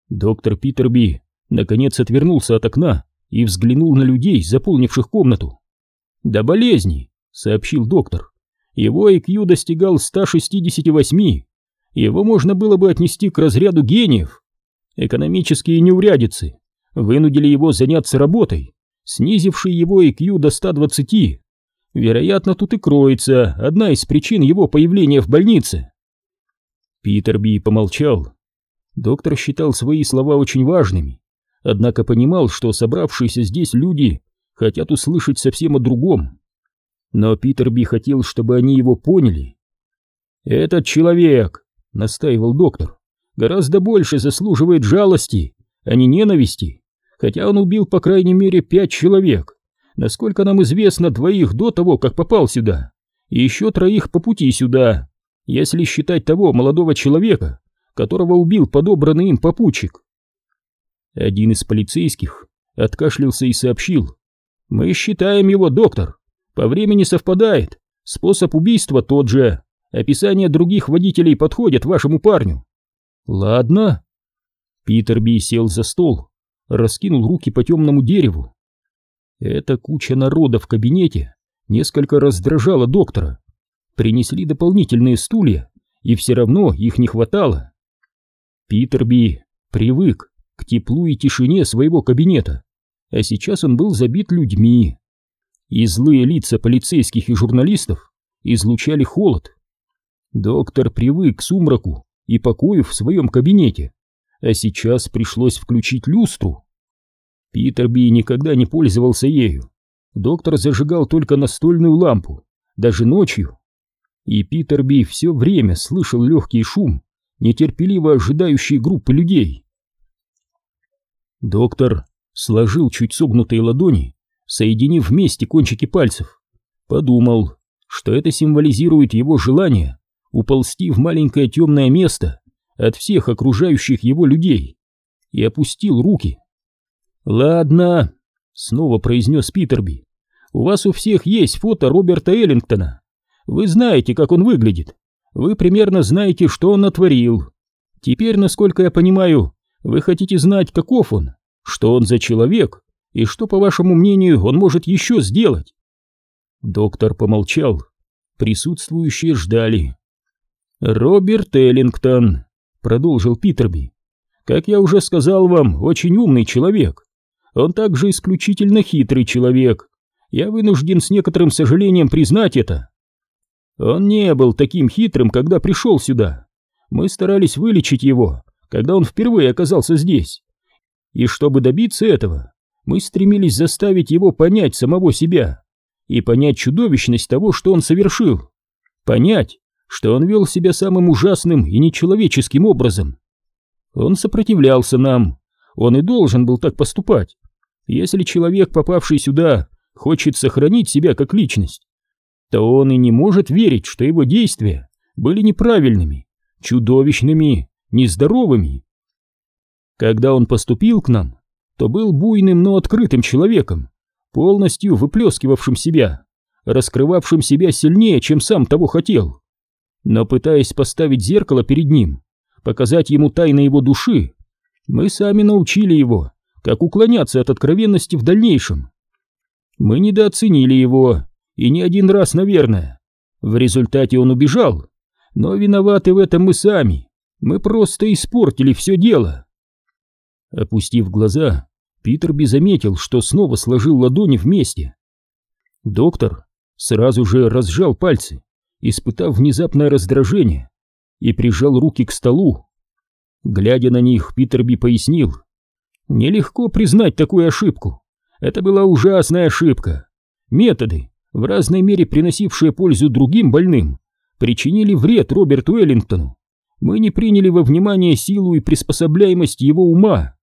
Доктор Питерби наконец отвернулся от окна и взглянул на людей, заполнивших комнату. «До болезни», — сообщил доктор. «Его IQ достигал 168. Его можно было бы отнести к разряду гениев. Экономические неурядицы вынудили его заняться работой, снизившей его IQ до 120. Вероятно, тут и кроется одна из причин его появления в больнице». Питерби помолчал. Доктор считал свои слова очень важными, однако понимал, что собравшиеся здесь люди хотят услышать совсем о другом. Но Питерби хотел, чтобы они его поняли. «Этот человек», — настаивал доктор, — «гораздо больше заслуживает жалости, а не ненависти, хотя он убил по крайней мере пять человек, насколько нам известно, двоих до того, как попал сюда, и еще троих по пути сюда, если считать того молодого человека, которого убил подобранный им попутчик. Один из полицейских откашлялся и сообщил. «Мы считаем его, доктор. По времени совпадает. Способ убийства тот же. Описание других водителей подходят вашему парню». «Ладно». Питер Би сел за стол, раскинул руки по темному дереву. Эта куча народа в кабинете несколько раздражала доктора. Принесли дополнительные стулья, и все равно их не хватало. Питерби привык к теплу и тишине своего кабинета, а сейчас он был забит людьми. И злые лица полицейских и журналистов излучали холод. Доктор привык к сумраку и покою в своем кабинете, а сейчас пришлось включить люстру. Питерби никогда не пользовался ею. Доктор зажигал только настольную лампу, даже ночью. И Питерби все время слышал легкий шум нетерпеливо ожидающие группы людей. Доктор сложил чуть согнутые ладони, соединив вместе кончики пальцев. Подумал, что это символизирует его желание уползти в маленькое темное место от всех окружающих его людей, и опустил руки. «Ладно», — снова произнес Питерби, — «у вас у всех есть фото Роберта Эллингтона. Вы знаете, как он выглядит. Вы примерно знаете, что он натворил. Теперь, насколько я понимаю, вы хотите знать, каков он, что он за человек и что, по вашему мнению, он может еще сделать. Доктор помолчал. Присутствующие ждали. «Роберт Эллингтон», — продолжил Питерби. «Как я уже сказал вам, очень умный человек. Он также исключительно хитрый человек. Я вынужден с некоторым сожалением признать это. Он не был таким хитрым, когда пришел сюда. Мы старались вылечить его, когда он впервые оказался здесь. И чтобы добиться этого, мы стремились заставить его понять самого себя и понять чудовищность того, что он совершил. Понять, что он вел себя самым ужасным и нечеловеческим образом. Он сопротивлялся нам, он и должен был так поступать. Если человек, попавший сюда, хочет сохранить себя как личность, то он и не может верить, что его действия были неправильными, чудовищными, нездоровыми. Когда он поступил к нам, то был буйным, но открытым человеком, полностью выплескивавшим себя, раскрывавшим себя сильнее, чем сам того хотел. Но пытаясь поставить зеркало перед ним, показать ему тайны его души, мы сами научили его, как уклоняться от откровенности в дальнейшем. Мы недооценили его и не один раз, наверное. В результате он убежал, но виноваты в этом мы сами. Мы просто испортили все дело. Опустив глаза, Питерби заметил, что снова сложил ладони вместе. Доктор сразу же разжал пальцы, испытав внезапное раздражение, и прижал руки к столу. Глядя на них, Питерби пояснил. Нелегко признать такую ошибку. Это была ужасная ошибка. Методы, в разной мере приносившие пользу другим больным, причинили вред Роберту Эллингтону. Мы не приняли во внимание силу и приспособляемость его ума.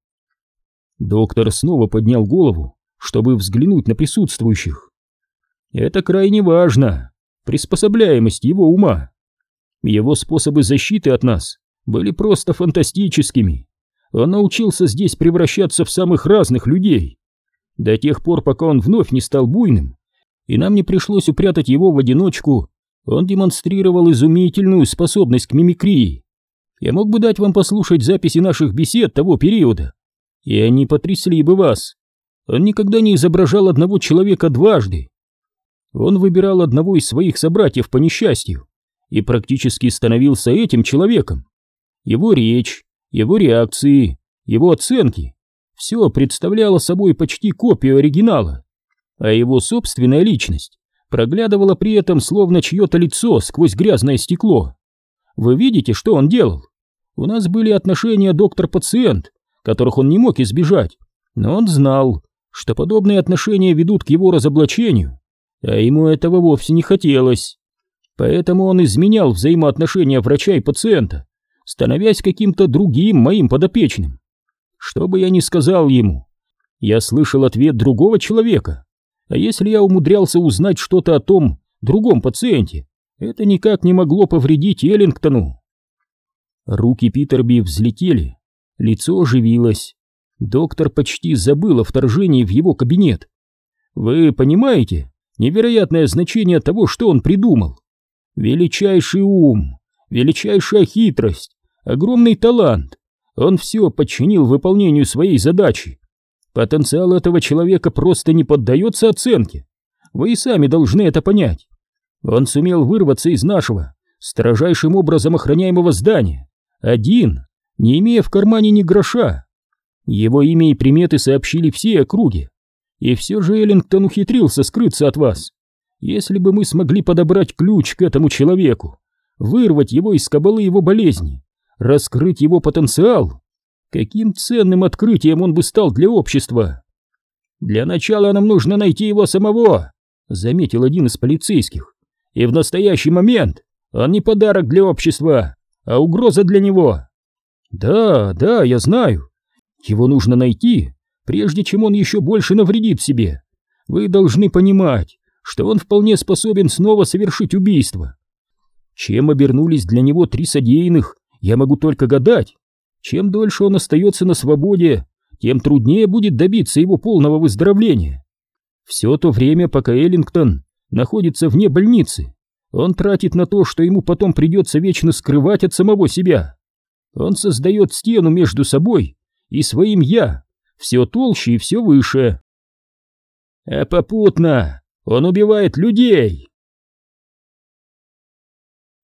Доктор снова поднял голову, чтобы взглянуть на присутствующих. Это крайне важно, приспособляемость его ума. Его способы защиты от нас были просто фантастическими. Он научился здесь превращаться в самых разных людей. До тех пор, пока он вновь не стал буйным, и нам не пришлось упрятать его в одиночку, он демонстрировал изумительную способность к мимикрии. Я мог бы дать вам послушать записи наших бесед того периода, и они потрясли бы вас. Он никогда не изображал одного человека дважды. Он выбирал одного из своих собратьев по несчастью и практически становился этим человеком. Его речь, его реакции, его оценки — все представляло собой почти копию оригинала, а его собственная личность проглядывала при этом словно чье-то лицо сквозь грязное стекло. Вы видите, что он делал? У нас были отношения доктор-пациент, которых он не мог избежать, но он знал, что подобные отношения ведут к его разоблачению, а ему этого вовсе не хотелось. Поэтому он изменял взаимоотношения врача и пациента, становясь каким-то другим моим подопечным. Что бы я ни сказал ему, я слышал ответ другого человека, а если я умудрялся узнать что-то о том другом пациенте, это никак не могло повредить Эллингтону. Руки Питерби взлетели, лицо оживилось. Доктор почти забыл о вторжении в его кабинет. Вы понимаете невероятное значение того, что он придумал? Величайший ум, величайшая хитрость, огромный талант. Он все подчинил выполнению своей задачи. Потенциал этого человека просто не поддается оценке. Вы и сами должны это понять. Он сумел вырваться из нашего, строжайшим образом охраняемого здания, один, не имея в кармане ни гроша. Его имя и приметы сообщили все округи. И все же Эллингтон ухитрился скрыться от вас. Если бы мы смогли подобрать ключ к этому человеку, вырвать его из кабалы его болезни, раскрыть его потенциал, каким ценным открытием он бы стал для общества. Для начала нам нужно найти его самого, заметил один из полицейских. И в настоящий момент он не подарок для общества, а угроза для него. Да, да, я знаю. Его нужно найти, прежде чем он еще больше навредит себе. Вы должны понимать, что он вполне способен снова совершить убийство. Чем обернулись для него три содеянных, я могу только гадать. Чем дольше он остается на свободе, тем труднее будет добиться его полного выздоровления. Все то время, пока Эллингтон находится вне больницы, он тратит на то, что ему потом придется вечно скрывать от самого себя. Он создает стену между собой и своим «я», все толще и все выше. А попутно он убивает людей.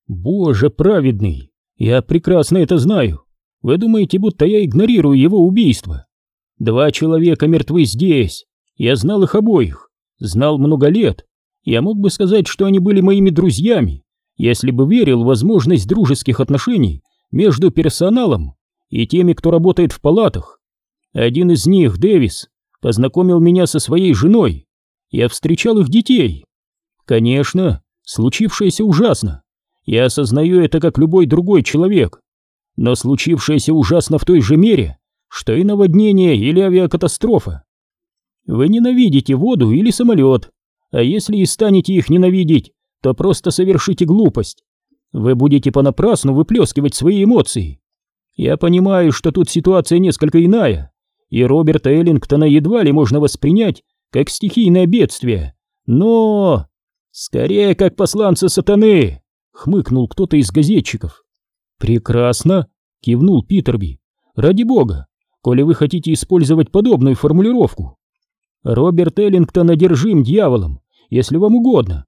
Боже праведный, я прекрасно это знаю. Вы думаете, будто я игнорирую его убийство? Два человека мертвы здесь. Я знал их обоих. Знал много лет. Я мог бы сказать, что они были моими друзьями, если бы верил в возможность дружеских отношений между персоналом и теми, кто работает в палатах. Один из них, Дэвис, познакомил меня со своей женой. Я встречал их детей. Конечно, случившееся ужасно. Я осознаю это как любой другой человек. Но случившееся ужасно в той же мере, что и наводнение или авиакатастрофа. Вы ненавидите воду или самолет, а если и станете их ненавидеть, то просто совершите глупость. Вы будете понапрасну выплескивать свои эмоции. Я понимаю, что тут ситуация несколько иная, и Роберта Эллингтона едва ли можно воспринять как стихийное бедствие, но... Скорее, как посланца сатаны, хмыкнул кто-то из газетчиков. «Прекрасно!» — кивнул Питерби. «Ради бога, коли вы хотите использовать подобную формулировку. Роберт Эллингтон одержим дьяволом, если вам угодно,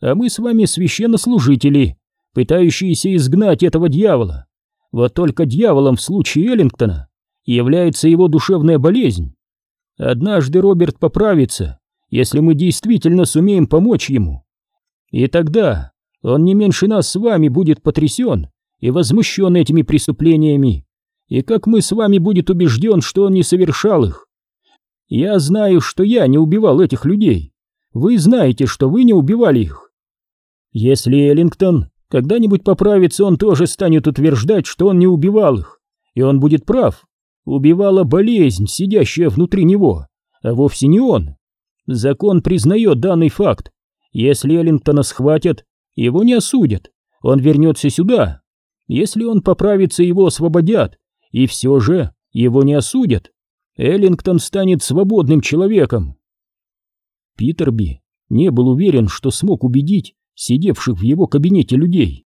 а мы с вами священнослужители, пытающиеся изгнать этого дьявола. Вот только дьяволом в случае Эллингтона является его душевная болезнь. Однажды Роберт поправится, если мы действительно сумеем помочь ему. И тогда он не меньше нас с вами будет потрясен и возмущен этими преступлениями, и как мы с вами будет убежден, что он не совершал их. Я знаю, что я не убивал этих людей, вы знаете, что вы не убивали их. Если Эллингтон когда-нибудь поправится, он тоже станет утверждать, что он не убивал их, и он будет прав. Убивала болезнь, сидящая внутри него, а вовсе не он. Закон признает данный факт. Если Эллингтона схватят, его не осудят, он вернется сюда. Если он поправится, его освободят, и все же его не осудят. Эллингтон станет свободным человеком. Питерби не был уверен, что смог убедить сидевших в его кабинете людей.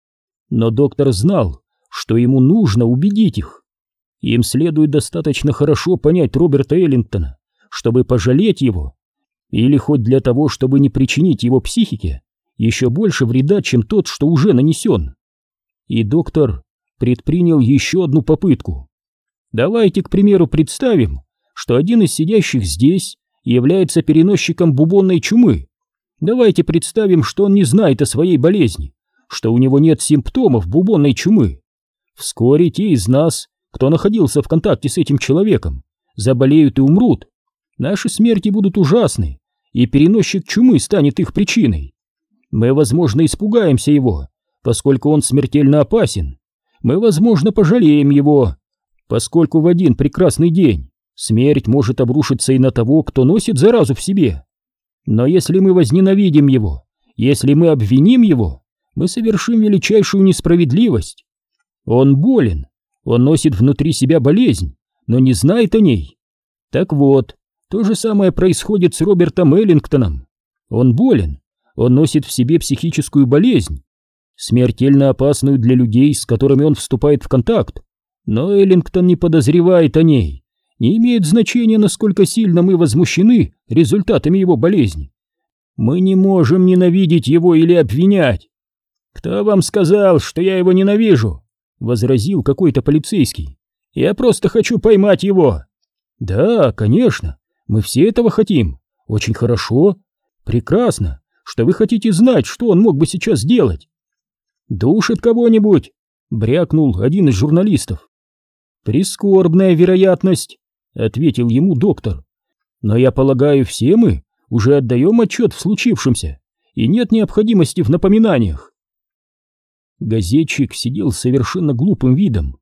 Но доктор знал, что ему нужно убедить их. Им следует достаточно хорошо понять Роберта Эллингтона, чтобы пожалеть его, или хоть для того, чтобы не причинить его психике еще больше вреда, чем тот, что уже нанесен. И доктор предпринял еще одну попытку. Давайте, к примеру, представим, что один из сидящих здесь является переносчиком бубонной чумы. Давайте представим, что он не знает о своей болезни, что у него нет симптомов бубонной чумы. Вскоре те из нас, кто находился в контакте с этим человеком, заболеют и умрут. Наши смерти будут ужасны, и переносчик чумы станет их причиной. Мы, возможно, испугаемся его, поскольку он смертельно опасен. Мы, возможно, пожалеем его, поскольку в один прекрасный день смерть может обрушиться и на того, кто носит заразу в себе. Но если мы возненавидим его, если мы обвиним его, мы совершим величайшую несправедливость. Он болен, он носит внутри себя болезнь, но не знает о ней. Так вот, то же самое происходит с Робертом Эллингтоном. Он болен, он носит в себе психическую болезнь, смертельно опасную для людей, с которыми он вступает в контакт. Но Эллингтон не подозревает о ней. Не имеет значения, насколько сильно мы возмущены результатами его болезни. Мы не можем ненавидеть его или обвинять. Кто вам сказал, что я его ненавижу? Возразил какой-то полицейский. Я просто хочу поймать его. Да, конечно. Мы все этого хотим. Очень хорошо. Прекрасно, что вы хотите знать, что он мог бы сейчас сделать. Душит кого-нибудь, брякнул один из журналистов. Прискорбная вероятность, ответил ему доктор. Но я полагаю, все мы уже отдаем отчет в случившемся, и нет необходимости в напоминаниях. Газетчик сидел с совершенно глупым видом.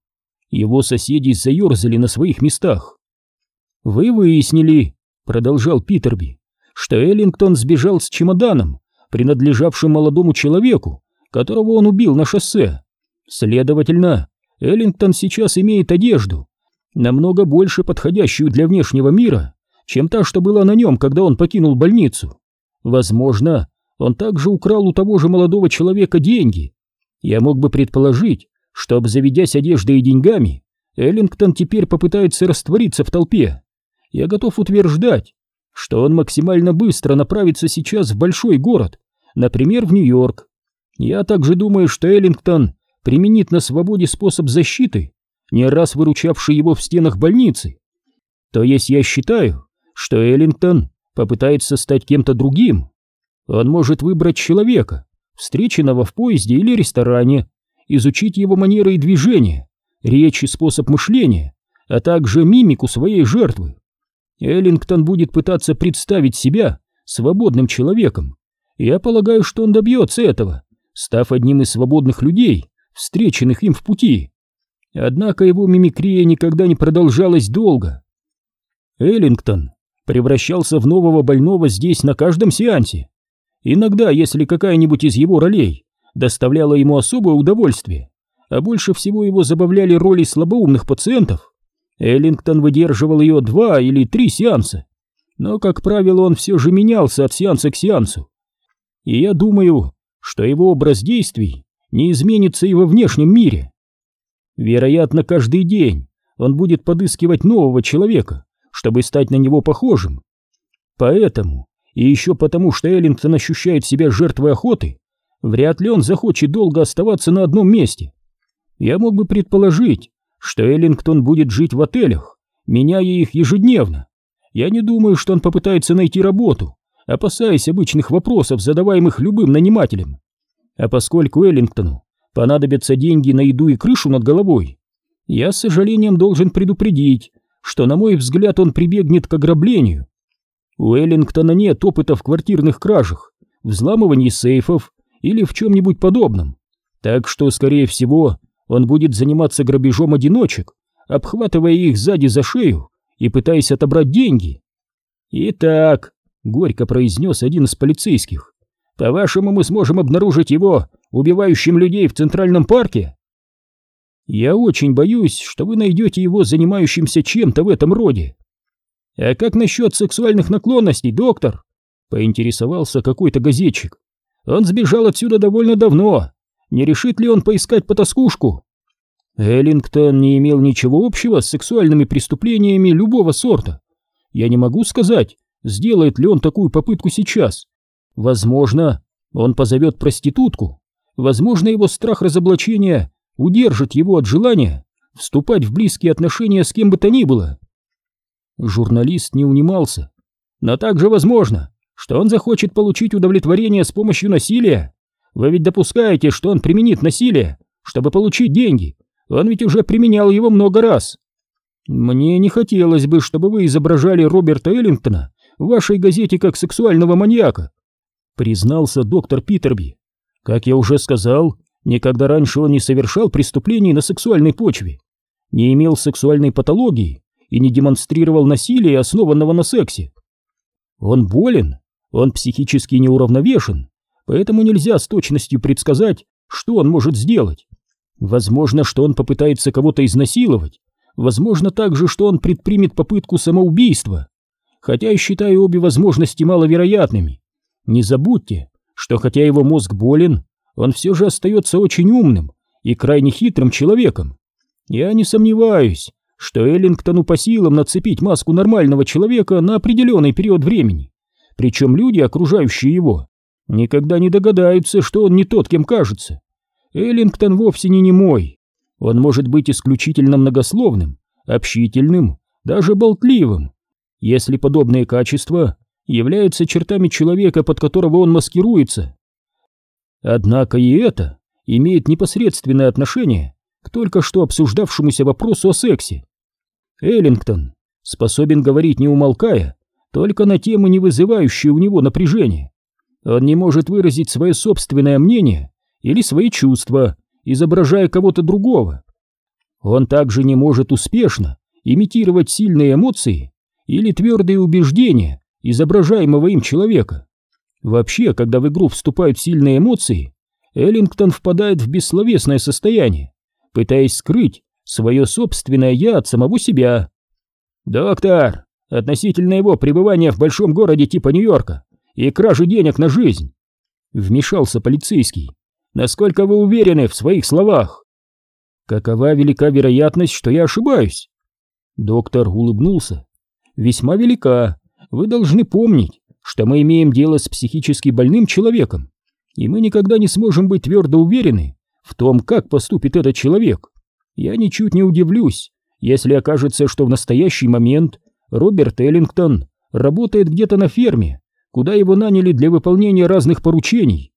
Его соседи заерзали на своих местах. «Вы выяснили», — продолжал Питерби, «что Эллингтон сбежал с чемоданом, принадлежавшим молодому человеку, которого он убил на шоссе. Следовательно, Эллингтон сейчас имеет одежду, намного больше подходящую для внешнего мира, чем та, что была на нем, когда он покинул больницу. Возможно, он также украл у того же молодого человека деньги. Я мог бы предположить, что, обзаведясь одеждой и деньгами, Эллингтон теперь попытается раствориться в толпе. Я готов утверждать, что он максимально быстро направится сейчас в большой город, например, в Нью-Йорк. Я также думаю, что Эллингтон применит на свободе способ защиты, не раз выручавший его в стенах больницы. То есть я считаю, что Эллингтон попытается стать кем-то другим. Он может выбрать человека, встреченного в поезде или ресторане, изучить его манеры и движения, речь и способ мышления, а также мимику своей жертвы. Эллингтон будет пытаться представить себя свободным человеком. Я полагаю, что он добьется этого, став одним из свободных людей, встреченных им в пути. Однако его мимикрия никогда не продолжалась долго. Эллингтон превращался в нового больного здесь на каждом сеансе. Иногда, если какая-нибудь из его ролей доставляла ему особое удовольствие, а больше всего его забавляли роли слабоумных пациентов, Эллингтон выдерживал ее два или три сеанса. Но, как правило, он все же менялся от сеанса к сеансу. И я думаю, что его образ действий не изменится и во внешнем мире. Вероятно, каждый день он будет подыскивать нового человека, чтобы стать на него похожим. Поэтому, и еще потому, что Эллингтон ощущает себя жертвой охоты, вряд ли он захочет долго оставаться на одном месте. Я мог бы предположить, что Эллингтон будет жить в отелях, меняя их ежедневно. Я не думаю, что он попытается найти работу, опасаясь обычных вопросов, задаваемых любым нанимателем. А поскольку Эллингтону понадобятся деньги на еду и крышу над головой, я с сожалением должен предупредить, что, на мой взгляд, он прибегнет к ограблению. У Эллингтона нет опыта в квартирных кражах, взламывании сейфов или в чем-нибудь подобном, так что, скорее всего, он будет заниматься грабежом одиночек, обхватывая их сзади за шею и пытаясь отобрать деньги. «Итак», — горько произнес один из полицейских, «по-вашему, мы сможем обнаружить его, убивающим людей в Центральном парке?» «Я очень боюсь, что вы найдете его занимающимся чем-то в этом роде». «А как насчет сексуальных наклонностей, доктор?» — поинтересовался какой-то газетчик. «Он сбежал отсюда довольно давно. Не решит ли он поискать потаскушку?» Эллингтон не имел ничего общего с сексуальными преступлениями любого сорта. Я не могу сказать, сделает ли он такую попытку сейчас. Возможно, он позовет проститутку. Возможно, его страх разоблачения удержит его от желания вступать в близкие отношения с кем бы то ни было. Журналист не унимался. Но также возможно, что он захочет получить удовлетворение с помощью насилия. Вы ведь допускаете, что он применит насилие, чтобы получить деньги, он ведь уже применял его много раз. Мне не хотелось бы, чтобы вы изображали Роберта Эллингтона в вашей газете как сексуального маньяка, признался доктор Питерби. Как я уже сказал, никогда раньше он не совершал преступлений на сексуальной почве, не имел сексуальной патологии и не демонстрировал насилия, основанного на сексе. Он болен, он психически неуравновешен, поэтому нельзя с точностью предсказать, что он может сделать. Возможно, что он попытается кого-то изнасиловать. Возможно также, что он предпримет попытку самоубийства. Хотя я считаю обе возможности маловероятными. Не забудьте, что хотя его мозг болен, он все же остается очень умным и крайне хитрым человеком. Я не сомневаюсь, что Эллингтону по силам нацепить маску нормального человека на определенный период времени. Причем люди, окружающие его, никогда не догадаются, что он не тот, кем кажется. Эллингтон вовсе не немой. Он может быть исключительно многословным, общительным, даже болтливым, если подобные качества являются чертами человека, под которого он маскируется. Однако и это имеет непосредственное отношение к только что обсуждавшемуся вопросу о сексе. Эллингтон способен говорить не умолкая, только на темы, не вызывающие у него напряжения. Он не может выразить свое собственное мнение или свои чувства, изображая кого-то другого. Он также не может успешно имитировать сильные эмоции или твердые убеждения изображаемого им человека. Вообще, когда в игру вступают сильные эмоции, Эллингтон впадает в бессловесное состояние, пытаясь скрыть свое собственное «я» от самого себя. «Доктор, относительно его пребывания в большом городе типа Нью-Йорка и кражи денег на жизнь», вмешался полицейский. Насколько вы уверены в своих словах? Какова велика вероятность, что я ошибаюсь? Доктор улыбнулся. Весьма велика. Вы должны помнить, что мы имеем дело с психически больным человеком, и мы никогда не сможем быть твердо уверены в том, как поступит этот человек. Я ничуть не удивлюсь, если окажется, что в настоящий момент Роберт Эллингтон работает где-то на ферме, куда его наняли для выполнения разных поручений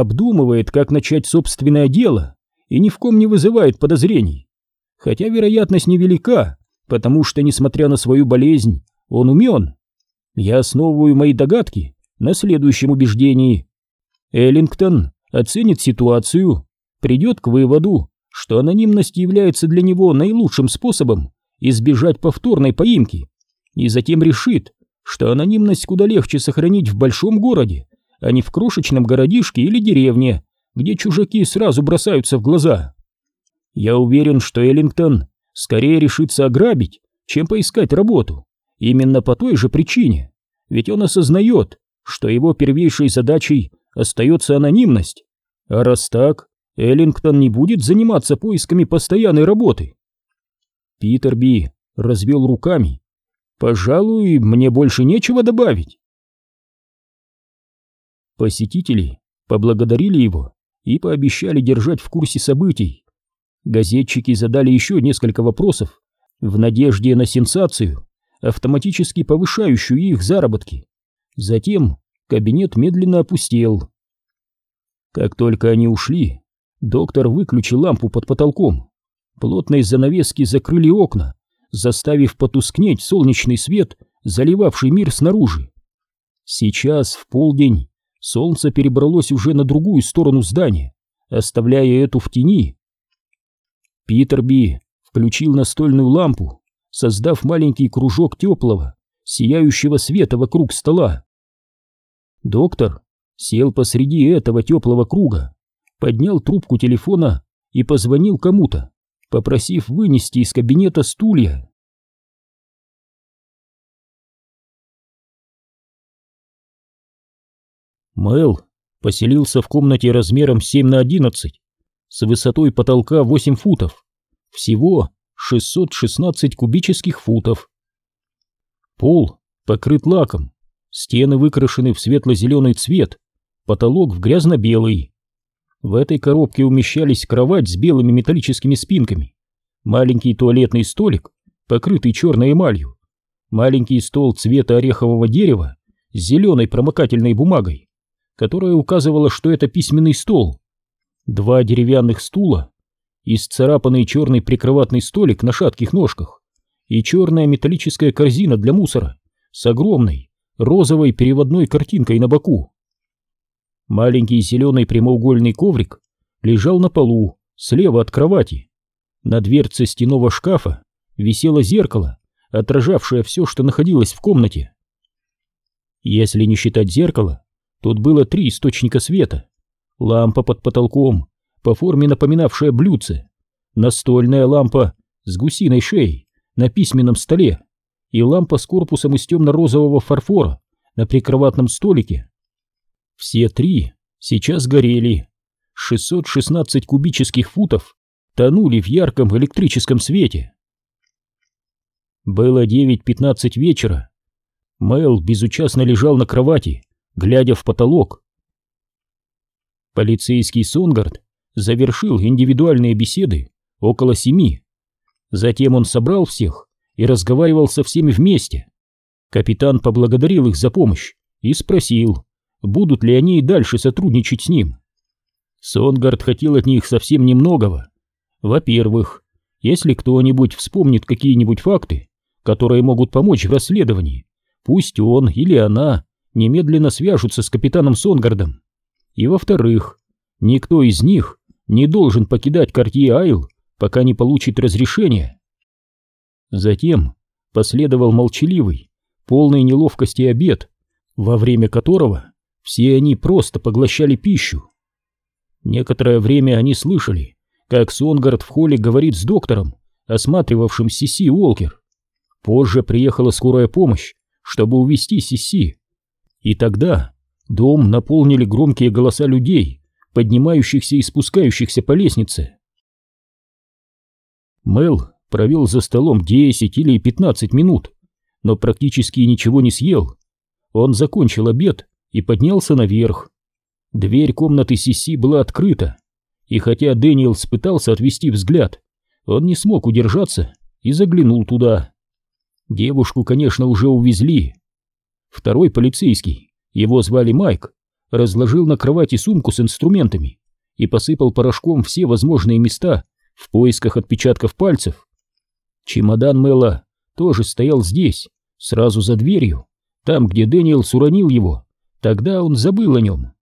обдумывает, как начать собственное дело и ни в ком не вызывает подозрений. Хотя вероятность невелика, потому что, несмотря на свою болезнь, он умен. Я основываю мои догадки на следующем убеждении. Эллингтон оценит ситуацию, придет к выводу, что анонимность является для него наилучшим способом избежать повторной поимки, и затем решит, что анонимность куда легче сохранить в большом городе, а не в крошечном городишке или деревне, где чужаки сразу бросаются в глаза. Я уверен, что Эллингтон скорее решится ограбить, чем поискать работу. Именно по той же причине. Ведь он осознает, что его первейшей задачей остается анонимность. А раз так, Эллингтон не будет заниматься поисками постоянной работы. Питер Би развел руками. «Пожалуй, мне больше нечего добавить». Посетители поблагодарили его и пообещали держать в курсе событий. Газетчики задали еще несколько вопросов в надежде на сенсацию, автоматически повышающую их заработки. Затем кабинет медленно опустел. Как только они ушли, доктор выключил лампу под потолком. Плотные занавески закрыли окна, заставив потускнеть солнечный свет заливавший мир снаружи. Сейчас, в полдень, солнце перебралось уже на другую сторону здания, оставляя эту в тени. Питерби включил настольную лампу, создав маленький кружок теплого, сияющего света вокруг стола. Доктор сел посреди этого теплого круга, поднял трубку телефона и позвонил кому-то, попросив вынести из кабинета стулья. Мэл поселился в комнате размером 7 на 11 с высотой потолка 8 футов, всего 616 кубических футов. Пол покрыт лаком, стены выкрашены в светло-зеленый цвет, потолок в грязно-белый. В этой коробке умещались кровать с белыми металлическими спинками, маленький туалетный столик, покрытый черной эмалью, маленький стол цвета орехового дерева с зеленой промокательной бумагой, которая указывала, что это письменный стол, два деревянных стула, исцарапанный черный прикроватный столик на шатких ножках и черная металлическая корзина для мусора с огромной розовой переводной картинкой на боку. Маленький зеленый прямоугольный коврик лежал на полу, слева от кровати. На дверце стеного шкафа висело зеркало, отражавшее все, что находилось в комнате. Если не считать зеркала, тут было три источника света. Лампа под потолком, по форме напоминавшая блюдце, настольная лампа с гусиной шеей на письменном столе и лампа с корпусом из темно-розового фарфора на прикроватном столике. Все три сейчас горели. 616 кубических футов тонули в ярком электрическом свете. Было 9.15 вечера. Мэл безучастно лежал на кровати, глядя в потолок. Полицейский Сонгард завершил индивидуальные беседы около семи. Затем он собрал всех и разговаривал со всеми вместе. Капитан поблагодарил их за помощь и спросил, будут ли они и дальше сотрудничать с ним. Сонгард хотел от них совсем немногого. Во-первых, если кто-нибудь вспомнит какие-нибудь факты, которые могут помочь в расследовании, пусть он или она немедленно свяжутся с капитаном Сонгардом. И во-вторых, никто из них не должен покидать Картье Айл, пока не получит разрешения. Затем последовал молчаливый, полный неловкости обед, во время которого все они просто поглощали пищу. Некоторое время они слышали, как Сонгард в холле говорит с доктором, осматривавшим Сиси Уолкер. Позже приехала скорая помощь, чтобы увезти Сиси. И тогда дом наполнили громкие голоса людей, поднимающихся и спускающихся по лестнице. Мел провел за столом 10 или 15 минут, но практически ничего не съел. Он закончил обед и поднялся наверх. Дверь комнаты Сиси была открыта, и хотя Дэниелс пытался отвести взгляд, он не смог удержаться и заглянул туда. Девушку, конечно, уже увезли. Второй полицейский, его звали Майк, разложил на кровати сумку с инструментами и посыпал порошком все возможные места в поисках отпечатков пальцев. Чемодан Мэла тоже стоял здесь, сразу за дверью, там, где Дэниел уронил его. Тогда он забыл о нем.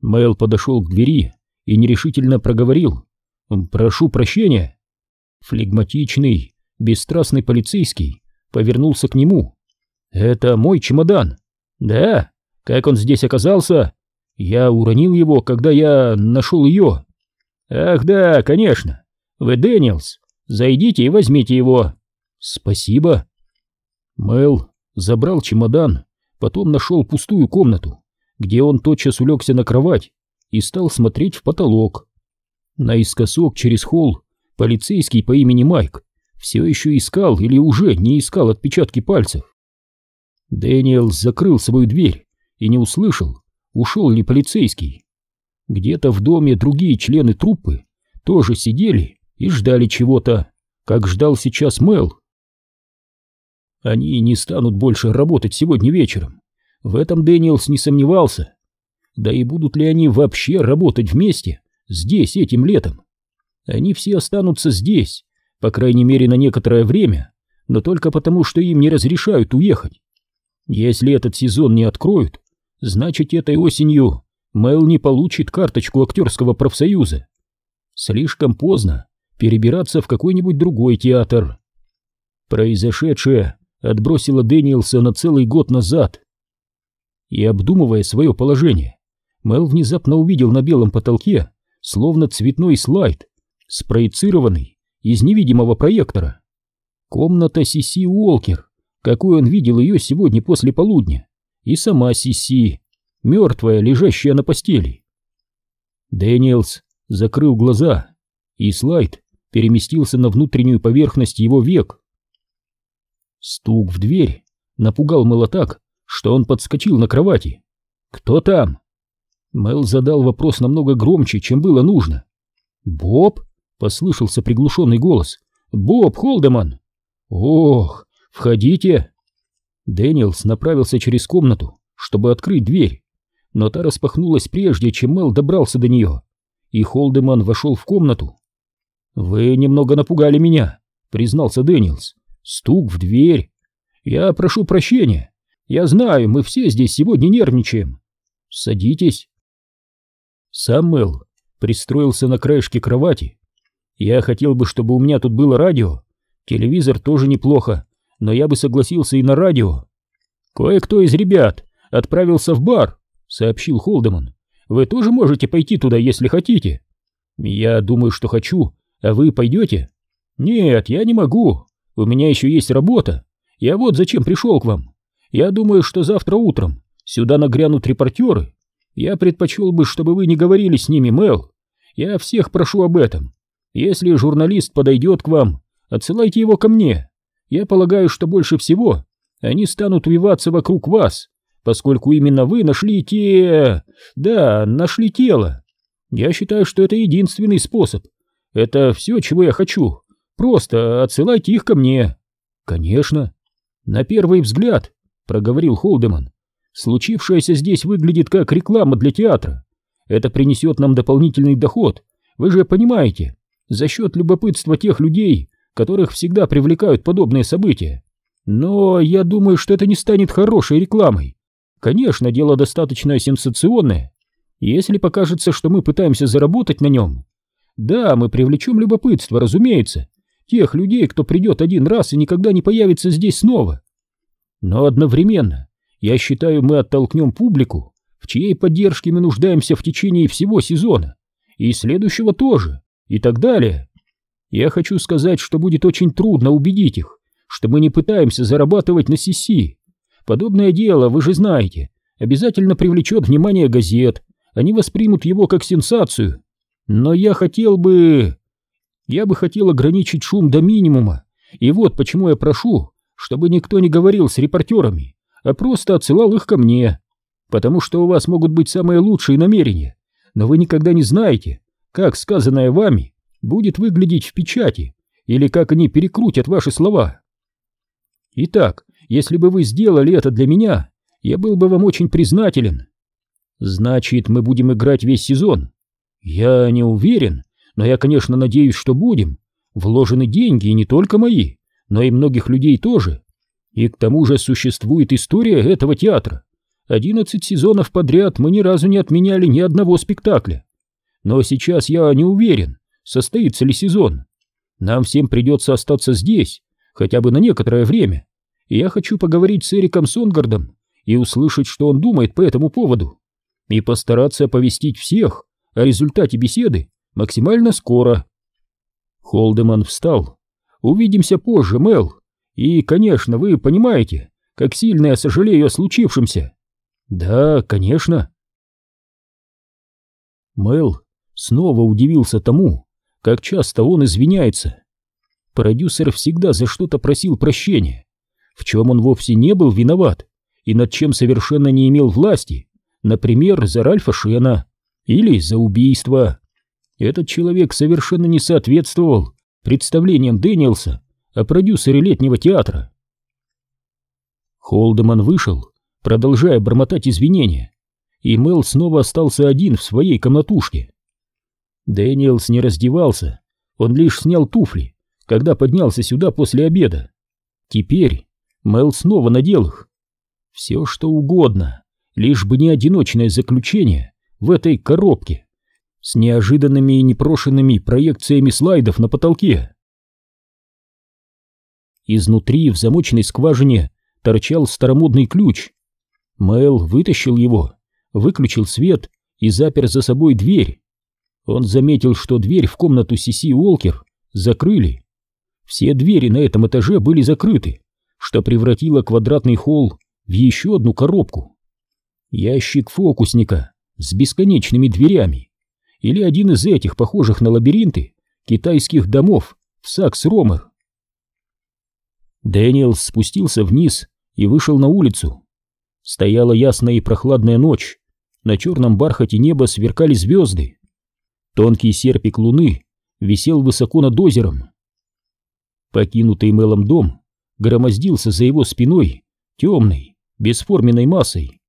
Мэл подошел к двери и нерешительно проговорил «Прошу прощения». Флегматичный, бесстрастный полицейский повернулся к нему. «Это мой чемодан». «Да? Как он здесь оказался? Я уронил его, когда я нашел ее. Ах да, конечно. Вы Дэниелс. Зайдите и возьмите его. Спасибо. Мэл забрал чемодан, потом нашел пустую комнату, где он тотчас улегся на кровать и стал смотреть в потолок. Наискосок через холл полицейский по имени Майк все еще искал или уже не искал отпечатки пальцев. Дэниелс закрыл свою дверь и не услышал, ушел ли полицейский. Где-то в доме другие члены труппы тоже сидели и ждали чего-то, как ждал сейчас Мел. Они не станут больше работать сегодня вечером. В этом Дэниелс не сомневался. Да и будут ли они вообще работать вместе здесь этим летом? Они все останутся здесь, по крайней мере на некоторое время, но только потому, что им не разрешают уехать. Если этот сезон не откроют, значит этой осенью Мэл не получит карточку актерского профсоюза. Слишком поздно перебираться в какой-нибудь другой театр. Произошедшее отбросило Дэниелса на целый год назад. И обдумывая свое положение, Мэл внезапно увидел на белом потолке словно цветной слайд, спроецированный из невидимого проектора. Комната Сиси Уолкер, какой он видел ее сегодня после полудня, и сама Сиси, мертвая, лежащая на постели. Дэниелс закрыл глаза, и слайд переместился на внутреннюю поверхность его век. Стук в дверь напугал Мэла так, что он подскочил на кровати. «Кто там?» Мэл задал вопрос намного громче, чем было нужно. «Боб?» — послышался приглушенный голос. «Боб Холдеман!» «Ох, входите!» Дэниелс направился через комнату, чтобы открыть дверь, но та распахнулась прежде, чем Мэл добрался до нее, и Холдеман вошел в комнату. «Вы немного напугали меня», — признался Дэниелс. «Стук в дверь. Я прошу прощения. Я знаю, мы все здесь сегодня нервничаем. Садитесь». Сам Мэл пристроился на краешке кровати. Я хотел бы, чтобы у меня тут было радио. Телевизор тоже неплохо, но я бы согласился и на радио. Кое-кто из ребят отправился в бар, сообщил Холдеман. Вы тоже можете пойти туда, если хотите. Я думаю, что хочу, а вы пойдете? Нет, я не могу. У меня еще есть работа. Я вот зачем пришел к вам. Я думаю, что завтра утром сюда нагрянут репортеры я предпочел бы, чтобы вы не говорили с ними, Мэл. Я всех прошу об этом. Если журналист подойдет к вам, отсылайте его ко мне. Я полагаю, что больше всего они станут увиваться вокруг вас, поскольку именно вы нашли те... Да, нашли тело. Я считаю, что это единственный способ. Это все, чего я хочу. Просто отсылайте их ко мне. Конечно. На первый взгляд, проговорил Холдеман, Случившееся здесь выглядит как реклама для театра. Это принесет нам дополнительный доход, вы же понимаете, за счет любопытства тех людей, которых всегда привлекают подобные события. Но я думаю, что это не станет хорошей рекламой. Конечно, дело достаточно сенсационное. Если покажется, что мы пытаемся заработать на нем, да, мы привлечем любопытство, разумеется, тех людей, кто придет один раз и никогда не появится здесь снова. Но одновременно я считаю, мы оттолкнем публику, в чьей поддержке мы нуждаемся в течение всего сезона, и следующего тоже, и так далее. Я хочу сказать, что будет очень трудно убедить их, что мы не пытаемся зарабатывать на Сиси. Подобное дело, вы же знаете, обязательно привлечет внимание газет, они воспримут его как сенсацию. Но я хотел бы... Я бы хотел ограничить шум до минимума, и вот почему я прошу, чтобы никто не говорил с репортерами, а просто отсылал их ко мне, потому что у вас могут быть самые лучшие намерения, но вы никогда не знаете, как сказанное вами будет выглядеть в печати или как они перекрутят ваши слова. Итак, если бы вы сделали это для меня, я был бы вам очень признателен. Значит, мы будем играть весь сезон. Я не уверен, но я, конечно, надеюсь, что будем. Вложены деньги, и не только мои, но и многих людей тоже. И к тому же существует история этого театра. Одиннадцать сезонов подряд мы ни разу не отменяли ни одного спектакля. Но сейчас я не уверен, состоится ли сезон. Нам всем придется остаться здесь, хотя бы на некоторое время. И я хочу поговорить с Эриком Сонгардом и услышать, что он думает по этому поводу. И постараться оповестить всех о результате беседы максимально скоро. Холдеман встал. Увидимся позже, Мел. И, конечно, вы понимаете, как сильно я сожалею о случившемся. Да, конечно. Мэл снова удивился тому, как часто он извиняется. Продюсер всегда за что-то просил прощения, в чем он вовсе не был виноват и над чем совершенно не имел власти, например, за Ральфа Шена или за убийство. Этот человек совершенно не соответствовал представлениям Дэниелса о продюсере летнего театра. Холдеман вышел, продолжая бормотать извинения, и Мел снова остался один в своей комнатушке. Дэниелс не раздевался, он лишь снял туфли, когда поднялся сюда после обеда. Теперь Мэл снова надел их. Все что угодно, лишь бы не одиночное заключение в этой коробке с неожиданными и непрошенными проекциями слайдов на потолке. Изнутри в замоченной скважине торчал старомодный ключ. Мэл вытащил его, выключил свет и запер за собой дверь. Он заметил, что дверь в комнату Сиси Уолкер закрыли. Все двери на этом этаже были закрыты, что превратило квадратный холл в еще одну коробку. Ящик фокусника с бесконечными дверями. Или один из этих, похожих на лабиринты, китайских домов в Сакс-Ромер. Дэниел спустился вниз и вышел на улицу. Стояла ясная и прохладная ночь. На черном бархате неба сверкали звезды. Тонкий серпик луны висел высоко над озером. Покинутый Мелом дом громоздился за его спиной темной, бесформенной массой.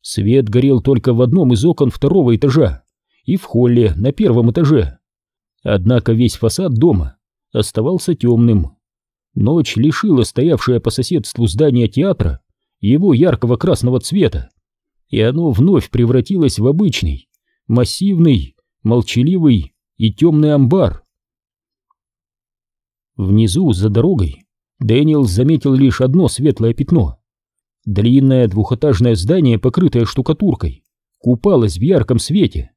Свет горел только в одном из окон второго этажа и в холле на первом этаже. Однако весь фасад дома оставался темным. Ночь лишила стоявшее по соседству здание театра его яркого красного цвета, и оно вновь превратилось в обычный, массивный, молчаливый и темный амбар. Внизу, за дорогой, Дэниел заметил лишь одно светлое пятно. Длинное двухэтажное здание, покрытое штукатуркой, купалось в ярком свете.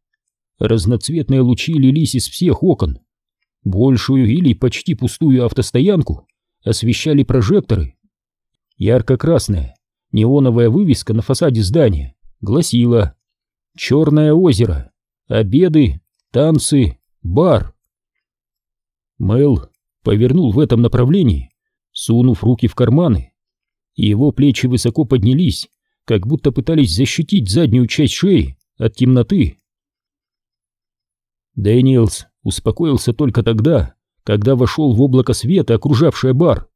Разноцветные лучи лились из всех окон. Большую или почти пустую автостоянку освещали прожекторы. Ярко-красная неоновая вывеска на фасаде здания гласила «Черное озеро. Обеды, танцы, бар». Мэл повернул в этом направлении, сунув руки в карманы. Его плечи высоко поднялись, как будто пытались защитить заднюю часть шеи от темноты. Дэниелс успокоился только тогда, когда вошел в облако света, окружавшее бар.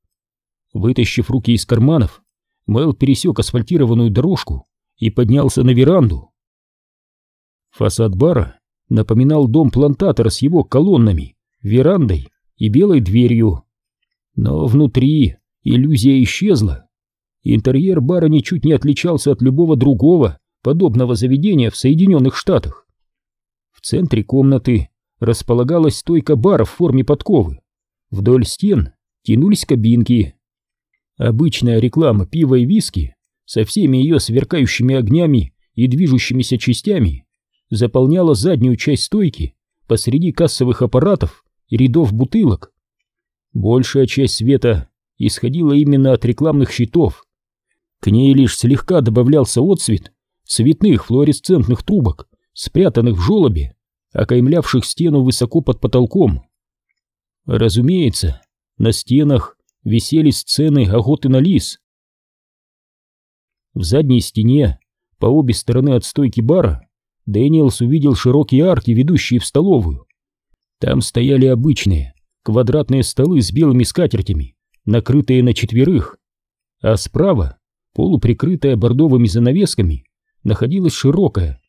Вытащив руки из карманов, Мэл пересек асфальтированную дорожку и поднялся на веранду. Фасад бара напоминал дом плантатора с его колоннами, верандой и белой дверью. Но внутри иллюзия исчезла. Интерьер бара ничуть не отличался от любого другого подобного заведения в Соединенных Штатах. В центре комнаты располагалась стойка бара в форме подковы. Вдоль стен тянулись кабинки. Обычная реклама пива и виски со всеми ее сверкающими огнями и движущимися частями заполняла заднюю часть стойки посреди кассовых аппаратов и рядов бутылок. Большая часть света исходила именно от рекламных щитов. К ней лишь слегка добавлялся отсвет цветных флуоресцентных трубок, спрятанных в желобе окаймлявших стену высоко под потолком. Разумеется, на стенах висели сцены охоты на лис. В задней стене, по обе стороны от стойки бара, Дэниелс увидел широкие арки, ведущие в столовую. Там стояли обычные, квадратные столы с белыми скатертями, накрытые на четверых, а справа, полуприкрытая бордовыми занавесками, находилась широкая,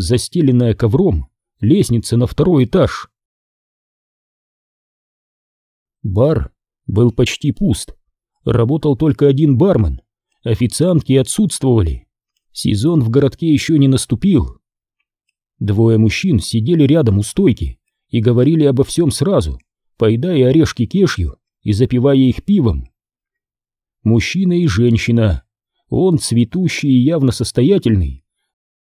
застеленная ковром, лестница на второй этаж. Бар был почти пуст. Работал только один бармен. Официантки отсутствовали. Сезон в городке еще не наступил. Двое мужчин сидели рядом у стойки и говорили обо всем сразу, поедая орешки кешью и запивая их пивом. Мужчина и женщина. Он цветущий и явно состоятельный.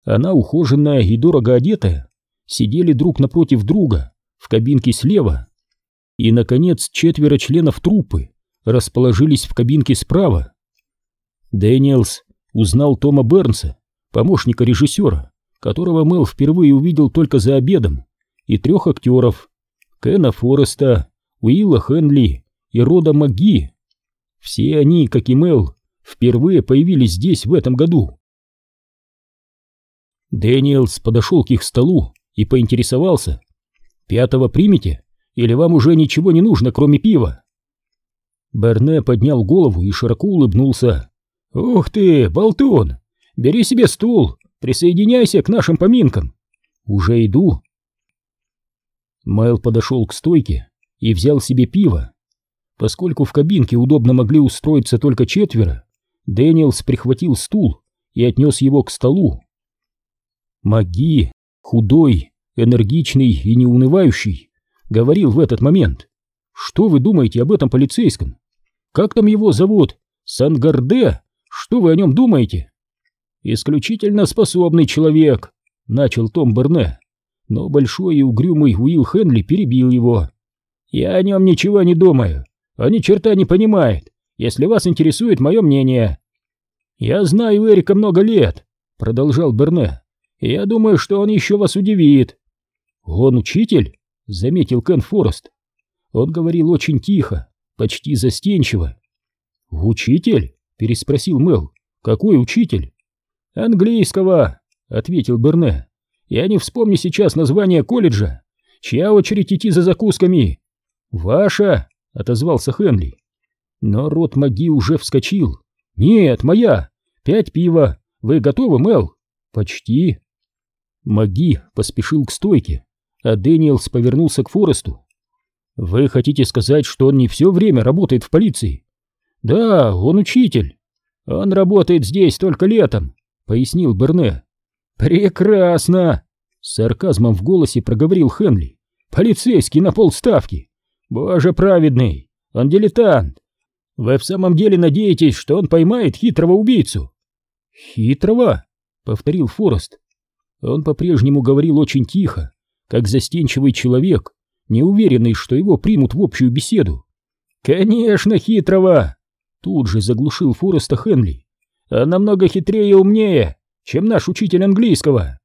Она ухоженная и дорого одетая сидели друг напротив друга в кабинке слева. И, наконец, четверо членов труппы расположились в кабинке справа. Дэниелс узнал Тома Бернса, помощника режиссера, которого Мэл впервые увидел только за обедом, и трех актеров — Кена Фореста, Уилла Хенли и Рода МакГи. Все они, как и Мэл, впервые появились здесь в этом году. Дэниелс подошел к их столу и поинтересовался. «Пятого примете? Или вам уже ничего не нужно, кроме пива?» Берне поднял голову и широко улыбнулся. «Ух ты, болтун! Бери себе стул, присоединяйся к нашим поминкам!» «Уже иду!» Мэл подошел к стойке и взял себе пиво. Поскольку в кабинке удобно могли устроиться только четверо, Дэниелс прихватил стул и отнес его к столу. Маги, худой, энергичный и неунывающий, говорил в этот момент. «Что вы думаете об этом полицейском? Как там его зовут? Сангарде? Что вы о нем думаете?» «Исключительно способный человек», — начал Том Берне, но большой и угрюмый Уилл Хенли перебил его. «Я о нем ничего не думаю. Он ни черта не понимает, если вас интересует мое мнение». «Я знаю Эрика много лет», — продолжал Берне, — «и я думаю, что он еще вас удивит». «Он учитель?» — заметил Кен Форест. Он говорил очень тихо, почти застенчиво. «Учитель?» — переспросил Мэл. «Какой учитель?» «Английского», — ответил Берне. «Я не вспомню сейчас название колледжа. Чья очередь идти за закусками?» «Ваша», — отозвался Хенли. Но рот маги уже вскочил. «Нет, моя! Пять пива! Вы готовы, Мэл?» «Почти!» Маги поспешил к стойке, а Дэниелс повернулся к Форесту. «Вы хотите сказать, что он не все время работает в полиции?» «Да, он учитель. Он работает здесь только летом», — пояснил Берне. «Прекрасно!» — с сарказмом в голосе проговорил Хенли. «Полицейский на полставки! Боже праведный! Он дилетант! Вы в самом деле надеетесь, что он поймает хитрого убийцу?» «Хитрого?» — повторил Форест. Он по-прежнему говорил очень тихо, как застенчивый человек, не уверенный, что его примут в общую беседу. «Конечно, хитрого!» Тут же заглушил Фореста Хенли. «А намного хитрее и умнее, чем наш учитель английского!»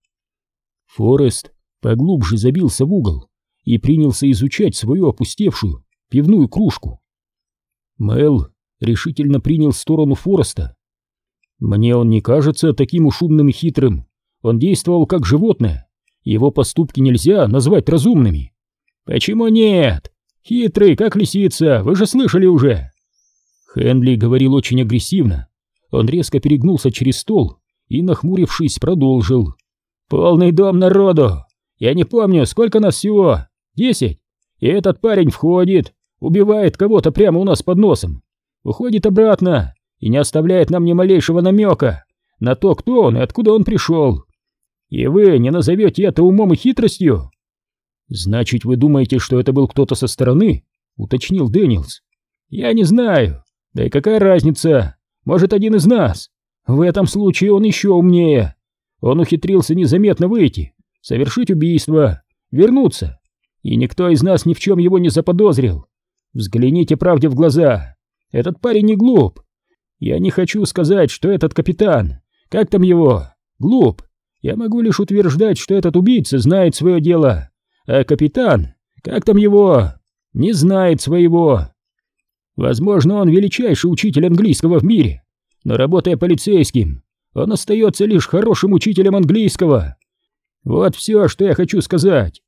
Форест поглубже забился в угол и принялся изучать свою опустевшую пивную кружку. Мэл решительно принял сторону Фореста. «Мне он не кажется таким уж умным и хитрым. Он действовал как животное. Его поступки нельзя назвать разумными». «Почему нет? Хитрый, как лисица, вы же слышали уже!» Хенли говорил очень агрессивно. Он резко перегнулся через стол и, нахмурившись, продолжил. «Полный дом народу! Я не помню, сколько нас всего? Десять? И этот парень входит, убивает кого-то прямо у нас под носом, уходит обратно и не оставляет нам ни малейшего намека на то, кто он и откуда он пришел. И вы не назовете это умом и хитростью? Значит, вы думаете, что это был кто-то со стороны? Уточнил Дэниелс. Я не знаю. Да и какая разница? Может, один из нас? В этом случае он еще умнее. Он ухитрился незаметно выйти, совершить убийство, вернуться. И никто из нас ни в чем его не заподозрил. Взгляните правде в глаза. Этот парень не глуп. Я не хочу сказать, что этот капитан, как там его, глуп. Я могу лишь утверждать, что этот убийца знает свое дело. А капитан, как там его, не знает своего. Возможно, он величайший учитель английского в мире, но работая полицейским, он остается лишь хорошим учителем английского. Вот все, что я хочу сказать.